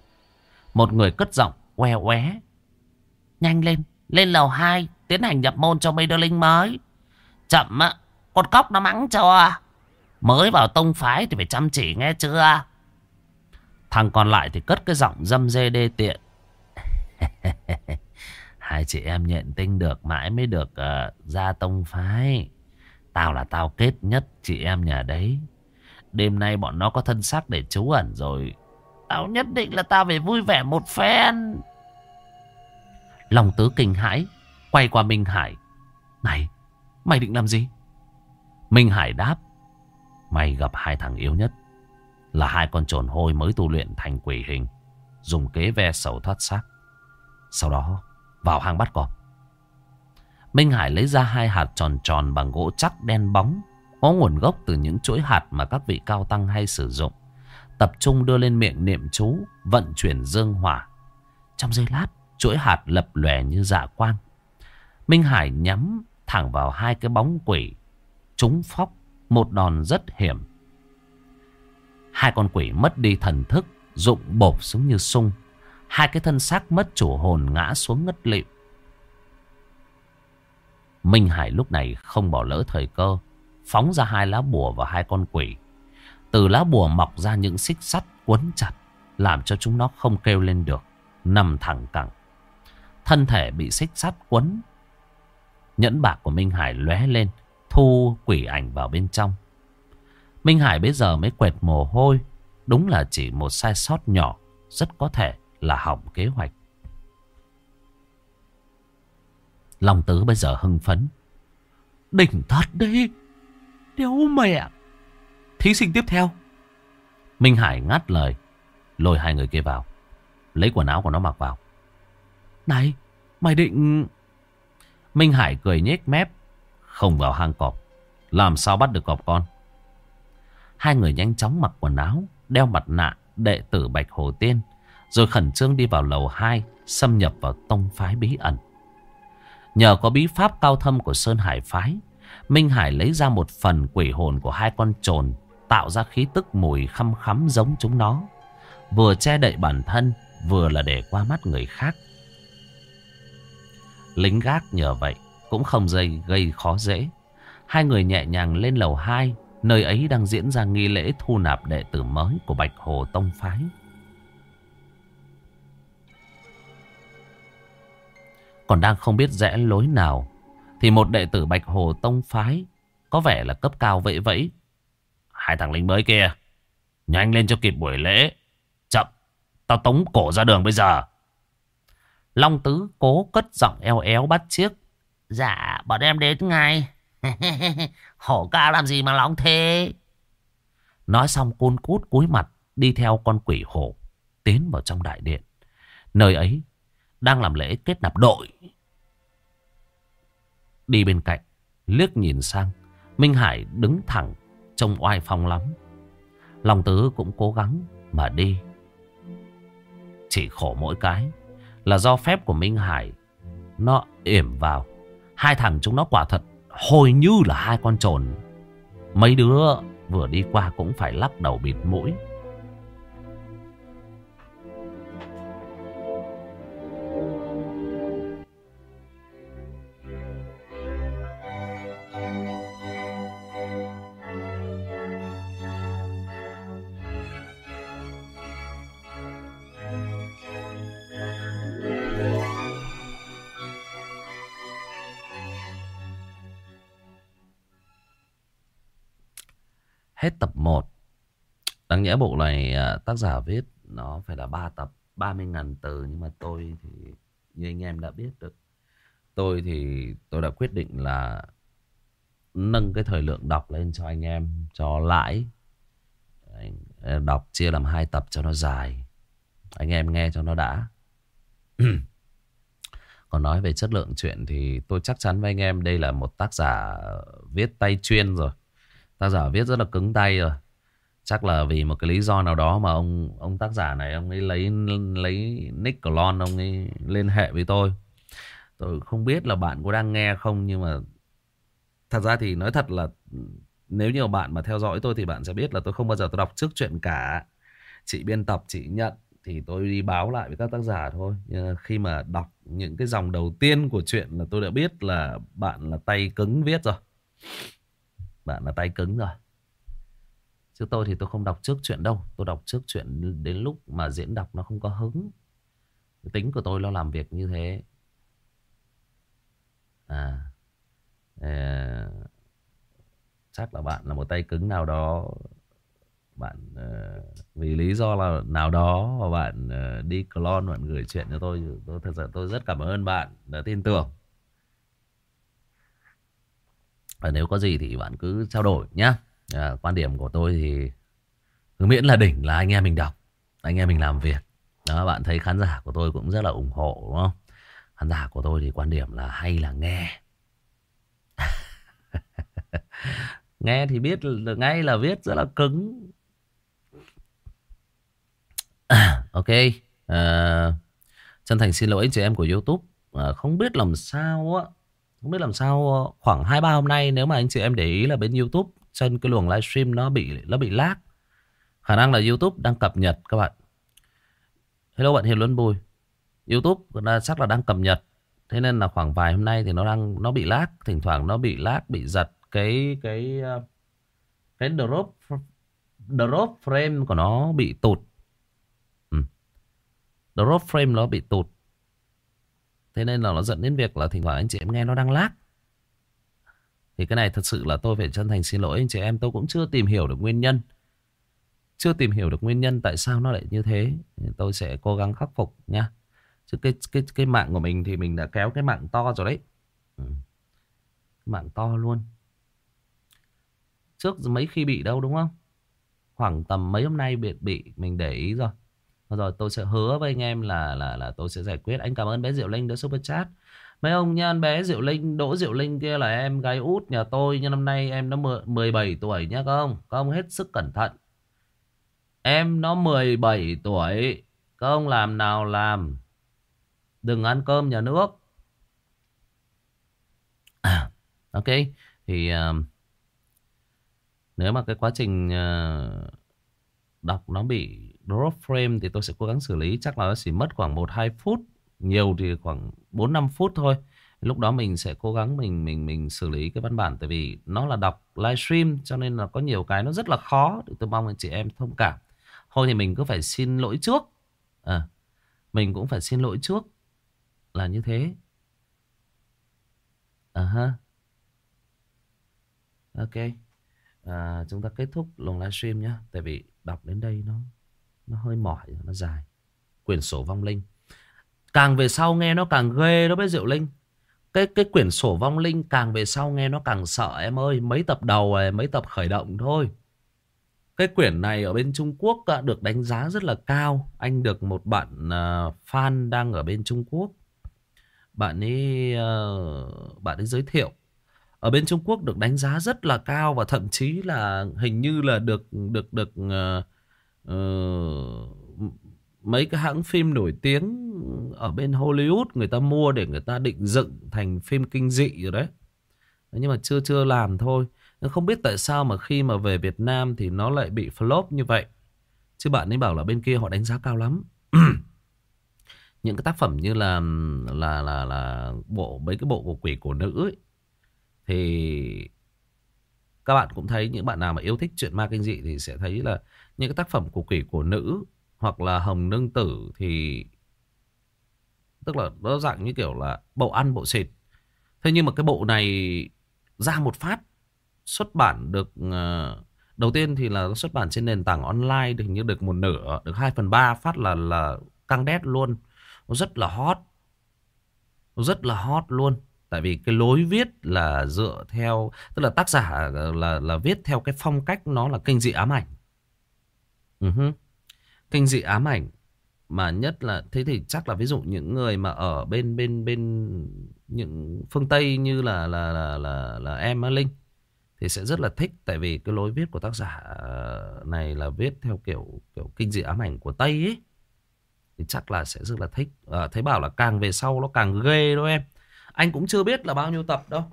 Một người cất giọng oe oé. Nhanh lên, lên lầu 2, tiến hành nhập môn cho mấy đứa linh mới. Chậm á, con cóc nó mắng cho. Mới vào tông phái thì phải chăm chỉ nghe chưa? Thằng còn lại thì cất cái giọng dâm dê đê tiện. Hai chị em nhận tinh được mãi mới được ờ, uh, ra tông phái. Tao là tao kết nhất chị em nhà đấy. Đêm nay bọn nó có thân xác để trú ẩn rồi. Tao nhất định là tao phải vui vẻ một phen. Lòng tứ kinh hãi. Quay qua Minh Hải. Này, mày định làm gì? Minh Hải đáp. Mày gặp hai thằng yếu nhất. Là hai con trồn hôi mới tu luyện thành quỷ hình. Dùng kế ve sầu thoát xác. Sau đó vào hang bắt cọp. Minh Hải lấy ra hai hạt tròn tròn bằng gỗ chắc đen bóng có nguồn gốc từ những chuỗi hạt mà các vị cao tăng hay sử dụng. Tập trung đưa lên miệng niệm chú, vận chuyển dương hỏa. Trong giây lát, chuỗi hạt lập lòe như dạ quang. Minh Hải nhắm thẳng vào hai cái bóng quỷ. Chúng phóc, một đòn rất hiểm. Hai con quỷ mất đi thần thức, rụng bộp xuống như sung. Hai cái thân xác mất chủ hồn ngã xuống ngất lịm. Minh Hải lúc này không bỏ lỡ thời cơ phóng ra hai lá bùa và hai con quỷ. Từ lá bùa mọc ra những xích sắt quấn chặt, làm cho chúng nó không kêu lên được, nằm thẳng cẳng. Thân thể bị xích sắt quấn. Nhẫn bạc của Minh Hải lóe lên, thu quỷ ảnh vào bên trong. Minh Hải bây giờ mới quẹt mồ hôi, đúng là chỉ một sai sót nhỏ, rất có thể là hỏng kế hoạch. Long tứ bây giờ hưng phấn. Đỉnh thật đấy! Đéo mẹ. Thí sinh tiếp theo. Minh Hải ngắt lời. Lôi hai người kia vào. Lấy quần áo của nó mặc vào. Này, mày định... Minh Hải cười nhếch mép. Không vào hang cọp. Làm sao bắt được cọp con? Hai người nhanh chóng mặc quần áo, đeo mặt nạ, đệ tử Bạch Hồ Tiên. Rồi khẩn trương đi vào lầu 2, xâm nhập vào tông phái bí ẩn. Nhờ có bí pháp cao thâm của Sơn Hải Phái, Minh Hải lấy ra một phần quỷ hồn của hai con trồn, tạo ra khí tức mùi khăm khắm giống chúng nó. Vừa che đậy bản thân, vừa là để qua mắt người khác. Lính gác nhờ vậy cũng không dây gây khó dễ. Hai người nhẹ nhàng lên lầu 2, nơi ấy đang diễn ra nghi lễ thu nạp đệ tử mới của Bạch Hồ Tông Phái. Còn đang không biết rẽ lối nào, thì một đệ tử Bạch Hồ Tông Phái, Có vẻ là cấp cao vẫy vẫy. Hai thằng lính mới kia, Nhanh lên cho kịp buổi lễ. Chậm, Tao tống cổ ra đường bây giờ. Long Tứ cố cất giọng eo éo bắt chiếc. Dạ bọn em đến ngay. Hổ ca làm gì mà long thế? Nói xong côn cút cúi mặt, Đi theo con quỷ hổ, Tiến vào trong đại điện. Nơi ấy đang làm lễ kết nạp đội. Đi bên cạnh, Liếc nhìn sang, Minh Hải đứng thẳng, Trông oai phong lắm. Long tứ cũng cố gắng mà đi. Chỉ khổ mỗi cái Là do phép của Minh Hải, Nó yểm vào. Hai thằng chúng nó quả thật Hồi như là hai con trồn. Mấy đứa vừa đi qua cũng phải lắc đầu bịt mũi. Nghĩa bộ này à, tác giả viết Nó phải là 3 tập 30.000 từ, Nhưng mà tôi thì, như anh em đã biết được, tôi thì tôi đã quyết định là nâng cái thời lượng đọc lên cho anh em, cho lãi. À, đọc chia làm hai tập cho nó dài. Anh em nghe cho nó đã. Còn nói về chất lượng chuyện thì tôi chắc chắn với anh em đây là một tác giả viết tay chuyên rồi. Tác giả viết rất là cứng tay rồi chắc là vì một cái lý do nào đó mà ông ông tác giả này, ông ấy lấy lấy nick của Lon, ông ấy liên hệ với tôi. Tôi không biết là bạn có đang nghe không, nhưng mà thật ra thì nói thật là nếu như bạn mà theo dõi tôi thì bạn sẽ biết là tôi không bao giờ tôi đọc trước chuyện cả. Chị biên tập, chị nhận thì tôi đi báo lại với các tác giả thôi. Nhưng khi mà đọc những cái dòng đầu tiên của chuyện là tôi đã biết là bạn là tay cứng viết rồi. Bạn là tay cứng rồi chứ tôi thì tôi không đọc trước chuyện đâu. Tôi đọc trước chuyện đến lúc mà diễn đọc nó không có hứng. Tính của tôi nó làm việc như thế. À, à chắc là bạn là một tay cứng nào đó. Bạn uh, vì lý do là nào đó mà bạn uh, đi clone bạn gửi chuyện cho tôi. Tôi thật sự tôi rất cảm ơn bạn đã tin tưởng. Và nếu có gì thì bạn cứ trao đổi nhá à, quan điểm của tôi thì cứ miễn là đỉnh là anh em mình đọc anh em mình làm việc. Đó bạn thấy khán giả của tôi cũng rất là ủng hộ đúng không? Khán giả của tôi thì quan điểm là hay là nghe. Nghe thì biết là ngay là viết rất là cứng. Ok à, chân thành xin lỗi anh chị em của youtube. À, không biết làm sao á không biết làm sao khoảng hai ba hôm nay nếu mà anh chị em để ý là bên youtube trên cái luồng livestream nó bị nó bị lag. Khả năng là youtube đang cập nhật các bạn. Hello bạn hiền luân bùi. Youtube là chắc là đang cập nhật. Thế nên là khoảng vài hôm nay thì nó đang, nó bị lag. Thỉnh thoảng nó bị lag, bị giật cái cái ờ, cái drop drop frame của nó bị tụt. Ừ. drop frame nó bị tụt. Thế nên là nó dẫn đến việc là thỉnh thoảng anh chị em nghe nó đang lag thì cái này thật sự là tôi phải chân thành xin lỗi anh chị em. Tôi cũng chưa tìm hiểu được nguyên nhân. Chưa tìm hiểu được nguyên nhân tại sao nó lại như thế. Tôi sẽ cố gắng khắc phục nha chứ cái cái cái mạng của mình thì mình đã kéo cái mạng to rồi đấy. Ừ. mạng to luôn. Trước mấy khi bị đâu đúng không? Khoảng tầm mấy hôm nay bị bị, mình để ý rồi. Rồi tôi sẽ hứa với anh em là là là tôi sẽ giải quyết. Anh cảm ơn bé diệu linh đã super chat mấy ông nha bé diệu linh đỗ diệu linh kia là em gái út nhà tôi nhưng năm nay em nó 17 tuổi nhá các ông các ông hết sức cẩn thận em nó 17 tuổi các ông làm nào làm đừng ăn cơm nhà nước à, ok thì uh, nếu mà cái quá trình uh, đọc nó bị drop frame thì tôi sẽ cố gắng xử lý. Chắc là nó chỉ mất khoảng 1-2 phút. Nhiều thì khoảng 4-5 phút thôi. Lúc đó mình sẽ cố gắng mình mình mình xử lý cái văn bản. Tại vì nó là đọc livestream cho nên là có nhiều cái nó rất là khó. Tôi mong anh chị em thông cảm. Thôi thì mình cứ phải xin lỗi trước. À, mình cũng phải xin lỗi trước. Là như thế. À ha. Ok à, chúng ta kết thúc luồng livestream nhé tại vì đọc đến đây nó nó hơi mỏi nó dài quyển sổ vong linh càng về sau nghe nó càng ghê đó với diệu linh. Cái cái quyển sổ vong linh càng về sau nghe nó càng sợ em ơi. Mấy tập đầu này mấy tập khởi động thôi. Cái quyển này ở bên Trung Quốc được đánh giá rất là cao. Anh được một bạn à, fan đang ở bên Trung Quốc. Bạn ấy ờ, bạn ấy giới thiệu. Ở bên Trung Quốc được đánh giá rất là cao và thậm chí là hình như là được được được uh, uh, mấy cái hãng phim nổi tiếng ở bên Hollywood người ta mua để người ta định dựng thành phim kinh dị rồi đấy. Nhưng mà chưa chưa làm thôi. Không biết tại sao mà khi mà về Việt Nam thì nó lại bị flop như vậy. Chứ bạn ấy bảo là bên kia họ đánh giá cao lắm. Những cái tác phẩm như là là là là bộ mấy cái bộ của quỷ của nữ ấy, thì các bạn cũng thấy những bạn nào mà yêu thích chuyện ma kinh dị thì sẽ thấy là những cái tác phẩm của quỷ của nữ hoặc là hồng nương tử thì tức là nó dạng như kiểu là bộ ăn bộ xịt. Thế nhưng mà cái bộ này ra một phát xuất bản được ờ, đầu tiên thì là xuất bản trên nền tảng online được như được một nửa, được 2 phần ba phát là là căng đét luôn. Nó rất là hot. Nó rất là hot luôn. Tại vì cái lối viết là dựa theo Tức là tác giả là là viết theo cái phong cách Nó là kinh dị ám ảnh ừ uh -huh. Kinh dị ám ảnh Mà nhất là Thế thì chắc là ví dụ những người mà ở bên bên bên Những phương Tây như là là là là, là em Linh Thì sẽ rất là thích. Tại vì cái lối viết của tác giả ờ, này là viết theo kiểu kiểu kinh dị ám ảnh của Tây ấy thì chắc là sẽ rất là thích. À, thấy bảo là càng về sau nó càng ghê đó em. Anh cũng chưa biết là bao nhiêu tập đâu.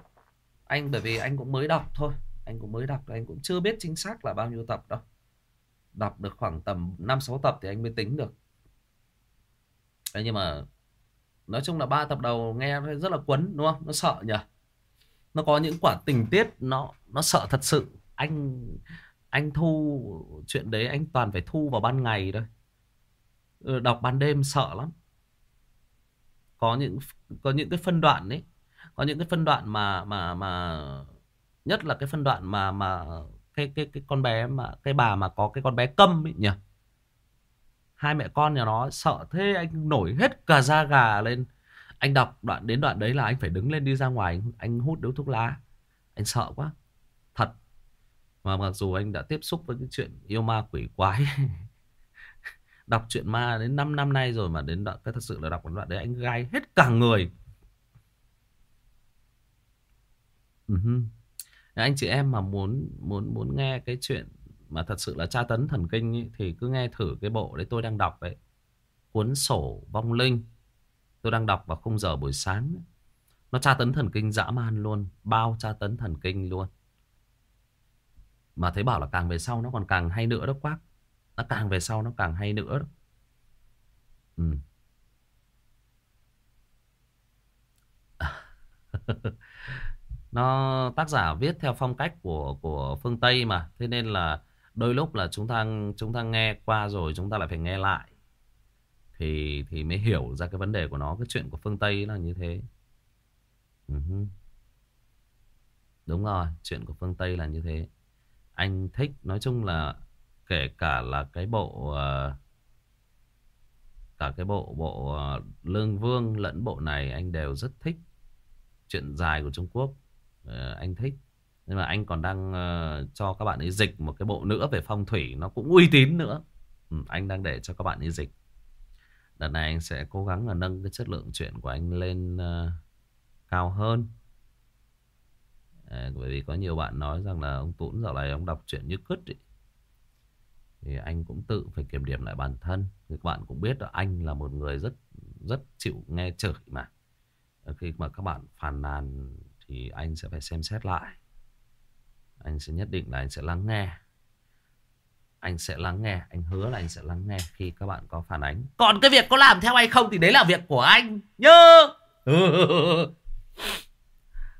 Anh bởi vì anh cũng mới đọc thôi. Anh cũng mới đọc anh cũng chưa biết chính xác là bao nhiêu tập đâu đọc được khoảng tầm 5-6 tập thì anh mới tính được. Thế nhưng mà nói chung là ba tập đầu nghe rất là quấn đúng không? Nó sợ nhỉ? Nó có những quả tình tiết nó nó sợ thật sự. Anh anh thu chuyện đấy, anh toàn phải thu vào ban ngày thôi. Ừ, đọc ban đêm sợ lắm. Có những có những cái phân đoạn đấy có những cái phân đoạn mà mà mà, nhất là cái phân đoạn mà mà cái cái cái con bé mà cái bà mà có cái con bé câm ấy nhỉ? Hai mẹ con nhà nó sợ thế anh nổi hết cả da gà lên. Anh đọc đoạn đến đoạn đấy là anh phải đứng lên đi ra ngoài anh, anh hút điếu thuốc lá. Anh sợ quá. Thật. Mà mặc dù anh đã tiếp xúc với cái chuyện yêu ma quỷ quái đọc truyện ma đến 5 năm nay rồi mà đến đoạn cái thật sự là đọc đoạn đấy anh gai hết cả người. Uh-huh anh chị em mà muốn muốn muốn nghe cái chuyện mà thật sự là tra tấn thần kinh ý, thì cứ nghe thử cái bộ đấy tôi đang đọc đấy cuốn sổ vong linh tôi đang đọc vào khung giờ buổi sáng ấy. nó tra tấn thần kinh dã man luôn bao tra tấn thần kinh luôn mà thấy bảo là càng về sau nó còn càng hay nữa đó quác nó càng về sau nó càng hay nữa đó. Ừ. nó tác giả viết theo phong cách của của phương Tây mà. Thế nên là đôi lúc là chúng ta chúng ta nghe qua rồi chúng ta lại phải nghe lại. Thì thì mới hiểu ra cái vấn đề của nó cái chuyện của phương Tây là như thế. Uh-huh. đúng rồi chuyện của phương Tây là như thế. Anh thích nói chung là kể cả là cái bộ uh, cả cái bộ bộ uh, lương vương lẫn bộ này anh đều rất thích chuyện dài của Trung Quốc. Ờ, anh thích. Nhưng mà anh còn đang uh, cho các bạn ấy dịch một cái bộ nữa về phong thủy nó cũng uy tín nữa. Ừ, anh đang để cho các bạn ấy dịch. Đợt này anh sẽ cố gắng là nâng cái chất lượng chuyện của anh lên uh, cao hơn. À, bởi vì có nhiều bạn nói rằng là ông tuấn dạo này ông đọc chuyện như cứt ấy. Thì anh cũng tự phải kiểm điểm lại bản thân. Thì các bạn cũng biết là anh là một người rất rất chịu nghe chửi mà. Khi mà các bạn phàn nàn thì anh sẽ phải xem xét lại. Anh sẽ nhất định là anh sẽ lắng nghe. Anh sẽ lắng nghe anh hứa là anh sẽ lắng nghe khi các bạn có phản ánh. Còn cái việc có làm theo hay không thì đấy là việc của anh nhớ.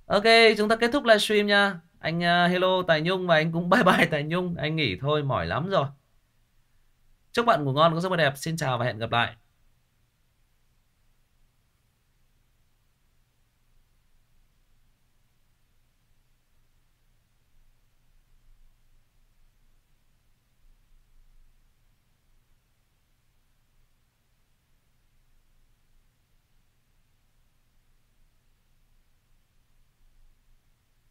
Ok chúng ta kết thúc livestream nha. Anh uh, hello tài nhung và anh cũng bye bye tài nhung. Anh nghỉ thôi mỏi lắm rồi. Chúc bạn ngủ ngon, có giấc mơ đẹp. Xin chào và hẹn gặp lại.